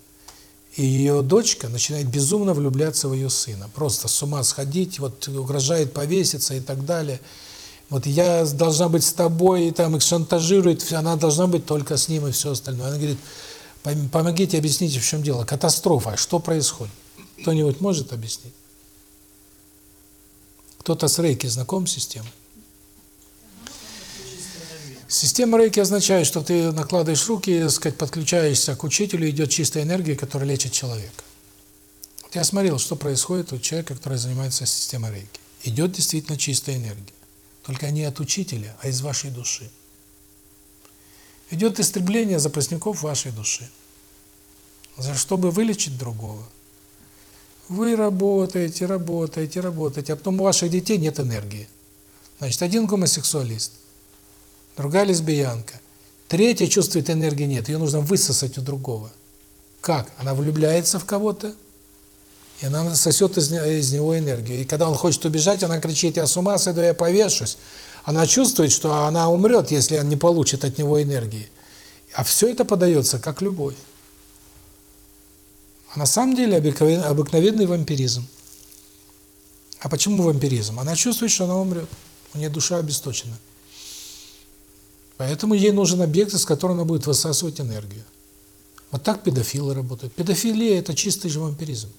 Speaker 1: И ее дочка начинает безумно влюбляться в ее сына. Просто с ума сходить, вот угрожает повеситься и так далее. Вот я должна быть с тобой, и там их шантажирует, она должна быть только с ним и все остальное. Она говорит, помогите, объясните, в чем дело. Катастрофа, что происходит? Кто-нибудь может объяснить? Кто-то с рейки знаком с системой? Система рейки означает, что ты накладываешь руки, сказать, подключаешься к учителю, идет чистая энергия, которая лечит человека. Вот я смотрел, что происходит у человека, который занимается системой рейки. Идет действительно чистая энергия. Только не от учителя, а из вашей души. Идет истребление запасников вашей души. За чтобы вылечить другого. Вы работаете, работаете, работаете, а потом у ваших детей нет энергии. Значит, один гомосексуалист – другая лесбиянка. Третья чувствует энергии нет, ее нужно высосать у другого. Как? Она влюбляется в кого-то, и она сосет из, из него энергию. И когда он хочет убежать, она кричит, я с ума сойду, я повешусь. Она чувствует, что она умрет, если он не получит от него энергии. А все это подается как любовь. А на самом деле обыкновенный вампиризм. А почему вампиризм? Она чувствует, что она умрет. У нее душа обесточена. Поэтому ей нужен объект, из которого она будет высасывать энергию. Вот так педофилы работают. Педофилия – это чистый же вампиризм.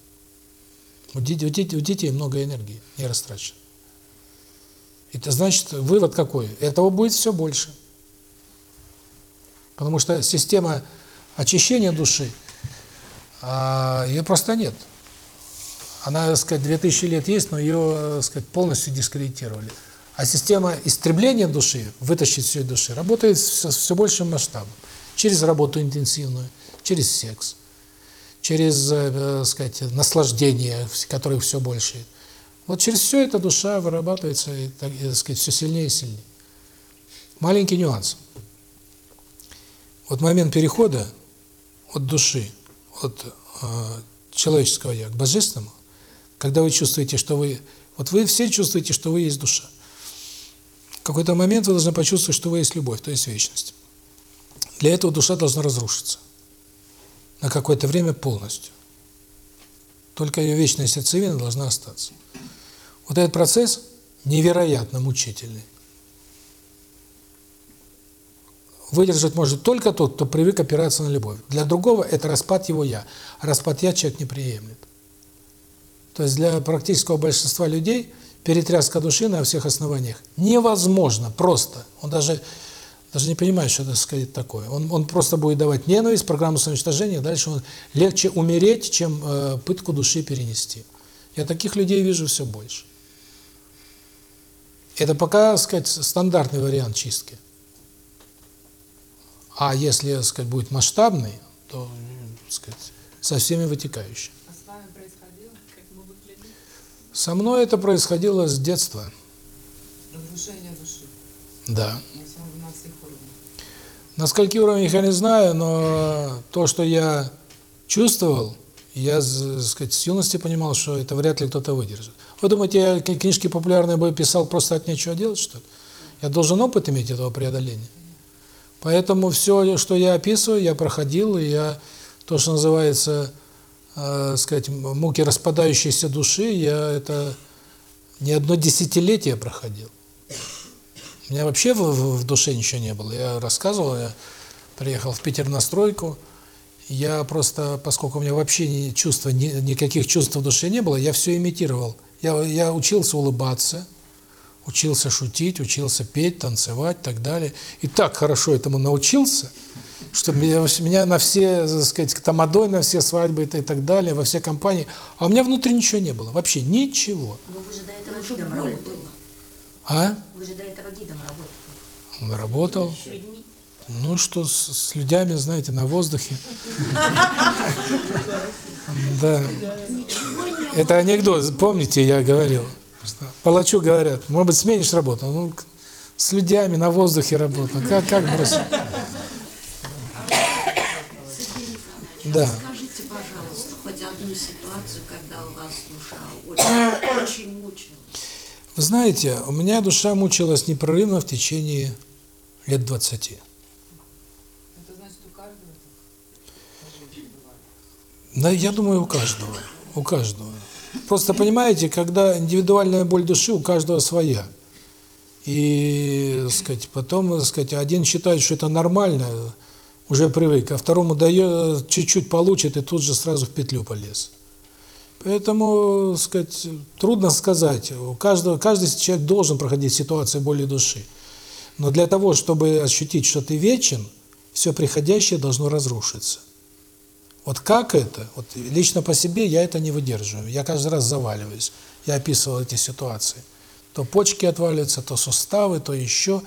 Speaker 1: У детей, у детей, много энергии, не растрачено. Это значит, вывод какой? Этого будет все больше. Потому что система очищения души, а, ее просто нет. Она, так сказать, 2000 лет есть, но ее, так сказать, полностью дискредитировали. А система истребления души, вытащить всю души, работает с все большим масштабом. Через работу интенсивную, через секс, через, э, сказать, наслаждение, которых все больше. Вот через все это душа вырабатывается, и, так, и, сказать, все сильнее и сильнее. Маленький нюанс. Вот момент перехода от души, от э, человеческого я к божественному, когда вы чувствуете, что вы... Вот вы все чувствуете, что вы есть душа какой-то момент вы должны почувствовать, что вы есть любовь, то есть вечность. Для этого душа должна разрушиться. На какое-то время полностью. Только ее вечная сердцевина должна остаться. Вот этот процесс невероятно мучительный. Выдержать может только тот, кто привык опираться на любовь. Для другого это распад его «я». Распад «я» человек не приемлет. То есть для практического большинства людей – перетряска души на всех основаниях невозможно, просто. Он даже даже не понимает, что это сказать такое. Он, он просто будет давать ненависть, программу самоуничтожения, дальше он легче умереть, чем э, пытку души перенести. Я таких людей вижу все больше. Это пока, сказать, стандартный вариант чистки. А если, сказать, будет масштабный, то, сказать, со всеми вытекающими. Со мной это происходило с детства.
Speaker 4: Разрушение души.
Speaker 1: Да.
Speaker 4: На.
Speaker 1: На скольких уровнях я не знаю, но то, что я чувствовал, я, так сказать, с юности понимал, что это вряд ли кто-то выдержит. Вы думаете, я книжки популярные бы писал просто от нечего делать, что ли? Я должен опыт иметь этого преодоления. Поэтому все, что я описываю, я проходил, и я, то, что называется, э, сказать, муки распадающейся души, я это не одно десятилетие проходил. У меня вообще в, в, в душе ничего не было. Я рассказывал, я приехал в Питер на стройку, я просто, поскольку у меня вообще ни чувства, ни, никаких чувств в душе не было, я все имитировал. Я, я учился улыбаться, учился шутить, учился петь, танцевать и так далее. И так хорошо этому научился, что меня, меня на все, так сказать, тамадой, на все свадьбы и так далее, во все компании. А у меня внутри ничего не было, вообще ничего.
Speaker 2: Но вы же до этого гидом работали.
Speaker 1: А?
Speaker 2: Вы же до этого гидом работали.
Speaker 1: Он работал. Ну что, с, с людьми, знаете, на воздухе. Да. Это анекдот, помните, я говорил. Палачу говорят, может быть, сменишь работу? Ну, с людьми на воздухе работал. Как, как бросить? Да.
Speaker 11: скажите, пожалуйста, хоть одну ситуацию, когда у вас душа очень, очень мучилась.
Speaker 1: Вы знаете, у меня душа мучилась непрерывно в течение лет 20.
Speaker 8: Это значит у каждого
Speaker 1: Да, я думаю, у каждого. У каждого. Просто понимаете, когда индивидуальная боль души у каждого своя. И, так сказать, потом, так сказать, один считает, что это нормально, уже привык, а второму дает, чуть-чуть получит и тут же сразу в петлю полез. Поэтому, так сказать, трудно сказать. У каждого, каждый человек должен проходить ситуацию боли души. Но для того, чтобы ощутить, что ты вечен, все приходящее должно разрушиться. Вот как это? Вот лично по себе я это не выдерживаю. Я каждый раз заваливаюсь. Я описывал эти ситуации. То почки отваливаются, то суставы, то еще.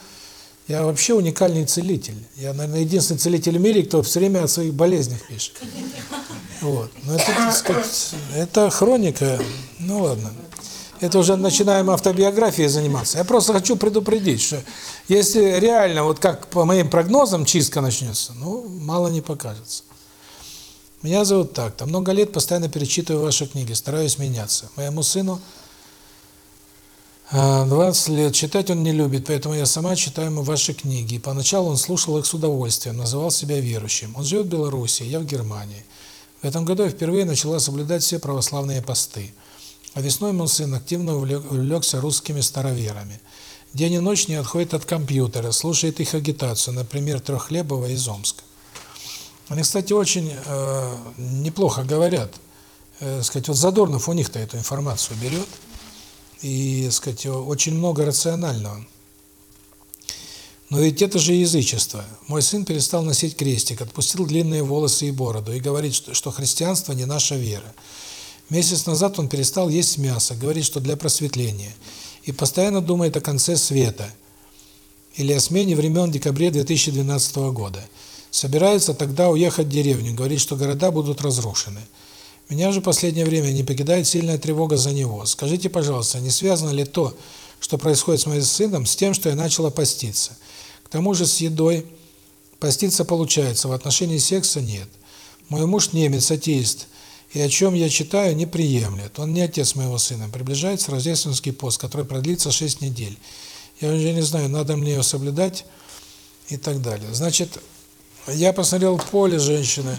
Speaker 1: Я вообще уникальный целитель. Я, наверное, единственный целитель в мире, кто все время о своих болезнях пишет. Вот. Но это, так сказать, это хроника. Ну ладно. Это уже начинаем автобиографией заниматься. Я просто хочу предупредить, что если реально, вот как по моим прогнозам, чистка начнется, ну, мало не покажется. Меня зовут так-то. Много лет постоянно перечитываю ваши книги, стараюсь меняться. Моему сыну 20 лет. Читать он не любит, поэтому я сама читаю ему ваши книги. Поначалу он слушал их с удовольствием, называл себя верующим. Он живет в Беларуси, я в Германии. В этом году я впервые начала соблюдать все православные посты. А весной мой сын активно увлек- увлекся русскими староверами. День и ночь не отходит от компьютера, слушает их агитацию, например, Трехлебова из Омска. Они, кстати, очень э, неплохо говорят. Э, сказать, вот Задорнов у них-то эту информацию берет. И, сказать, очень много рационального. Но ведь это же язычество. Мой сын перестал носить крестик, отпустил длинные волосы и бороду и говорит, что, что христианство не наша вера. Месяц назад он перестал есть мясо, говорит, что для просветления. И постоянно думает о конце света или о смене времен в декабре 2012 года. Собирается тогда уехать в деревню, говорит, что города будут разрушены. Меня же в последнее время не покидает сильная тревога за него. Скажите, пожалуйста, не связано ли то, что происходит с моим сыном, с тем, что я начала поститься? К тому же с едой поститься получается, в отношении секса нет. Мой муж немец, атеист, и о чем я читаю, не приемлет. Он не отец моего сына. Приближается рождественский пост, который продлится 6 недель. Я уже не знаю, надо мне ее соблюдать и так далее. Значит, я посмотрел поле женщины,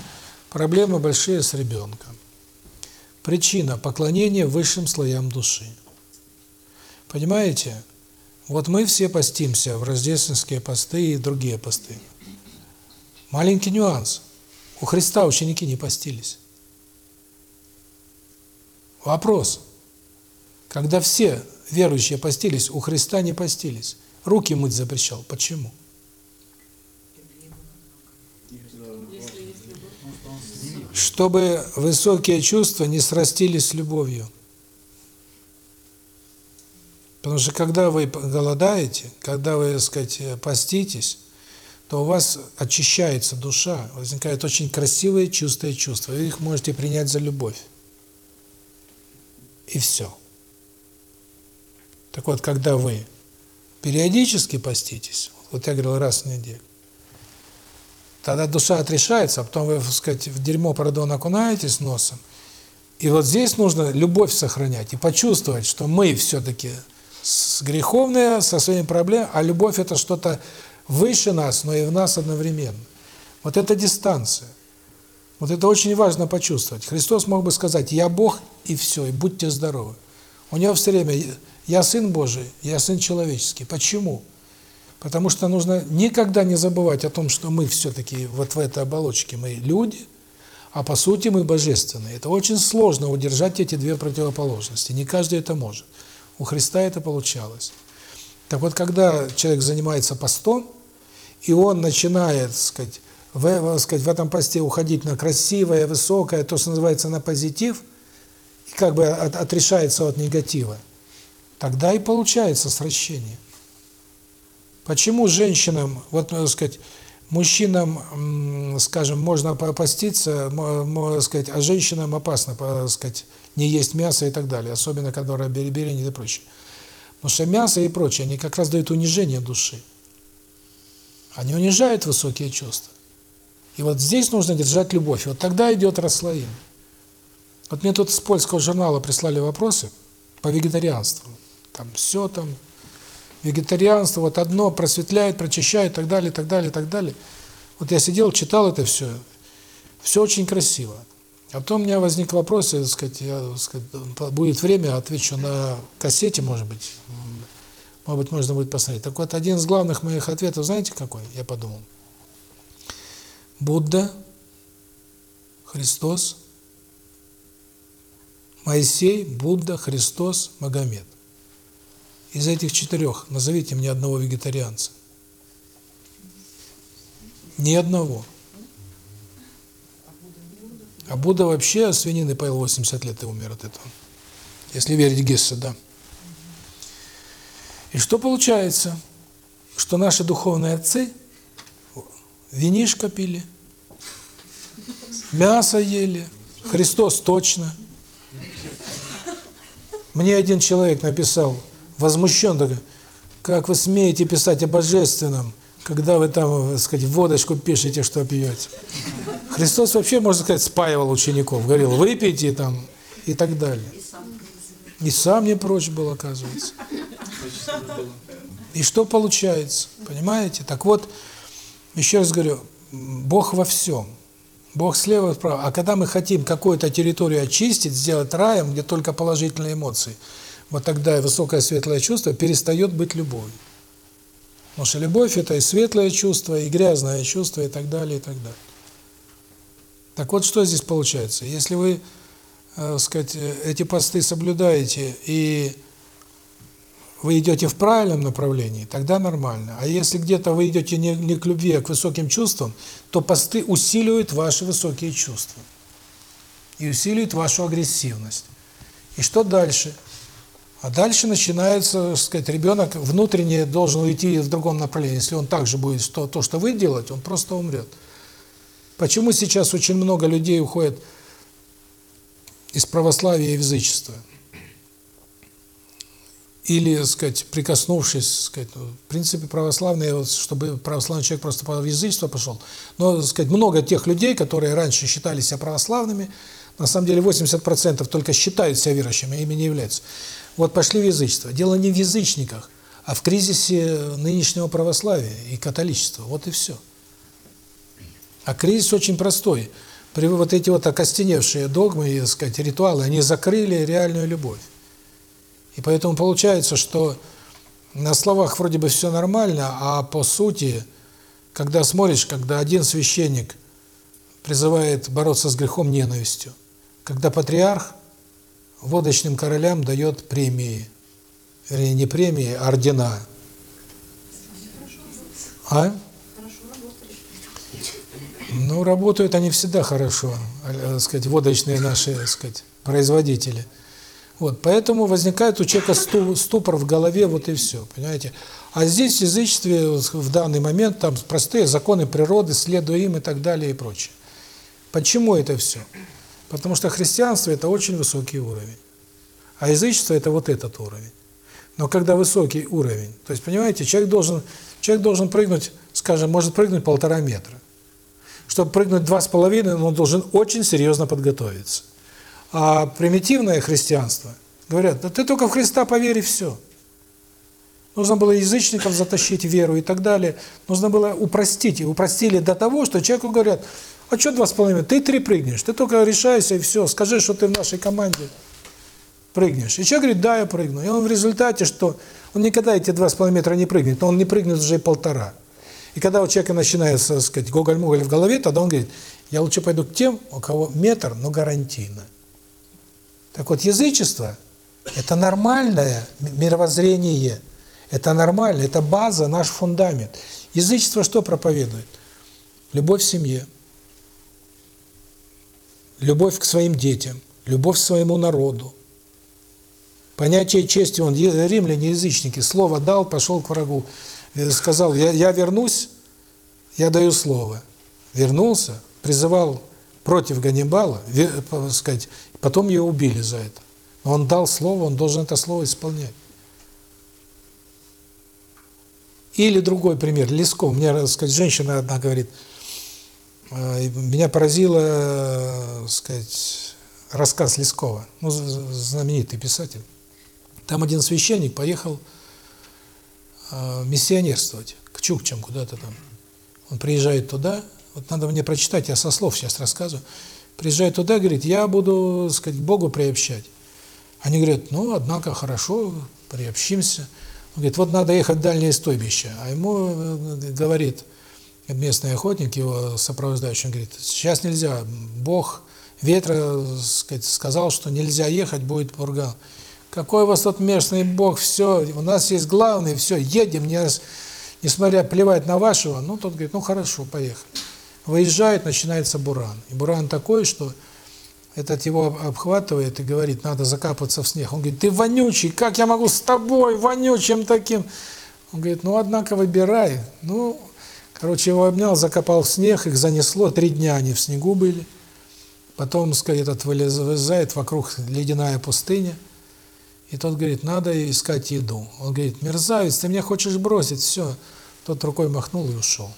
Speaker 1: проблемы большие с ребенком. Причина – поклонение высшим слоям души. Понимаете? Вот мы все постимся в рождественские посты и другие посты. Маленький нюанс. У Христа ученики не постились. Вопрос. Когда все верующие постились, у Христа не постились. Руки мыть запрещал. Почему? Чтобы высокие чувства не срастились с любовью. Потому что когда вы голодаете, когда вы, так сказать, поститесь, то у вас очищается душа, возникают очень красивые чувства чувства. Вы их можете принять за любовь. И все. Так вот, когда вы периодически поститесь, вот я говорил раз в неделю, тогда душа отрешается, а потом вы, так сказать, в дерьмо пардон окунаетесь носом, и вот здесь нужно любовь сохранять и почувствовать, что мы все-таки греховные, со своими проблемами, а любовь это что-то выше нас, но и в нас одновременно. Вот это дистанция. Вот это очень важно почувствовать. Христос мог бы сказать, я Бог, и все, и будьте здоровы. У него все время, я Сын Божий, я Сын Человеческий. Почему? Потому что нужно никогда не забывать о том, что мы все-таки вот в этой оболочке, мы люди, а по сути мы божественные. Это очень сложно удержать эти две противоположности. Не каждый это может. У Христа это получалось. Так вот, когда человек занимается постом, и он начинает, так сказать, в, так сказать, в этом посте уходить на красивое, высокое, то, что называется, на позитив, и как бы от, отрешается от негатива, тогда и получается сращение. Почему женщинам, вот, так сказать, мужчинам, скажем, можно поститься, можно сказать, а женщинам опасно, сказать, не есть мясо и так далее, особенно когда беременность и прочее. Потому что мясо и прочее, они как раз дают унижение души. Они унижают высокие чувства. И вот здесь нужно держать любовь. И вот тогда идет расслоение. Вот мне тут с польского журнала прислали вопросы по вегетарианству. Там все там, вегетарианство, вот одно просветляет, прочищает, и так далее, и так далее, и так далее. Вот я сидел, читал это все. Все очень красиво. А потом у меня возник вопрос, я, сказать, я, сказать, будет время, отвечу на кассете, может быть. Может быть, можно будет посмотреть. Так вот, один из главных моих ответов, знаете какой? Я подумал. Будда, Христос, Моисей, Будда, Христос, Магомед. Из этих четырех назовите мне одного вегетарианца. Ни одного. А Будда вообще свинины поел 80 лет и умер от этого. Если верить Гессе, да. И что получается? Что наши духовные отцы винишко пили, мясо ели, Христос точно. Мне один человек написал, возмущен, такой, как вы смеете писать о божественном, когда вы там, так сказать, водочку пишете, что пьете. Христос вообще, можно сказать, спаивал учеников, говорил, выпейте там и так далее. И сам не прочь был, оказывается. И что получается? Понимаете? Так вот, еще раз говорю, Бог во всем. Бог слева и справа. А когда мы хотим какую-то территорию очистить, сделать раем, где только положительные эмоции, вот тогда высокое светлое чувство перестает быть любовью. Потому что любовь – это и светлое чувство, и грязное чувство, и так далее, и так далее. Так вот, что здесь получается? Если вы, э, сказать, эти посты соблюдаете, и вы идете в правильном направлении, тогда нормально. А если где-то вы идете не, не к любви, а к высоким чувствам, то посты усиливают ваши высокие чувства. И усиливают вашу агрессивность. И что дальше? А дальше начинается, так сказать, ребенок внутренне должен уйти в другом направлении. Если он также будет то, то, что вы делаете, он просто умрет. Почему сейчас очень много людей уходят из православия и язычества? Или, так сказать, прикоснувшись, так сказать, ну, в принципе, православные, чтобы православный человек просто по язычеству пошел. Но, так сказать, много тех людей, которые раньше считали себя православными, на самом деле 80% только считают себя верующими, а ими не являются. Вот пошли в язычество. Дело не в язычниках, а в кризисе нынешнего православия и католичества. Вот и все. А кризис очень простой. При вот эти вот окостеневшие догмы и, сказать, ритуалы, они закрыли реальную любовь. И поэтому получается, что на словах вроде бы все нормально, а по сути, когда смотришь, когда один священник призывает бороться с грехом ненавистью, когда патриарх водочным королям дает премии. Вернее, не премии, а ордена. А? Ну, работают они всегда хорошо, так сказать, водочные наши, так сказать, производители. Вот, поэтому возникает у человека ступор в голове, вот и все, понимаете? А здесь в язычестве в данный момент там простые законы природы, следуя им и так далее и прочее. Почему это все? Потому что христианство – это очень высокий уровень, а язычество – это вот этот уровень. Но когда высокий уровень, то есть, понимаете, человек должен, человек должен прыгнуть, скажем, может прыгнуть полтора метра. Чтобы прыгнуть два с половиной, он должен очень серьезно подготовиться. А примитивное христианство, говорят, да ты только в Христа поверь и все. Нужно было язычников затащить веру и так далее. Нужно было упростить. И упростили до того, что человеку говорят, а что два с половиной? Ты три прыгнешь. Ты только решайся и все. Скажи, что ты в нашей команде прыгнешь. И человек говорит, да, я прыгну. И он в результате, что он никогда эти два с половиной метра не прыгнет, но он не прыгнет уже и полтора. И когда у человека начинается, так сказать, гоголь-моголь в голове, тогда он говорит, я лучше пойду к тем, у кого метр, но гарантийно. Так вот, язычество – это нормальное мировоззрение. Это нормально, это база, наш фундамент. Язычество что проповедует? Любовь в семье, любовь к своим детям, любовь к своему народу. Понятие чести, он, римляне, язычники, слово дал, пошел к врагу. Э, сказал, я, я вернусь, я даю слово. Вернулся, призывал против Ганнибала, сказать, потом его убили за это. Но он дал слово, он должен это слово исполнять. Или другой пример, Лесков. Мне, сказать, женщина одна говорит, э, меня поразило, э, сказать, рассказ Лескова, ну, знаменитый писатель. Там один священник поехал э, миссионерствовать к Чукчам куда-то там. Он приезжает туда, вот надо мне прочитать, я со слов сейчас рассказываю. Приезжает туда, говорит, я буду, сказать, Богу приобщать. Они говорят, ну, однако, хорошо, приобщимся. Он говорит, вот надо ехать в дальнее стойбище. А ему э, говорит местный охотник, его сопровождающий, он говорит, сейчас нельзя, Бог ветра сказать, сказал, что нельзя ехать, будет бурган. Какой у вас тут местный Бог, все, у нас есть главный, все, едем, не, несмотря плевать на вашего, ну, тот говорит, ну, хорошо, поехали. Выезжает, начинается буран. И буран такой, что этот его обхватывает и говорит, надо закапываться в снег. Он говорит, ты вонючий, как я могу с тобой, вонючим таким? Он говорит, ну, однако, выбирай. Ну, короче, его обнял, закопал в снег, их занесло, три дня они в снегу были. Потом, сказать, этот вылезает, вокруг ледяная пустыня. И тот говорит, надо искать еду. Он говорит, мерзавец, ты меня хочешь бросить, все. Тот рукой махнул и ушел.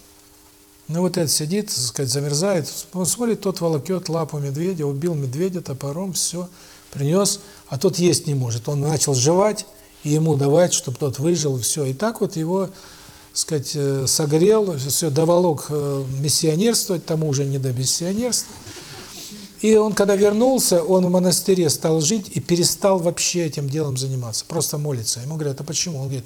Speaker 1: Ну вот этот сидит, сказать, замерзает, он смотрит, тот волокет лапу медведя, убил медведя топором, все, принес, а тот есть не может. Он начал жевать, и ему давать, чтобы тот выжил, все. И так вот его, сказать, э, согрел, все, доволок э, миссионерствовать, тому уже не до миссионерства. И он, когда вернулся, он в монастыре стал жить и перестал вообще этим делом заниматься, просто молиться. Ему говорят, а почему? Он говорит,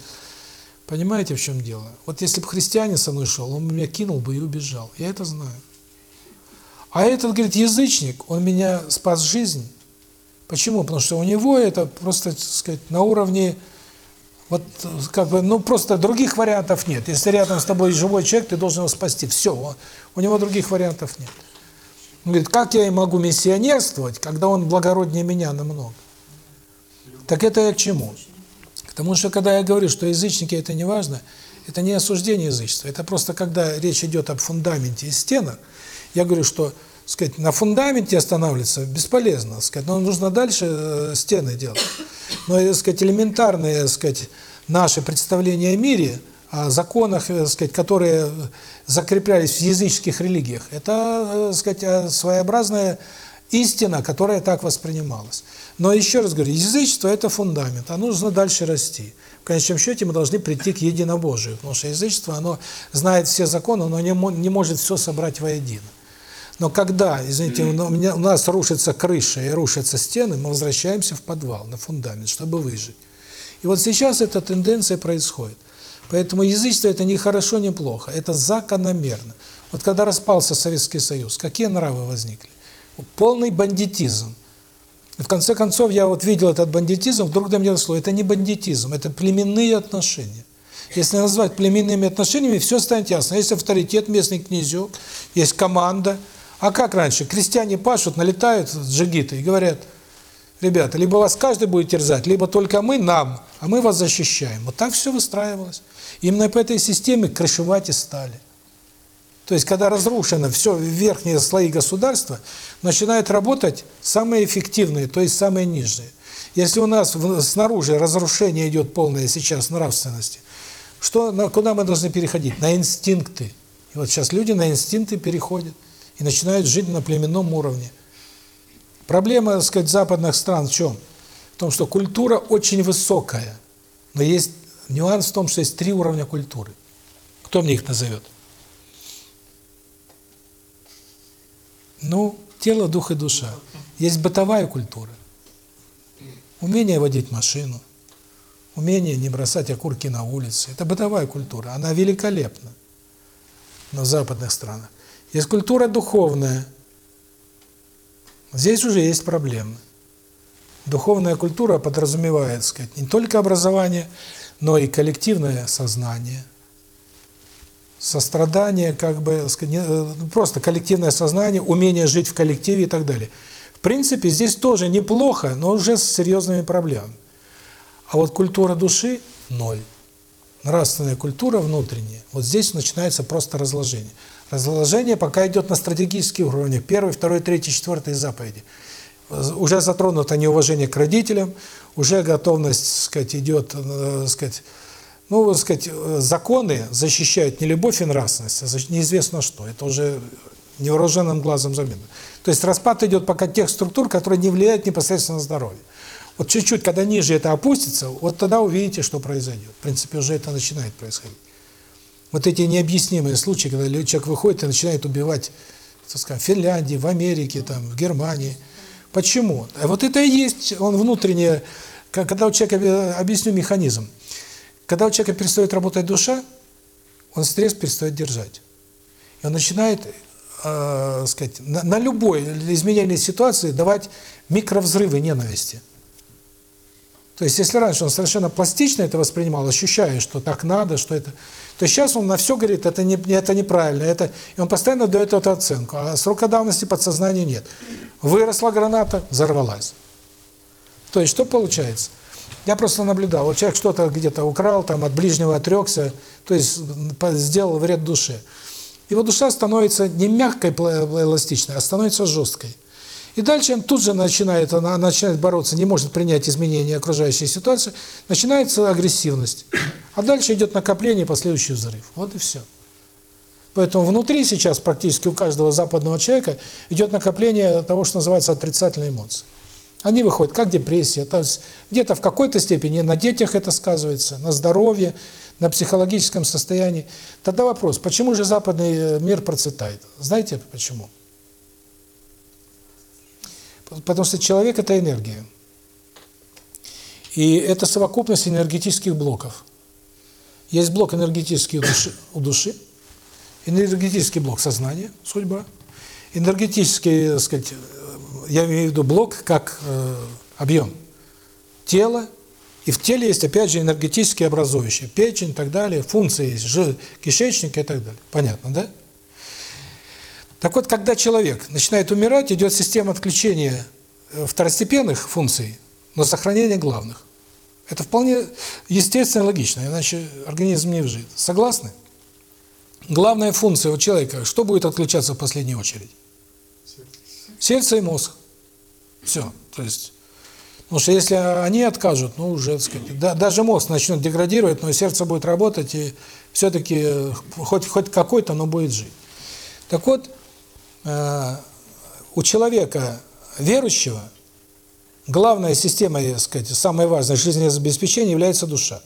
Speaker 1: Понимаете, в чем дело? Вот если бы христианин со мной шел, он меня кинул бы и убежал. Я это знаю. А этот, говорит, язычник, он меня спас жизнь. Почему? Потому что у него это просто, так сказать, на уровне, вот, как бы, ну, просто других вариантов нет. Если рядом с тобой живой человек, ты должен его спасти. Все, у него других вариантов нет. Он говорит, как я и могу миссионерствовать, когда он благороднее меня намного? Так это я к чему? Потому что когда я говорю, что язычники это не важно, это не осуждение язычества, это просто когда речь идет об фундаменте и стенах, я говорю, что сказать, на фундаменте останавливаться бесполезно, сказать, но нужно дальше э, стены делать. Но, э, сказать, элементарные, сказать, наши представления о мире, о законах, э, сказать, которые закреплялись в языческих религиях, это, сказать, своеобразная истина, которая так воспринималась. Но еще раз говорю, язычество – это фундамент, а нужно дальше расти. В конечном счете мы должны прийти к единобожию, потому что язычество, оно знает все законы, но не может все собрать воедино. Но когда, извините, у, меня, у нас рушится крыша и рушатся стены, мы возвращаемся в подвал, на фундамент, чтобы выжить. И вот сейчас эта тенденция происходит. Поэтому язычество – это не хорошо, не плохо, это закономерно. Вот когда распался Советский Союз, какие нравы возникли? Полный бандитизм. В конце концов, я вот видел этот бандитизм, вдруг до меня дошло, это не бандитизм, это племенные отношения. Если назвать племенными отношениями, все станет ясно. Есть авторитет, местный князек, есть команда. А как раньше? Крестьяне пашут, налетают джигиты и говорят, ребята, либо вас каждый будет терзать, либо только мы нам, а мы вас защищаем. Вот так все выстраивалось. Именно по этой системе крышевать и стали. То есть, когда разрушено все верхние слои государства, начинают работать самые эффективные, то есть самые нижние. Если у нас снаружи разрушение идет полное сейчас нравственности, что, куда мы должны переходить? На инстинкты. И вот сейчас люди на инстинкты переходят и начинают жить на племенном уровне. Проблема, так сказать, западных стран в чем? В том, что культура очень высокая, но есть нюанс в том, что есть три уровня культуры. Кто мне их назовет? Ну, тело, дух и душа. Есть бытовая культура. Умение водить машину, умение не бросать окурки на улице. Это бытовая культура. Она великолепна на западных странах. Есть культура духовная. Здесь уже есть проблемы. Духовная культура подразумевает, сказать, не только образование, но и коллективное сознание, сострадание, как бы, э, просто коллективное сознание, умение жить в коллективе и так далее. В принципе, здесь тоже неплохо, но уже с серьезными проблемами. А вот культура души – ноль. Нравственная культура внутренняя, вот здесь начинается просто разложение. Разложение пока идет на стратегических уровнях. Первый, второй, третий, четвертый заповеди. Уже затронуто неуважение к родителям, уже готовность, сказать, идет, э, сказать, ну, сказать, э, законы защищают не любовь и нравственность, а неизвестно что. Это уже невооруженным глазом заметно. То есть распад идет пока тех структур, которые не влияют непосредственно на здоровье. Вот чуть-чуть, когда ниже это опустится, вот тогда увидите, что произойдет. В принципе, уже это начинает происходить. Вот эти необъяснимые случаи, когда человек выходит и начинает убивать, так сказать, в Финляндии, в Америке, там, в Германии. Почему? А вот это и есть он внутреннее, ка- когда у человека, э, объясню механизм, когда у человека перестает работать душа, он стресс перестает держать. И он начинает, э, сказать, на, на любой изменение ситуации давать микровзрывы ненависти. То есть, если раньше он совершенно пластично это воспринимал, ощущая, что так надо, что это... То сейчас он на все говорит, это, не, это неправильно, это... и он постоянно дает эту оценку. А срока давности подсознания нет. Выросла граната, взорвалась. То есть, что получается? Я просто наблюдал, вот человек что-то где-то украл, там от ближнего отрекся, то есть сделал вред душе. Его душа становится не мягкой, эластичной, а становится жесткой. И дальше он тут же начинает, она начинает бороться, не может принять изменения окружающей ситуации, начинается агрессивность. А дальше идет накопление и последующий взрыв. Вот и все. Поэтому внутри сейчас практически у каждого западного человека идет накопление того, что называется отрицательные эмоции. Они выходят как депрессия, то есть где-то в какой-то степени на детях это сказывается, на здоровье, на психологическом состоянии. Тогда вопрос, почему же западный э, мир процветает? Знаете почему? Потому что человек – это энергия. И это совокупность энергетических блоков. Есть блок энергетический у души, у души энергетический блок сознания, судьба, энергетический, так сказать, э, я имею в виду блок как э, объем тела, и в теле есть, опять же, энергетические образующие, печень и так далее, функции есть, жир, кишечник и так далее. Понятно, да? Так вот, когда человек начинает умирать, идет система отключения э, второстепенных функций, но сохранения главных. Это вполне естественно и логично, иначе организм не выживет. Согласны? Главная функция у человека, что будет отключаться в последнюю очередь? Сердце и мозг. Все. То есть, потому что если они откажут, ну уже, так сказать, да, даже мозг начнет деградировать, но сердце будет работать, и все-таки э, хоть, хоть какой-то, но будет жить. Так вот, у человека верующего главная система, так сказать, самое важное жизнеобеспечение является душа.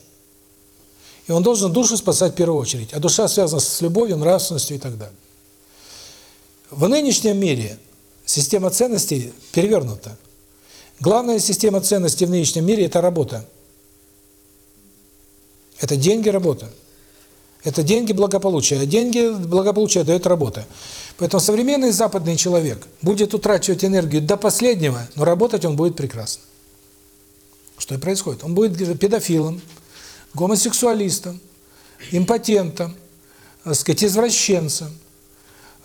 Speaker 1: И он должен душу спасать в первую очередь. А душа связана с любовью, нравственностью и так далее. В нынешнем мире система ценностей перевернута. Главная система ценностей в нынешнем мире – это работа. Это деньги, работа. Это деньги, благополучие. А деньги, благополучие дает работа. Поэтому современный западный человек будет утрачивать энергию до последнего, но работать он будет прекрасно. Что и происходит. Он будет педофилом, гомосексуалистом, импотентом, так сказать, извращенцем,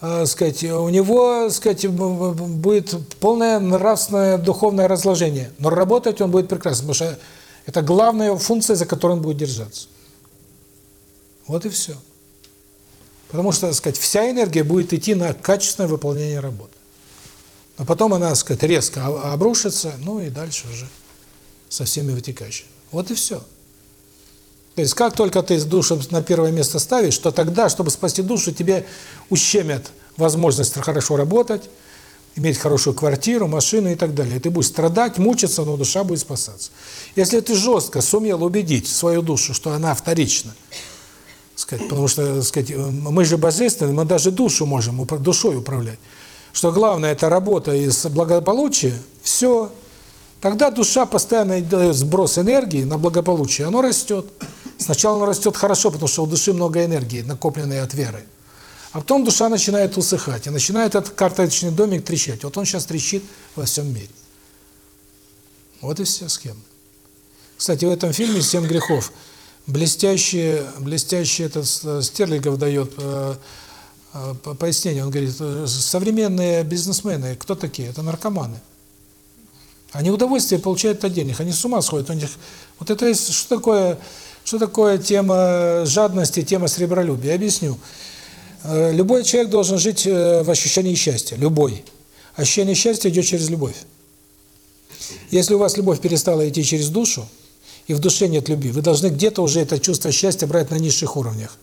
Speaker 1: так сказать, у него, так сказать, будет полное нравственное, духовное разложение. Но работать он будет прекрасно, потому что это главная функция, за которую он будет держаться. Вот и все. Потому что, так сказать, вся энергия будет идти на качественное выполнение работы. А потом она, так сказать, резко обрушится, ну и дальше уже со всеми вытекающими. Вот и все. То есть, как только ты душу на первое место ставишь, то тогда, чтобы спасти душу, тебе ущемят возможность хорошо работать, иметь хорошую квартиру, машину и так далее. Ты будешь страдать, мучиться, но душа будет спасаться. Если ты жестко сумел убедить свою душу, что она вторична, сказать, потому что, сказать, мы же божественные, мы даже душу можем душой управлять, что главное это работа и благополучие, все, тогда душа постоянно дает сброс энергии на благополучие, оно растет. Сначала оно растет хорошо, потому что у души много энергии, накопленной от веры. А потом душа начинает усыхать, и начинает этот карточный домик трещать. Вот он сейчас трещит во всем мире. Вот и вся схема. Кстати, в этом фильме «Семь грехов» Блестящие, блестящий этот э, Стерлигов дает э, э, по- пояснение. Он говорит, э, современные бизнесмены, кто такие? Это наркоманы. Они удовольствие получают от денег, они с ума сходят. У них вот это есть что такое, что такое тема жадности, тема сребролюбия. Я объясню. Э, Любой человек должен жить в ощущении счастья, любой. Ощущение счастья идет через любовь. Если у вас любовь перестала идти через душу, и в душе нет любви, вы должны где-то уже это чувство счастья брать на низших уровнях.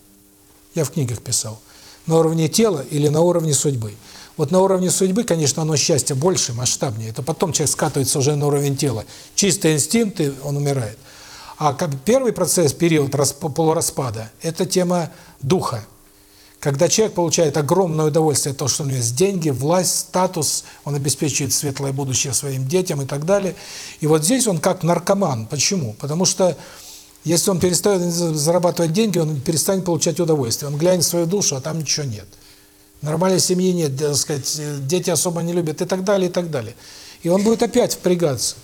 Speaker 1: Я в книгах писал. На уровне тела или на уровне судьбы. Вот на уровне судьбы, конечно, оно счастье больше, масштабнее. Это потом человек скатывается уже на уровень тела. Чистые инстинкты, он умирает. А как первый процесс, период расп- полураспада, это тема духа. Когда человек получает огромное удовольствие от того, что у него есть деньги, власть, статус, он обеспечивает светлое будущее своим детям и так далее. И вот здесь он как наркоман. Почему? Потому что если он перестает зарабатывать деньги, он перестанет получать удовольствие. Он глянет в свою душу, а там ничего нет. Нормальной семьи нет, так сказать, дети особо не любят и так далее, и так далее. И он будет опять впрягаться.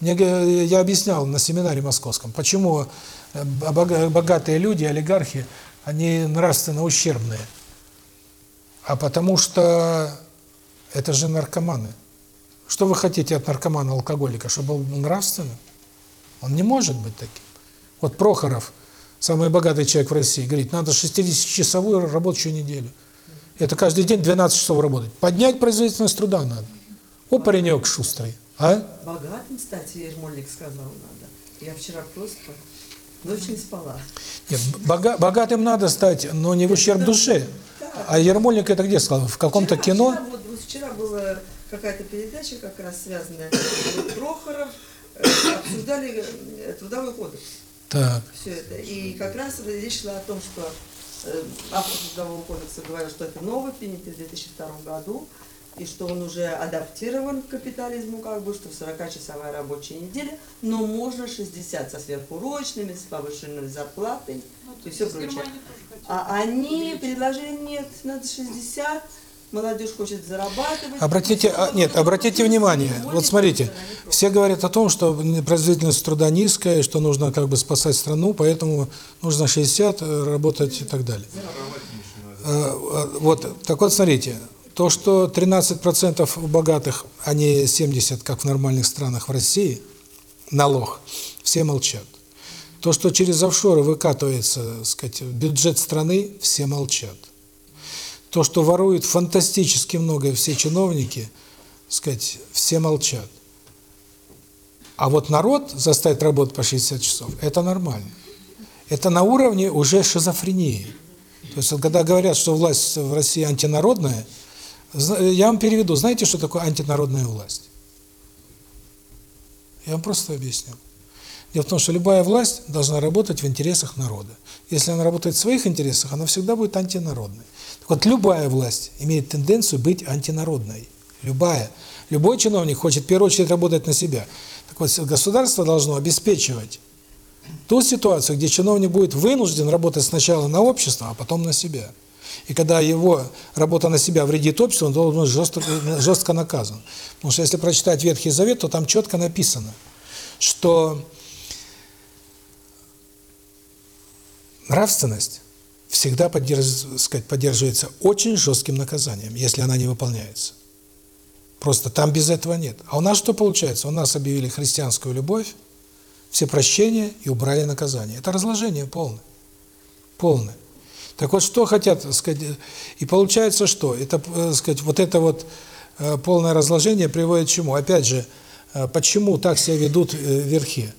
Speaker 1: Мне, я объяснял на семинаре московском, почему э, бога- богатые люди, олигархи, они нравственно ущербные. А потому что это же наркоманы. Что вы хотите от наркомана-алкоголика? Чтобы был нравственным? Он не может быть таким. Вот Прохоров, самый богатый человек в России, говорит, надо 60-часовую рабочую неделю. Это каждый день 12 часов работать. Поднять производительность труда надо. О, паренек шустрый. А?
Speaker 13: Богатым, кстати, Ермольник сказал надо. Я вчера просто ночь не спала.
Speaker 1: Нет, бога- богатым надо стать, но не в ущерб душе. А Ермольник это где сказал? В каком-то кино?
Speaker 13: Вчера, вот, вот вчера была какая-то передача, как раз связанная вот Прохоров, э, обсуждали э, трудовой кодекс.
Speaker 1: Так.
Speaker 13: Все это. И как раз речь шла о том, что э, автор трудового кодекса говорил, что это новый, принятый в 2002 году, и что он уже адаптирован к капитализму, как бы, что 40-часовая рабочая неделя, но можно 60 со сверхурочными, с повышенной зарплатой, и все прочее. А они предложили, нет, надо 60, молодежь хочет зарабатывать.
Speaker 1: Обратите, а, нет, обратите внимание. Вот смотрите, все говорят о том, что производительность труда низкая, что нужно как бы спасать страну, поэтому нужно 60 э, работать и так далее. Э, э, Вот, так вот, смотрите, то, что 13% у богатых, а не 70, как в нормальных странах в России, налог, все молчат. То, что через офшоры выкатывается, так сказать, бюджет страны, все молчат. То, что воруют фантастически много все чиновники, так сказать, все молчат. А вот народ заставить работать по 60 часов – это нормально. Это на уровне уже шизофрении. То есть, когда говорят, что власть в России антинародная, я вам переведу. Знаете, что такое антинародная власть? Я вам просто объясню. Дело в том, что любая власть должна работать в интересах народа. Если она работает в своих интересах, она всегда будет антинародной. Так вот, любая власть имеет тенденцию быть антинародной. Любая. Любой чиновник хочет в первую очередь работать на себя. Так вот, государство должно обеспечивать ту ситуацию, где чиновник будет вынужден работать сначала на общество, а потом на себя. И когда его работа на себя вредит обществу, он должен быть жестко, жестко наказан. Потому что если прочитать Ветхий Завет, то там четко написано, что нравственность всегда сказать, поддерживается очень жестким наказанием, если она не выполняется. Просто там без этого нет. А у нас что получается? У нас объявили христианскую любовь, все прощения и убрали наказание. Это разложение полное. Полное. Так вот, что хотят, сказать, и получается что? Это, э, сказать, вот это вот э, полное разложение приводит к чему? Опять же, э, почему так себя ведут верхи?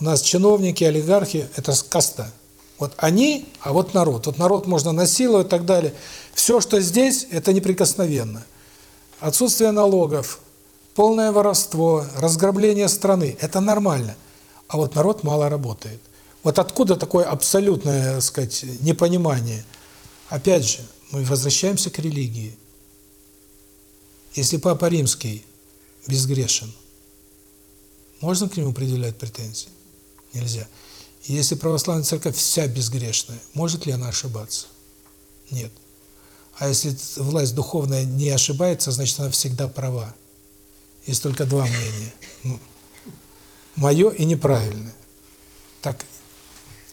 Speaker 1: У нас чиновники, олигархи – это каста. Вот они, а вот народ. Вот народ можно насиловать и так далее. Все, что здесь, это неприкосновенно. Отсутствие налогов, полное воровство, разграбление страны – это нормально. А вот народ мало работает. Вот откуда такое абсолютное, так сказать, непонимание? Опять же, мы возвращаемся к религии. Если Папа Римский безгрешен, можно к нему предъявлять претензии? Нельзя. Если православная церковь вся безгрешная, может ли она ошибаться? Нет. А если власть духовная не ошибается, значит, она всегда права. Есть только два мнения. Ну, мое и неправильное. Так,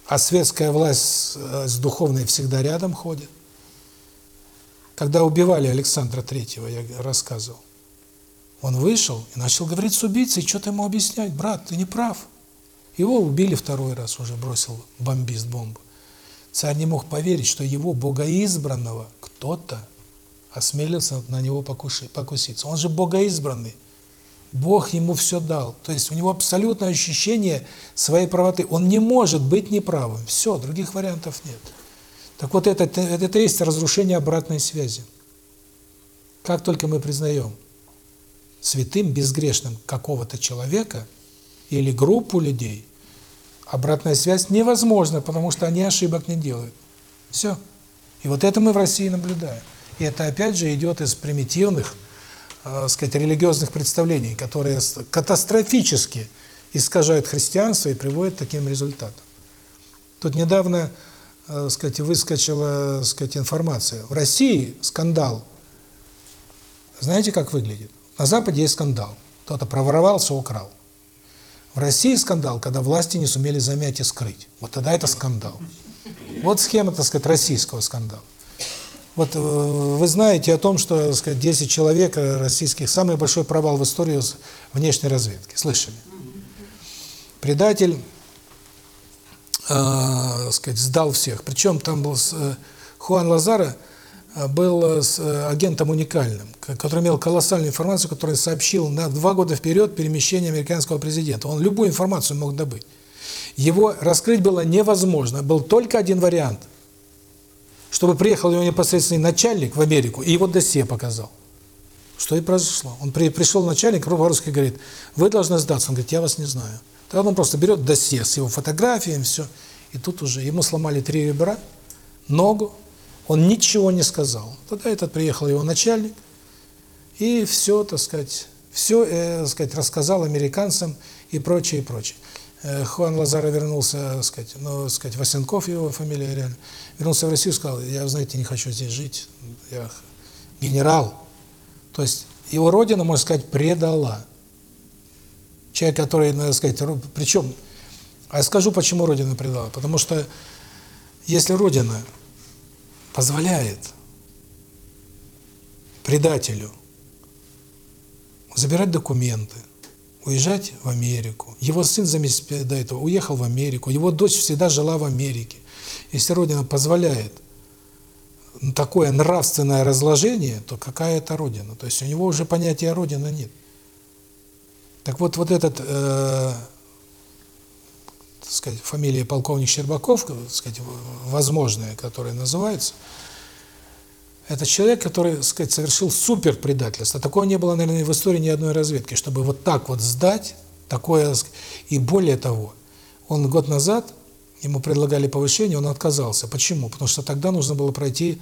Speaker 1: а светская власть с, э, с духовной всегда рядом ходит. Когда убивали Александра Третьего, я рассказывал, он вышел и начал говорить с убийцей, что-то ему объяснять, брат, ты не прав. Его убили второй раз, уже бросил бомбист бомбу. Царь не мог поверить, что его богоизбранного кто-то осмелился на него покуши, покуситься. Он же богоизбранный. Бог ему все дал. То есть у него абсолютное ощущение своей правоты. Он не может быть неправым. Все, других вариантов нет. Так вот это, это, это есть разрушение обратной связи. Как только мы признаем святым, безгрешным какого-то человека или группу людей, обратная связь невозможна, потому что они ошибок не делают. Все. И вот это мы в России наблюдаем. И это опять же идет из примитивных, э, сказать, религиозных представлений, которые катастрофически искажают христианство и приводят к таким результатам. Тут недавно, э, сказать, выскочила, сказать, информация. В России скандал. Знаете, как выглядит? На Западе есть скандал. Кто-то проворовался, украл. В России скандал, когда власти не сумели замять и скрыть. Вот тогда это скандал. Вот схема, так сказать, российского скандала. Вот э, вы знаете о том, что, так сказать, 10 человек российских, самый большой провал в истории внешней разведки. Слышали? Предатель, э, сказать, сдал всех. Причем там был э, Хуан Лазара, был с агентом уникальным, который имел колоссальную информацию, который сообщил на два года вперед перемещение американского президента. Он любую информацию мог добыть. Его раскрыть было невозможно. Был только один вариант. Чтобы приехал его непосредственный начальник в Америку и его досье показал. Что и произошло. Он при, пришел начальник, по-русски говорит, вы должны сдаться. Он говорит, я вас не знаю. Тогда он просто берет досье с его фотографиями, все. И тут уже ему сломали три ребра, ногу, он ничего не сказал. Тогда этот приехал его начальник и все, так сказать, все, э, так сказать, рассказал американцам и прочее, и прочее. Э, Хуан Лазара вернулся, так сказать, ну, так сказать, Васенков его фамилия реально, вернулся в Россию, сказал, я, знаете, не хочу здесь жить, я генерал. То есть его родина, можно сказать, предала. Человек, который, надо сказать, причем, а я скажу, почему родина предала. Потому что если родина позволяет предателю забирать документы, уезжать в Америку. Его сын за месяц до этого уехал в Америку, его дочь всегда жила в Америке. Если Родина позволяет такое нравственное разложение, то какая это Родина? То есть у него уже понятия Родина нет. Так вот, вот этот, э, так сказать, фамилия полковник Щербаков, так сказать, возможная, которая называется, это человек, который, так сказать, совершил супер предательство. Такого не было, наверное, в истории ни одной разведки, чтобы вот так вот сдать такое. И более того, он год назад, ему предлагали повышение, он отказался. Почему? Потому что тогда нужно было пройти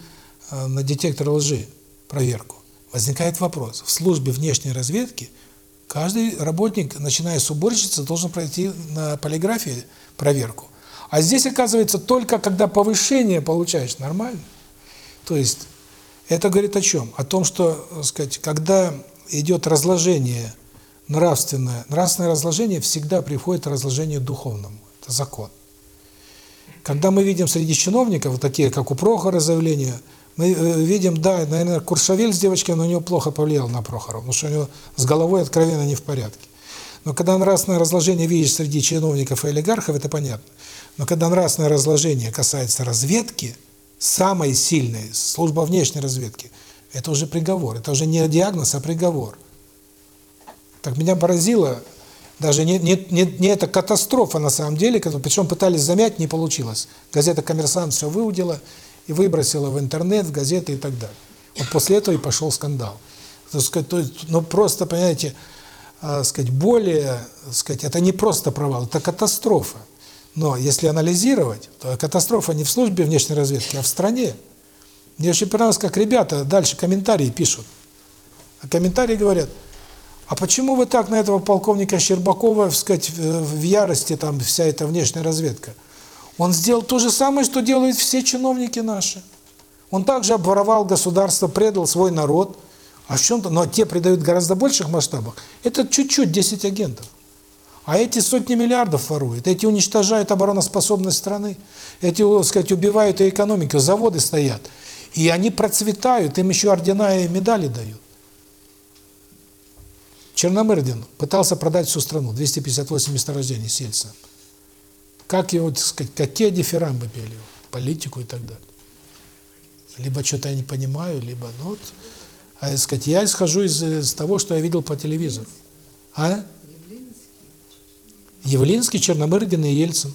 Speaker 1: э, на детектор лжи проверку. Возникает вопрос. В службе внешней разведки каждый работник, начиная с уборщицы, должен пройти на полиграфии проверку. А здесь, оказывается, только когда повышение получаешь, нормально. То есть это говорит о чем? О том, что, так сказать, когда идет разложение нравственное, нравственное разложение всегда приходит к разложению духовному. Это закон. Когда мы видим среди чиновников, такие как у Прохора заявления, мы э, видим, да, наверное, Куршавель с девочкой, но у него плохо повлиял на Прохорова, потому что у него с головой откровенно не в порядке. Но когда нравственное разложение видишь среди чиновников и олигархов, это понятно. Но когда нравственное разложение касается разведки, самой сильной, служба внешней разведки, это уже приговор, это уже не диагноз, а приговор. Так меня поразило, даже не, не, не, не эта катастрофа на самом деле, причем пытались замять, не получилось. Газета «Коммерсант» все выудила и выбросила в интернет, в газеты и так далее. Вот после этого и пошел скандал. То то есть ну просто, понимаете, э, сказать, более, сказать, это не просто провал, это катастрофа. Но если анализировать, то катастрофа не в службе внешней разведки, а в стране. Мне очень понравилось, как ребята дальше комментарии пишут. А комментарии говорят, а почему вы так на этого полковника Щербакова, сказать, в ярости, там вся эта внешняя разведка? Он сделал то же самое, что делают все чиновники наши. Он также обворовал государство, предал свой народ. А в чем-то, но те предают в гораздо больших масштабах. Это чуть-чуть 10 агентов. А эти сотни миллиардов воруют, эти уничтожают обороноспособность страны, эти, так сказать, убивают и экономику, заводы стоят. И они процветают, им еще ордена и медали дают. Черномырдин пытался продать всю страну, 258 месторождений с Ельцином. Как его, так сказать, какие дифирамбы пели, политику и так далее. Либо что-то я не понимаю, либо, ну вот, а, так сказать, я исхожу из, из того, что я видел по телевизору. А? Явлинский, Черномырдин и Ельцин.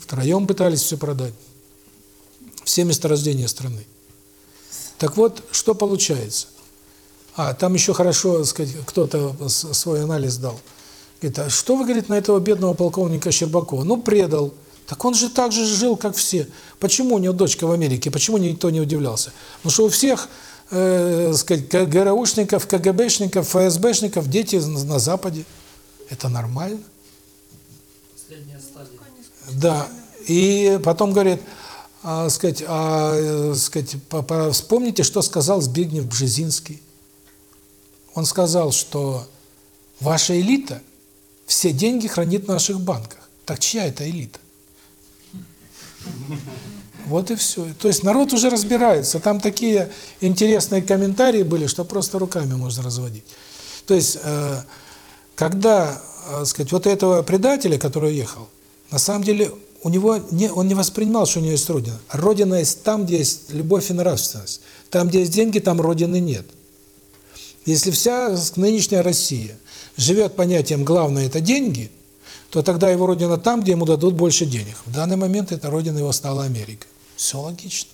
Speaker 1: Втроем пытались все продать. Все месторождения страны. Так вот, что получается? А, там еще хорошо, сказать, кто-то свой анализ дал. Говорит, а что вы, говорит, на этого бедного полковника Щербакова? Ну, предал. Так он же так же жил, как все. Почему у него дочка в Америке? Почему никто не удивлялся? Потому что у всех, э, сказать, ГРУшников, КГБшников, ФСБшников дети на Западе. Это нормально.
Speaker 3: Последняя стадия.
Speaker 1: Да. И потом говорит, а, сказать, а, сказать, по, по, вспомните, что сказал Збигнев Бжезинский. Он сказал, что ваша элита все деньги хранит в наших банках. Так чья это элита? Вот и все. То есть народ уже разбирается. Там такие интересные комментарии были, что просто руками можно разводить. То есть, э, когда, э, сказать, вот этого предателя, который уехал, на самом деле у него не, он не воспринимал, что у него есть Родина. Родина есть там, где есть любовь и нравственность. Там, где есть деньги, там Родины нет. Если вся нынешняя Россия живет понятием «главное – это деньги», то тогда его родина там, где ему дадут больше денег. В данный момент эта родина его стала Америка. Все логично.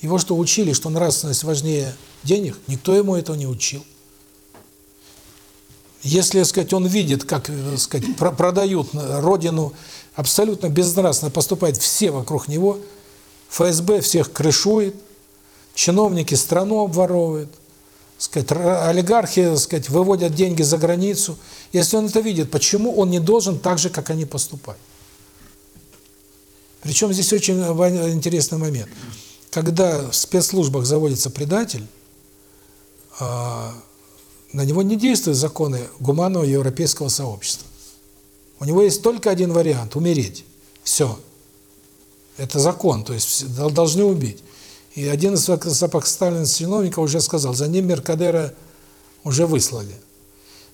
Speaker 1: Его что, учили, что нравственность важнее денег? Никто ему этого не учил. Если, сказать, он видит, как, сказать, продают родину абсолютно безнравственно, поступают все вокруг него, ФСБ всех крышует, чиновники страну обворовывают, сказать, олигархи, сказать, выводят деньги за границу. Если он это видит, почему он не должен так же, как они поступать? Причем здесь очень интересный момент. Когда в спецслужбах заводится предатель, а, на него не действуют законы гуманного европейского сообщества. У него есть только один вариант – умереть. Все. Это закон, то есть должны убить. И один из высокопоставленных чиновников уже сказал, за ним Меркадера уже выслали.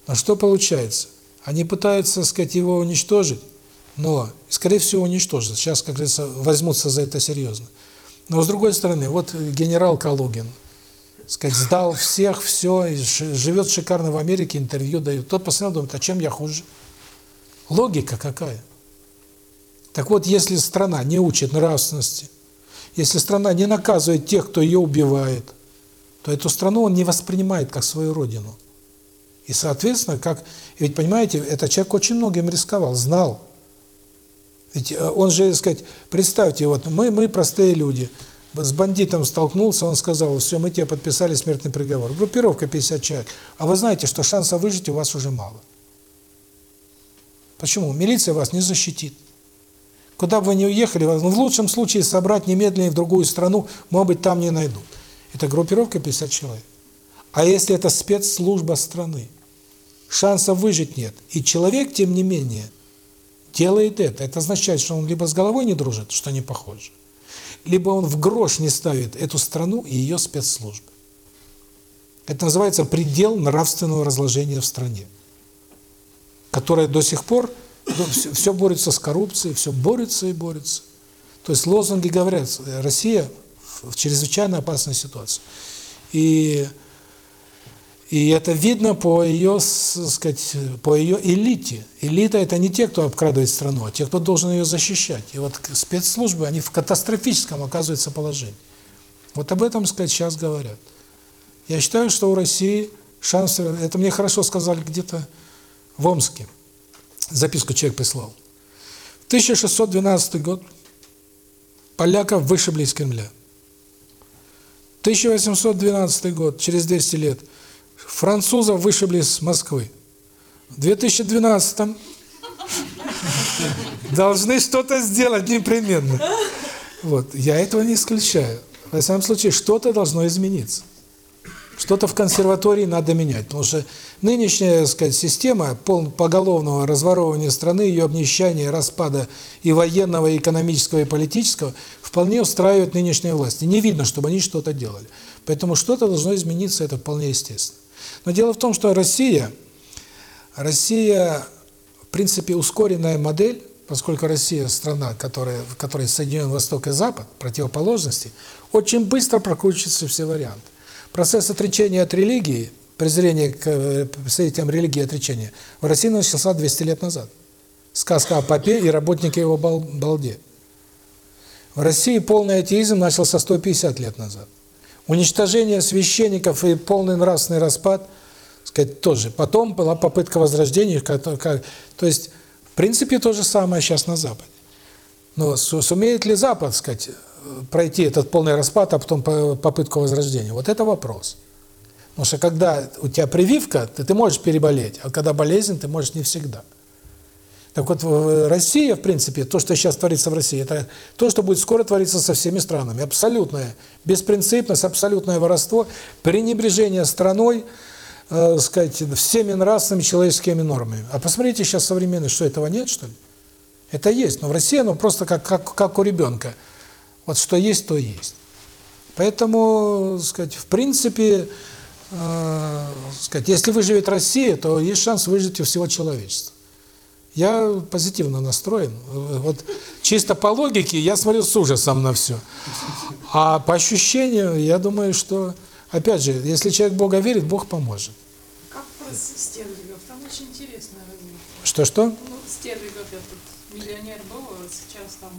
Speaker 1: Но что получается? Они пытаются, сказать, его уничтожить, но, скорее всего, уничтожат. Сейчас, как говорится, возьмутся за это серьезно. Но, с другой стороны, вот генерал Калугин, сказать, сдал всех, все, живет шикарно в Америке, интервью дает. Тот посмотрел, думает, а чем я хуже? Логика какая? Так вот, если страна не учит нравственности, если страна не наказывает тех, кто ее убивает, то эту страну он не воспринимает как свою родину. И, соответственно, как... Ведь, понимаете, этот человек очень многим рисковал, знал. Ведь э, он же, сказать, представьте, вот мы, мы простые люди, с бандитом столкнулся, он сказал, все, мы тебе подписали смертный приговор. Группировка 50 человек. А вы знаете, что шанса выжить у вас уже мало. Почему? Милиция вас не защитит. Куда бы вы ни уехали, в лучшем случае собрать немедленно в другую страну, может быть, там не найдут. Это группировка 50 человек. А если это спецслужба страны? Шансов выжить нет. И человек, тем не менее, делает это. Это означает, что он либо с головой не дружит, что не похоже, либо он в грош не ставит эту страну и ее спецслужбы. Это называется предел нравственного разложения в стране, которое до сих пор <coughs> все, все борется с коррупцией, все борется и борется. То есть лозунги говорят, Россия в чрезвычайно опасной ситуации. И и это видно по ее, сказать, по ее элите. Элита это не те, кто обкрадывает страну, а те, кто должен ее защищать. И вот спецслужбы, они в катастрофическом оказываются положении. Вот об этом, сказать, сейчас говорят. Я считаю, что у России шансы, это мне хорошо сказали где-то в Омске записку человек прислал. В 1612 год поляков вышибли из Кремля. 1812 год, через 200 лет, французов вышибли из Москвы. В 2012 должны что-то сделать непременно. Вот, я этого не исключаю. В самом случае, что-то должно измениться. Что-то в консерватории надо менять, потому что нынешняя, так сказать, система поголовного разворовывания страны, ее обнищания, распада и военного, и экономического, и политического вполне устраивает нынешние власти. Не видно, чтобы они что-то делали. Поэтому что-то должно измениться, это вполне естественно. Но дело в том, что Россия, Россия, в принципе, ускоренная модель, поскольку Россия страна, которая, в которой соединен Восток и Запад, противоположности, очень быстро прокручиваются все варианты. Процесс отречения от религии, презрение к э, представителям религии и отречения, в России начался 200 лет назад. Сказка о попе и работнике его бал балде. В России полный атеизм начался 150 лет назад. Уничтожение священников и полный нравственный распад, сказать, тоже. Потом была попытка возрождения, как, то есть, в принципе, то же самое сейчас на Западе. Но сумеет ли Запад, сказать, пройти этот полный распад, а потом попытку возрождения? Вот это вопрос. Потому что когда у тебя прививка, ты, ты можешь переболеть, а когда болезнь, ты можешь не всегда. Так вот, Россия, в принципе, то, что сейчас творится в России, это то, что будет скоро твориться со всеми странами. Абсолютная беспринципность, абсолютное воровство, пренебрежение страной, э, сказать, всеми нравственными человеческими нормами. А посмотрите сейчас современный, что этого нет, что ли? Это есть, но в России оно просто как, как, как у ребенка. Вот что есть, то есть. Поэтому, сказать, в принципе, э, сказать, если выживет Россия, то есть шанс выжить у всего человечества. Я позитивно настроен. Вот чисто по логике я смотрю с ужасом на все. А по ощущению, я думаю, что, опять же, если человек Бога верит, Бог поможет.
Speaker 8: Как про Стерлигов? Там очень интересное развитие.
Speaker 1: Что-что?
Speaker 8: Ну, Стерлигов этот миллионер был, а сейчас там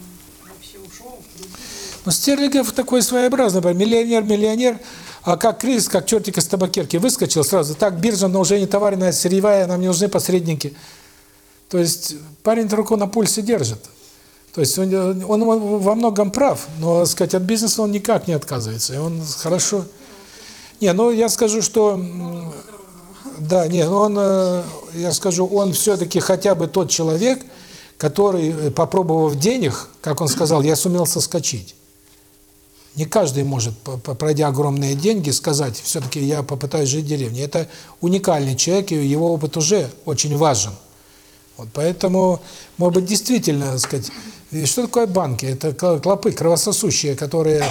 Speaker 1: Ну, Стерлигов такой своеобразный, миллионер-миллионер, а как кризис, как чертик из табакерки выскочил сразу, так биржа, но уже не товарная, сырьевая, нам не нужны посредники. То есть парень руку на пульсе держит. То есть он, он во многом прав, но, сказать, от бизнеса он никак не отказывается. И он хорошо... Не, ну я скажу, что... Да, не, ну он, я скажу, он все-таки хотя бы тот человек, который, попробовав денег, как он сказал, я сумел соскочить. Не каждый может, пройдя огромные деньги, сказать, все-таки я попытаюсь жить в деревне. Это уникальный человек, и его опыт уже очень важен. Вот поэтому, может быть, действительно, сказать, что такое банки? Это клопы кровососущие, которые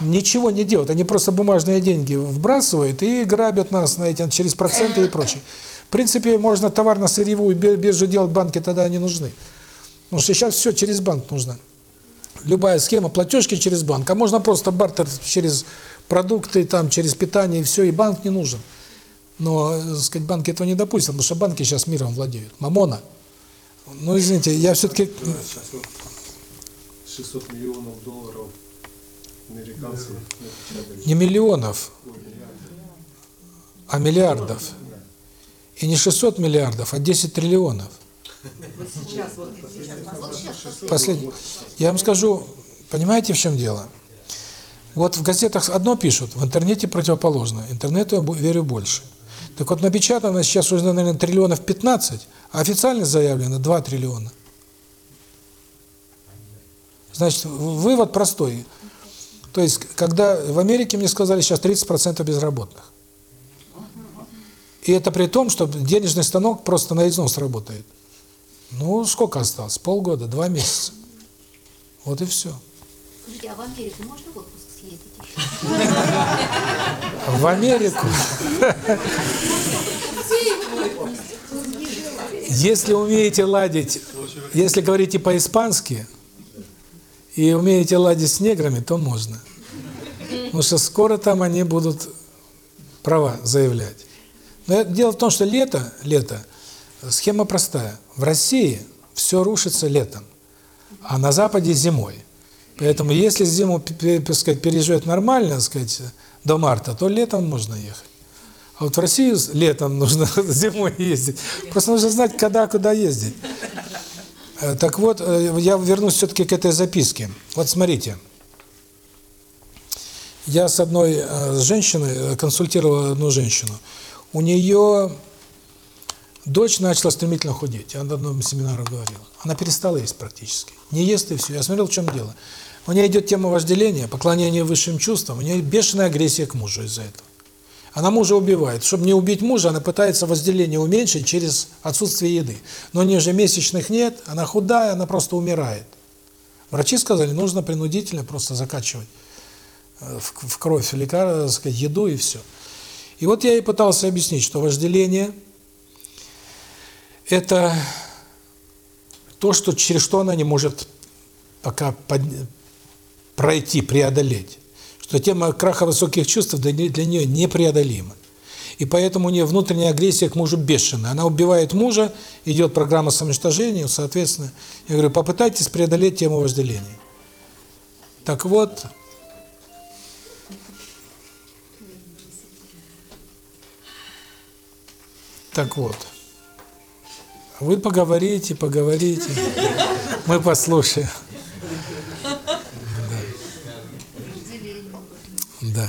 Speaker 1: ничего не делают. Они просто бумажные деньги вбрасывают и грабят нас на эти, через проценты и прочее. В принципе, можно товарно-сырьевую биржу делать, банки тогда не нужны. Потому что сейчас все через банк нужно. Любая схема, платежки через банк. А можно просто бартер через продукты, там, через питание, и все, и банк не нужен. Но, так сказать, банки этого не допустят, потому что банки сейчас миром владеют. Мамона. Ну, извините, я все-таки...
Speaker 6: 600 миллионов долларов американцев
Speaker 1: Не миллионов, а миллиардов. И не 600 миллиардов, а 10 триллионов. Последний. Я вам скажу, понимаете, в чем дело? Вот в газетах одно пишут, в интернете противоположное. Интернету я верю больше. Так вот, напечатано сейчас уже, наверное, триллионов 15, а официально заявлено 2 триллиона. Значит, вывод простой. То есть, когда в Америке мне сказали, сейчас 30% безработных. И это при том, что денежный станок просто на износ работает. Ну, сколько осталось? Полгода, два месяца. Вот и все.
Speaker 2: Скажите, а в Америку можно в отпуск съездить
Speaker 1: В Америку? Если умеете ладить, если говорите по-испански и умеете ладить с неграми, то можно. Потому что скоро там они будут права заявлять. Но дело в том, что лето, лето, схема простая. В России все рушится летом, а на Западе зимой. Поэтому если зиму, так сказать, переживет нормально, сказать, до марта, то летом можно ехать. А вот в Россию летом нужно <laughs> зимой ездить. Просто нужно знать, когда, куда ездить. Так вот, я вернусь все-таки к этой записке. Вот смотрите. Я с одной с женщиной консультировал одну женщину. У нее дочь начала стремительно худеть. Я на одном семинаре говорил. Она перестала есть практически. Не ест и все. Я смотрел, в чем дело. У нее идет тема вожделения, поклонения высшим чувствам. У нее бешеная агрессия к мужу из-за этого. Она мужа убивает. Чтобы не убить мужа, она пытается возделение уменьшить через отсутствие еды. Но у нее же месячных нет, она худая, она просто умирает. Врачи сказали, нужно принудительно просто закачивать э, в, кровь лекарства, сказать, еду и все. И вот я ей пытался объяснить, что вожделение – это то, что через что она не может пока под, пройти, преодолеть. Что тема краха высоких чувств для, для нее непреодолима. И поэтому у нее внутренняя агрессия к мужу бешеная. Она убивает мужа, идет программа самоуничтожения, соответственно. Я говорю, попытайтесь преодолеть тему вожделения. Так вот, так вот, вы поговорите, поговорите, мы послушаем. Да.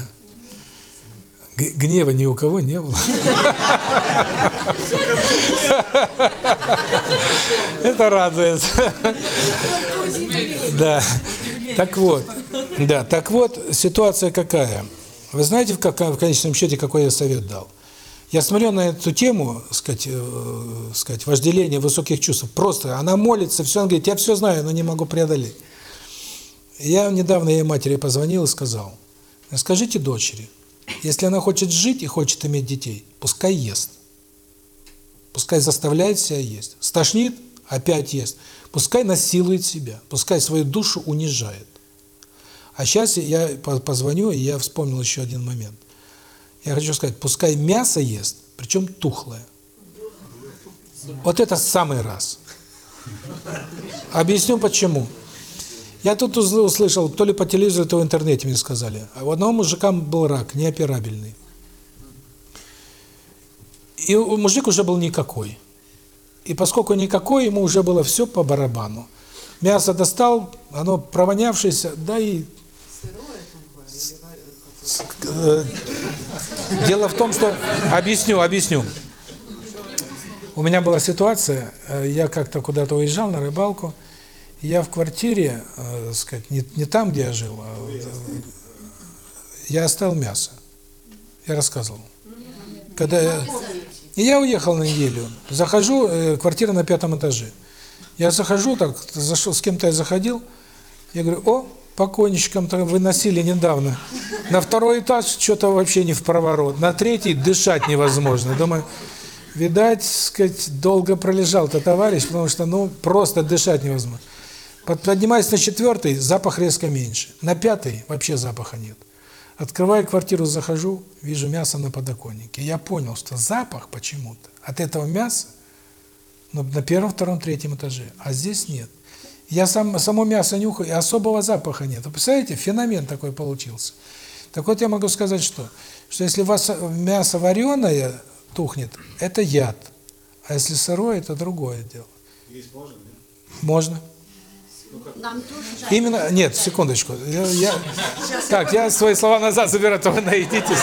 Speaker 1: Гнева ни у кого не было. Это радует. Да. Так вот, да, так вот, ситуация какая? Вы знаете, в, каком, в конечном счете, какой я совет дал? Я смотрю на эту тему, сказать, э, сказать, вожделения высоких чувств. Просто она молится, все, она говорит, я все знаю, но не могу преодолеть. Я недавно ей матери позвонил и сказал, скажите дочери, если она хочет жить и хочет иметь детей, пускай ест. Пускай заставляет себя есть. Стошнит, опять ест. Пускай насилует себя, пускай свою душу унижает. А сейчас я позвоню, и я вспомнил еще один момент. Я хочу сказать, пускай мясо ест, причем тухлое. Вот это самый раз. Объясню почему. Я тут услышал, то ли по телевизору, то в интернете мне сказали. А у одного мужика был рак, неоперабельный. И мужик уже был никакой. И поскольку никакой, ему уже было все по барабану. Мясо достал, оно провонявшееся, да и... Дело в том, что... Объясню, объясню. У меня была ситуация, э, я как-то куда-то уезжал на рыбалку, я в квартире, э, сказать, не, не там, где я жил, а э, я оставил мясо. Я рассказывал. Когда я, и я уехал на неделю. Захожу, э, квартира на пятом этаже. Я захожу, так, зашел, с кем-то я заходил, я говорю, о, покойничком-то выносили недавно. На второй этаж что-то вообще не в проворот. На третий дышать невозможно. Думаю, видать, сказать, долго пролежал-то товарищ, потому что, ну, просто дышать невозможно. Поднимаюсь на четвертый, запах резко меньше. На пятый вообще запаха нет. Открываю квартиру, захожу, вижу мясо на подоконнике. Я понял, что запах почему-то от этого мяса ну, на первом, втором, третьем этаже, а здесь нет. Я сам само мясо нюхаю, и особого запаха нет. Вы представляете, феномен такой получился. Так вот я могу сказать, что что если у вас мясо вареное тухнет, это яд. А если сырое, это другое дело.
Speaker 12: Есть можно, нет?
Speaker 1: Можно.
Speaker 2: Нам тоже
Speaker 1: Именно, нет, секундочку. Я, я, так, я свои слова назад заберу, а то вы наедитесь.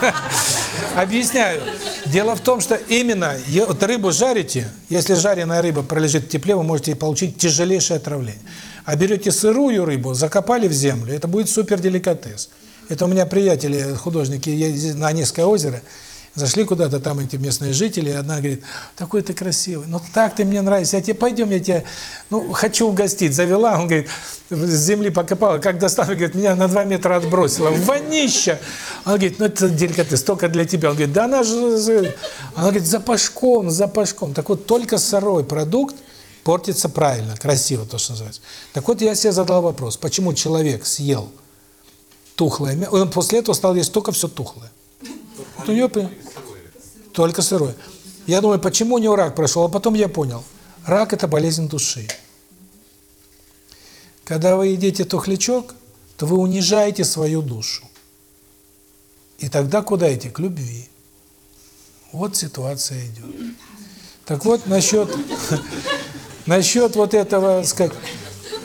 Speaker 1: <laughs> Объясняю. Дело в том, что именно вот рыбу жарите, если жареная рыба пролежит в тепле, вы можете получить тяжелейшее отравление. А берете сырую рыбу, закопали в землю, это будет супер деликатес. Это у меня приятели, художники, на Онежское озеро, Зашли куда-то, там эти местные жители, и одна говорит, такой ты красивый, ну так ты мне нравишься, я тебе, пойдем, я тебя, ну, хочу угостить. Завела, он говорит, с земли покопала, как достану, говорит, меня на два метра отбросила, вонища. Он говорит, ну это деликатес, только для тебя. Он говорит, да она же, она говорит, за пашком, за пашком. Так вот, только сырой продукт портится правильно, красиво, то, что называется. Так вот, я себе задал вопрос, почему человек съел тухлое мясо, он после этого стал есть только все тухлое. У него только сырое. Я думаю, почему у него рак прошел, а потом я понял. Рак – это болезнь души. Когда вы едите тухлячок, то вы унижаете свою душу. И тогда куда идти? К любви. Вот ситуация идет. Так вот, насчет, <laughs> насчет вот этого, сказать,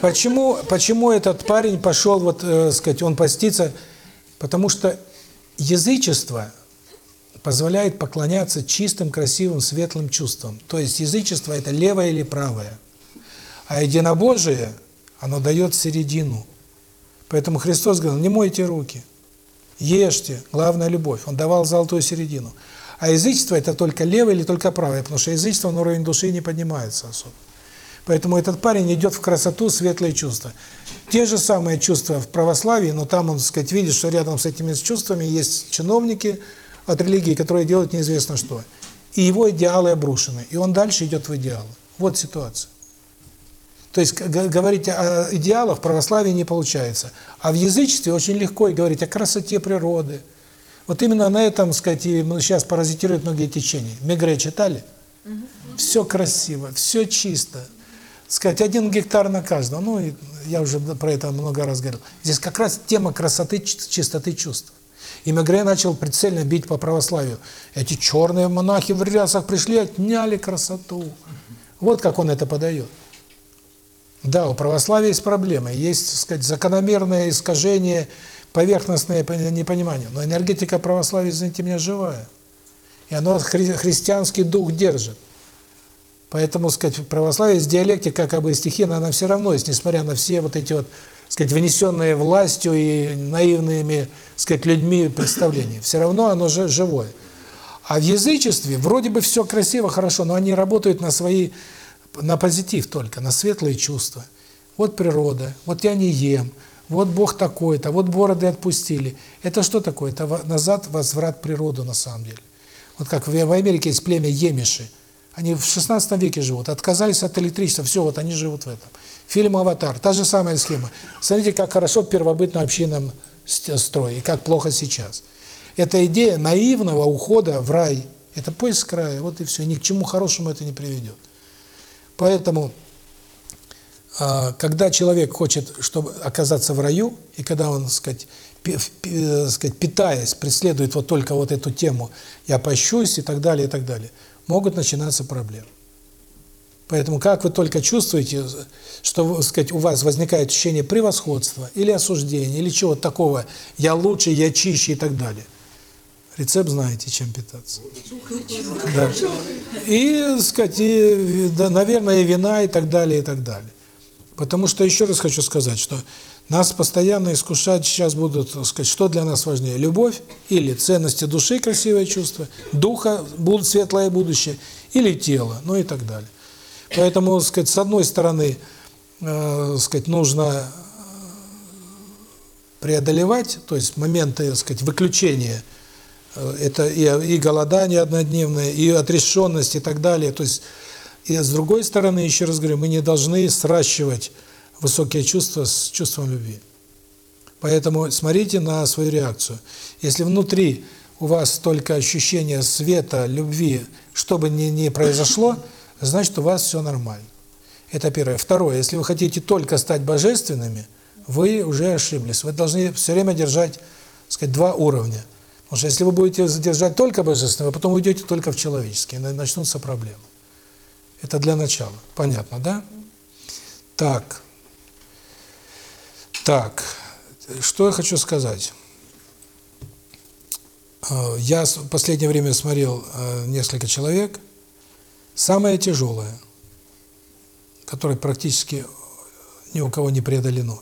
Speaker 1: почему, почему этот парень пошел, вот, э, сказать, он поститься, потому что язычество позволяет поклоняться чистым, красивым, светлым чувствам. То есть язычество – это левое или правое. А единобожие, оно дает середину. Поэтому Христос говорил, не мойте руки. Ешьте, главное любовь. Он давал золотую середину. А язычество это только левое или только правое, потому что язычество на уровень души не поднимается особо. Поэтому этот парень идет в красоту, светлые чувства. Те же самые чувства в православии, но там он, так сказать, видит, что рядом с этими чувствами есть чиновники от религии, которые делают неизвестно что. И его идеалы обрушены. И он дальше идет в идеалы. Вот ситуация. То есть говорить о идеалах в православии не получается. А в язычестве очень легко и говорить о красоте природы. Вот именно на этом, сказать, и сейчас паразитируют многие течения. Мегре читали? Все красиво, все чисто. Сказать, один гектар на каждого. Ну, я уже про это много раз говорил. Здесь как раз тема красоты, чистоты чувств. И Мегре начал прицельно бить по православию. Эти черные монахи в рясах пришли, отняли красоту. Вот как он это подает. Да, у православия есть проблемы, есть, так сказать, закономерное искажение, поверхностное непонимание. Но энергетика православия, извините меня, живая. И оно хри христианский дух держит. Поэтому, сказать, в православии с диалектика, как бы стихийно, она все равно есть, несмотря на все вот эти вот, сказать, внесенные властью и наивными, сказать, людьми представления. Все равно оно же живое. А в язычестве вроде бы все красиво, хорошо, но они работают на свои, на позитив только, на светлые чувства. Вот природа, вот я не ем, вот Бог такой-то, вот бороды отпустили. Это что такое? Это назад возврат природу на самом деле. Вот как в Америке есть племя Емиши. Они в 16 веке живут, отказались от электричества, все, вот они живут в этом. Фильм «Аватар», та же самая схема. Смотрите, как хорошо в первобытном строе, и как плохо сейчас. Эта идея наивного ухода в рай, это поиск края, вот и все, ни к чему хорошему это не приведет. Поэтому, а, когда человек хочет чтобы оказаться в раю, и когда он, так сказать, сказать, питаясь, преследует вот только вот эту тему «я пощусь» и так далее, и так далее – могут начинаться проблемы. Поэтому как вы только чувствуете, что, сказать, у вас возникает ощущение превосходства или осуждения, или чего-то такого, я лучше, я чище и так далее. Рецепт знаете, чем питаться. Да. И, сказать, и, да, наверное, и вина и так далее, и так далее. Потому что еще раз хочу сказать, что нас постоянно искушать сейчас будут, сказать, что для нас важнее, любовь или ценности души, красивое чувство, духа, светлое будущее, или тело, ну и так далее. Поэтому, сказать, с одной стороны, э, сказать, нужно преодолевать, то есть моменты, сказать, выключения, э, это и, и голодание однодневное, и отрешенность и так далее. То есть, и с другой стороны, еще раз говорю, мы не должны сращивать высокие чувства с чувством любви. Поэтому смотрите на свою реакцию. Если внутри у вас только ощущение света, любви, что бы ни, ни произошло, значит, у вас все нормально. Это первое. Второе. Если вы хотите только стать божественными, вы уже ошиблись. Вы должны все время держать, так сказать, два уровня. Потому что если вы будете задержать только божественное, вы потом уйдете только в человеческие, и начнутся проблемы. Это для начала. Понятно, да? Так. Так, что я хочу сказать. Э, я в последнее время смотрел э, несколько человек. Самое тяжелое, которое практически ни у кого не преодолено.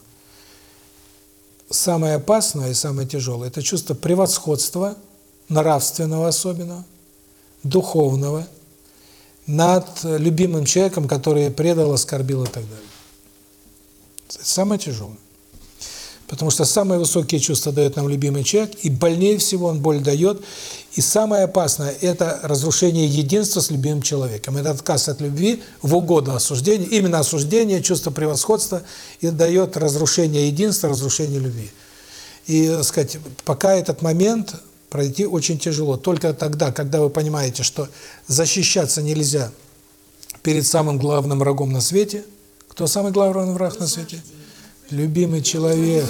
Speaker 1: Самое опасное и самое тяжелое – это чувство превосходства, нравственного особенно, духовного, над любимым человеком, который предал, оскорбил и так далее. Это самое тяжелое. Потому что самые высокие чувства дает нам любимый человек, и больнее всего он боль дает. И самое опасное – это разрушение единства с любимым человеком. Это отказ от любви в угоду осуждению. Именно осуждение, чувство превосходства и дает разрушение единства, разрушение любви. И, сказать, пока этот момент пройти очень тяжело. Только тогда, когда вы понимаете, что защищаться нельзя перед самым главным врагом на свете. Кто самый главный враг на свете? Любимый человек.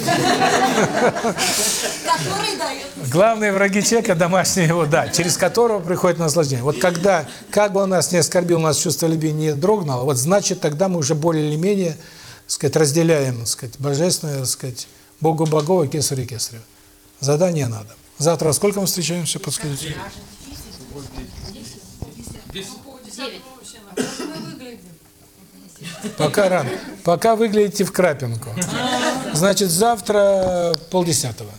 Speaker 1: Главные враги человека – домашние его, да, через которого приходит наслаждение. Вот когда, как бы он нас не оскорбил, у нас чувство любви не дрогнуло, вот значит, тогда мы уже более или менее, сказать, разделяем, сказать, божественное, сказать, Богу Богова, Кесарю Кесарю. Задание надо. Завтра во сколько мы встречаемся, подскажите? Пока рано. Пока выглядите в крапинку. Значит, завтра полдесятого.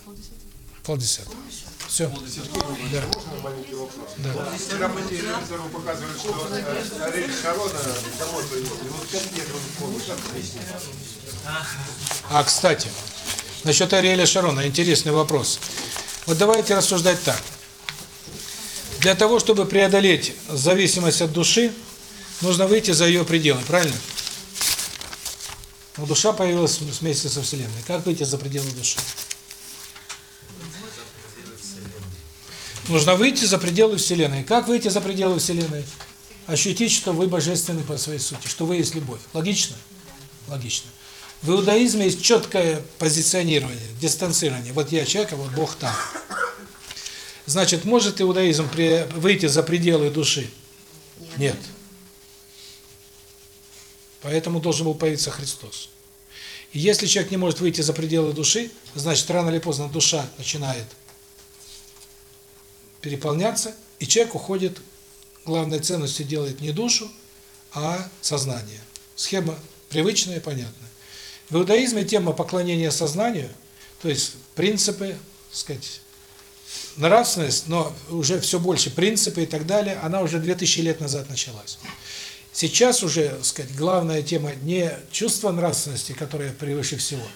Speaker 1: Полдесятого. Все. Да. Да.
Speaker 6: Вчера по телевизору показывали, что Ариэль Шарона кому-то ему 5 лет он помнит.
Speaker 1: А, кстати, насчет Ариэля Шарона, интересный вопрос. Вот давайте рассуждать так. Для того, чтобы преодолеть зависимость от души, нужно выйти за ее пределы, правильно? Но душа появилась вместе со Вселенной. Как выйти за пределы души? Нужно выйти за пределы Вселенной. Как выйти за пределы Вселенной? Ощутить, что вы божественны по своей сути, что вы есть любовь. Логично? Логично. В иудаизме есть четкое позиционирование, дистанцирование. Вот я человек, а вот Бог там. Значит, может иудаизм при, выйти за пределы души? Нет. Поэтому должен был появиться Христос. И если человек не может выйти за пределы души, значит, рано или поздно душа начинает переполняться, и человек уходит, главной ценностью делает не душу, а сознание. Схема привычная и понятная. В иудаизме тема поклонения сознанию, то есть принципы, так сказать, нравственность, но уже все больше принципы и так далее, она уже 2000 лет назад началась. Сейчас уже, так сказать, главная тема не чувство нравственности, которое превыше всего,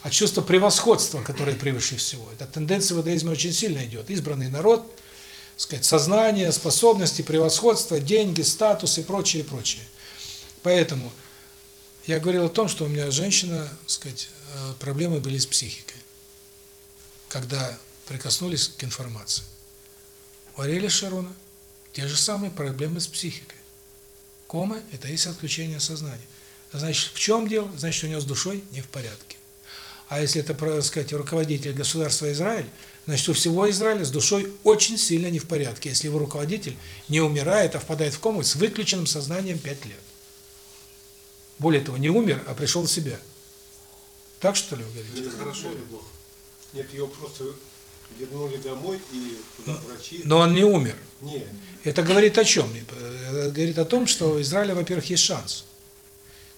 Speaker 1: а чувство превосходства, которое превыше всего. Эта тенденция в иудаизме очень сильно идет. Избранный народ, так сказать, сознание, способности, превосходство, деньги, статус и прочее, прочее. Поэтому я говорил о том, что у меня женщина, так сказать, э, проблемы были с психикой, когда прикоснулись к информации. У Ариэля Шарона те же самые проблемы с психикой. Кома – это есть отключение сознания. Значит, в чем дело? Значит, у него с душой не в порядке. А если это, так сказать, руководитель государства Израиль, значит, у всего Израиля с душой очень сильно не в порядке, если его руководитель не умирает, а впадает в кому с выключенным сознанием 5 лет. Более того, не умер, а пришел в себя. Так что ли вы говорите?
Speaker 6: Это хорошо или плохо? Нет, ее просто вернули домой и туда врачи.
Speaker 1: Но он не умер.
Speaker 6: Нет.
Speaker 1: Это говорит о чем? Это говорит о том, что у Израиля, во-первых, есть шанс.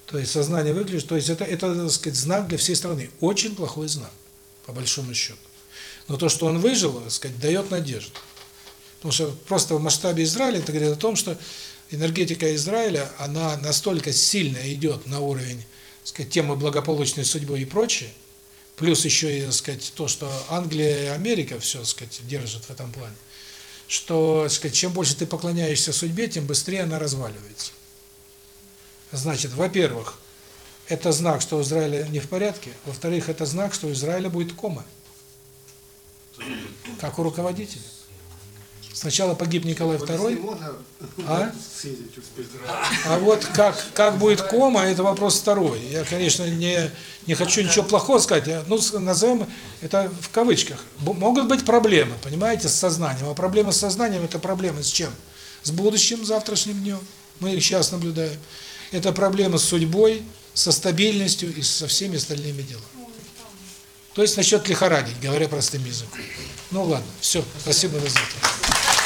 Speaker 1: То есть сознание выключит, то есть это, это, так сказать, знак для всей страны. Очень плохой знак, по большому счету. Но то, что он выжил, так сказать, дает надежду. Потому что просто в масштабе Израиля это говорит о том, что энергетика Израиля, она настолько сильно идет на уровень, так сказать, темы благополучной судьбы и прочее, плюс еще так сказать, то, что Англия и Америка все, так сказать, держат в этом плане, что, сказать, чем больше ты поклоняешься судьбе, тем быстрее она разваливается. Значит, во-первых, это знак, что у Израиля не в порядке. Во-вторых, это знак, что у Израиля будет кома. Как у руководителя. Сначала погиб Николай
Speaker 6: Вот
Speaker 1: II. А? А вот как как будет кома, это вопрос второй. Я, конечно, не не хочу ничего плохого сказать, я, ну назовем это в кавычках. Могут быть проблемы, понимаете, с сознанием. А проблемы с сознанием это проблемы с чем? С будущим, завтрашним днем. Мы их сейчас наблюдаем. Это проблемы с судьбой, со стабильностью и со всеми остальными делами. То есть насчет лихорадить, говоря простым языком. Ну ладно, все, спасибо за это.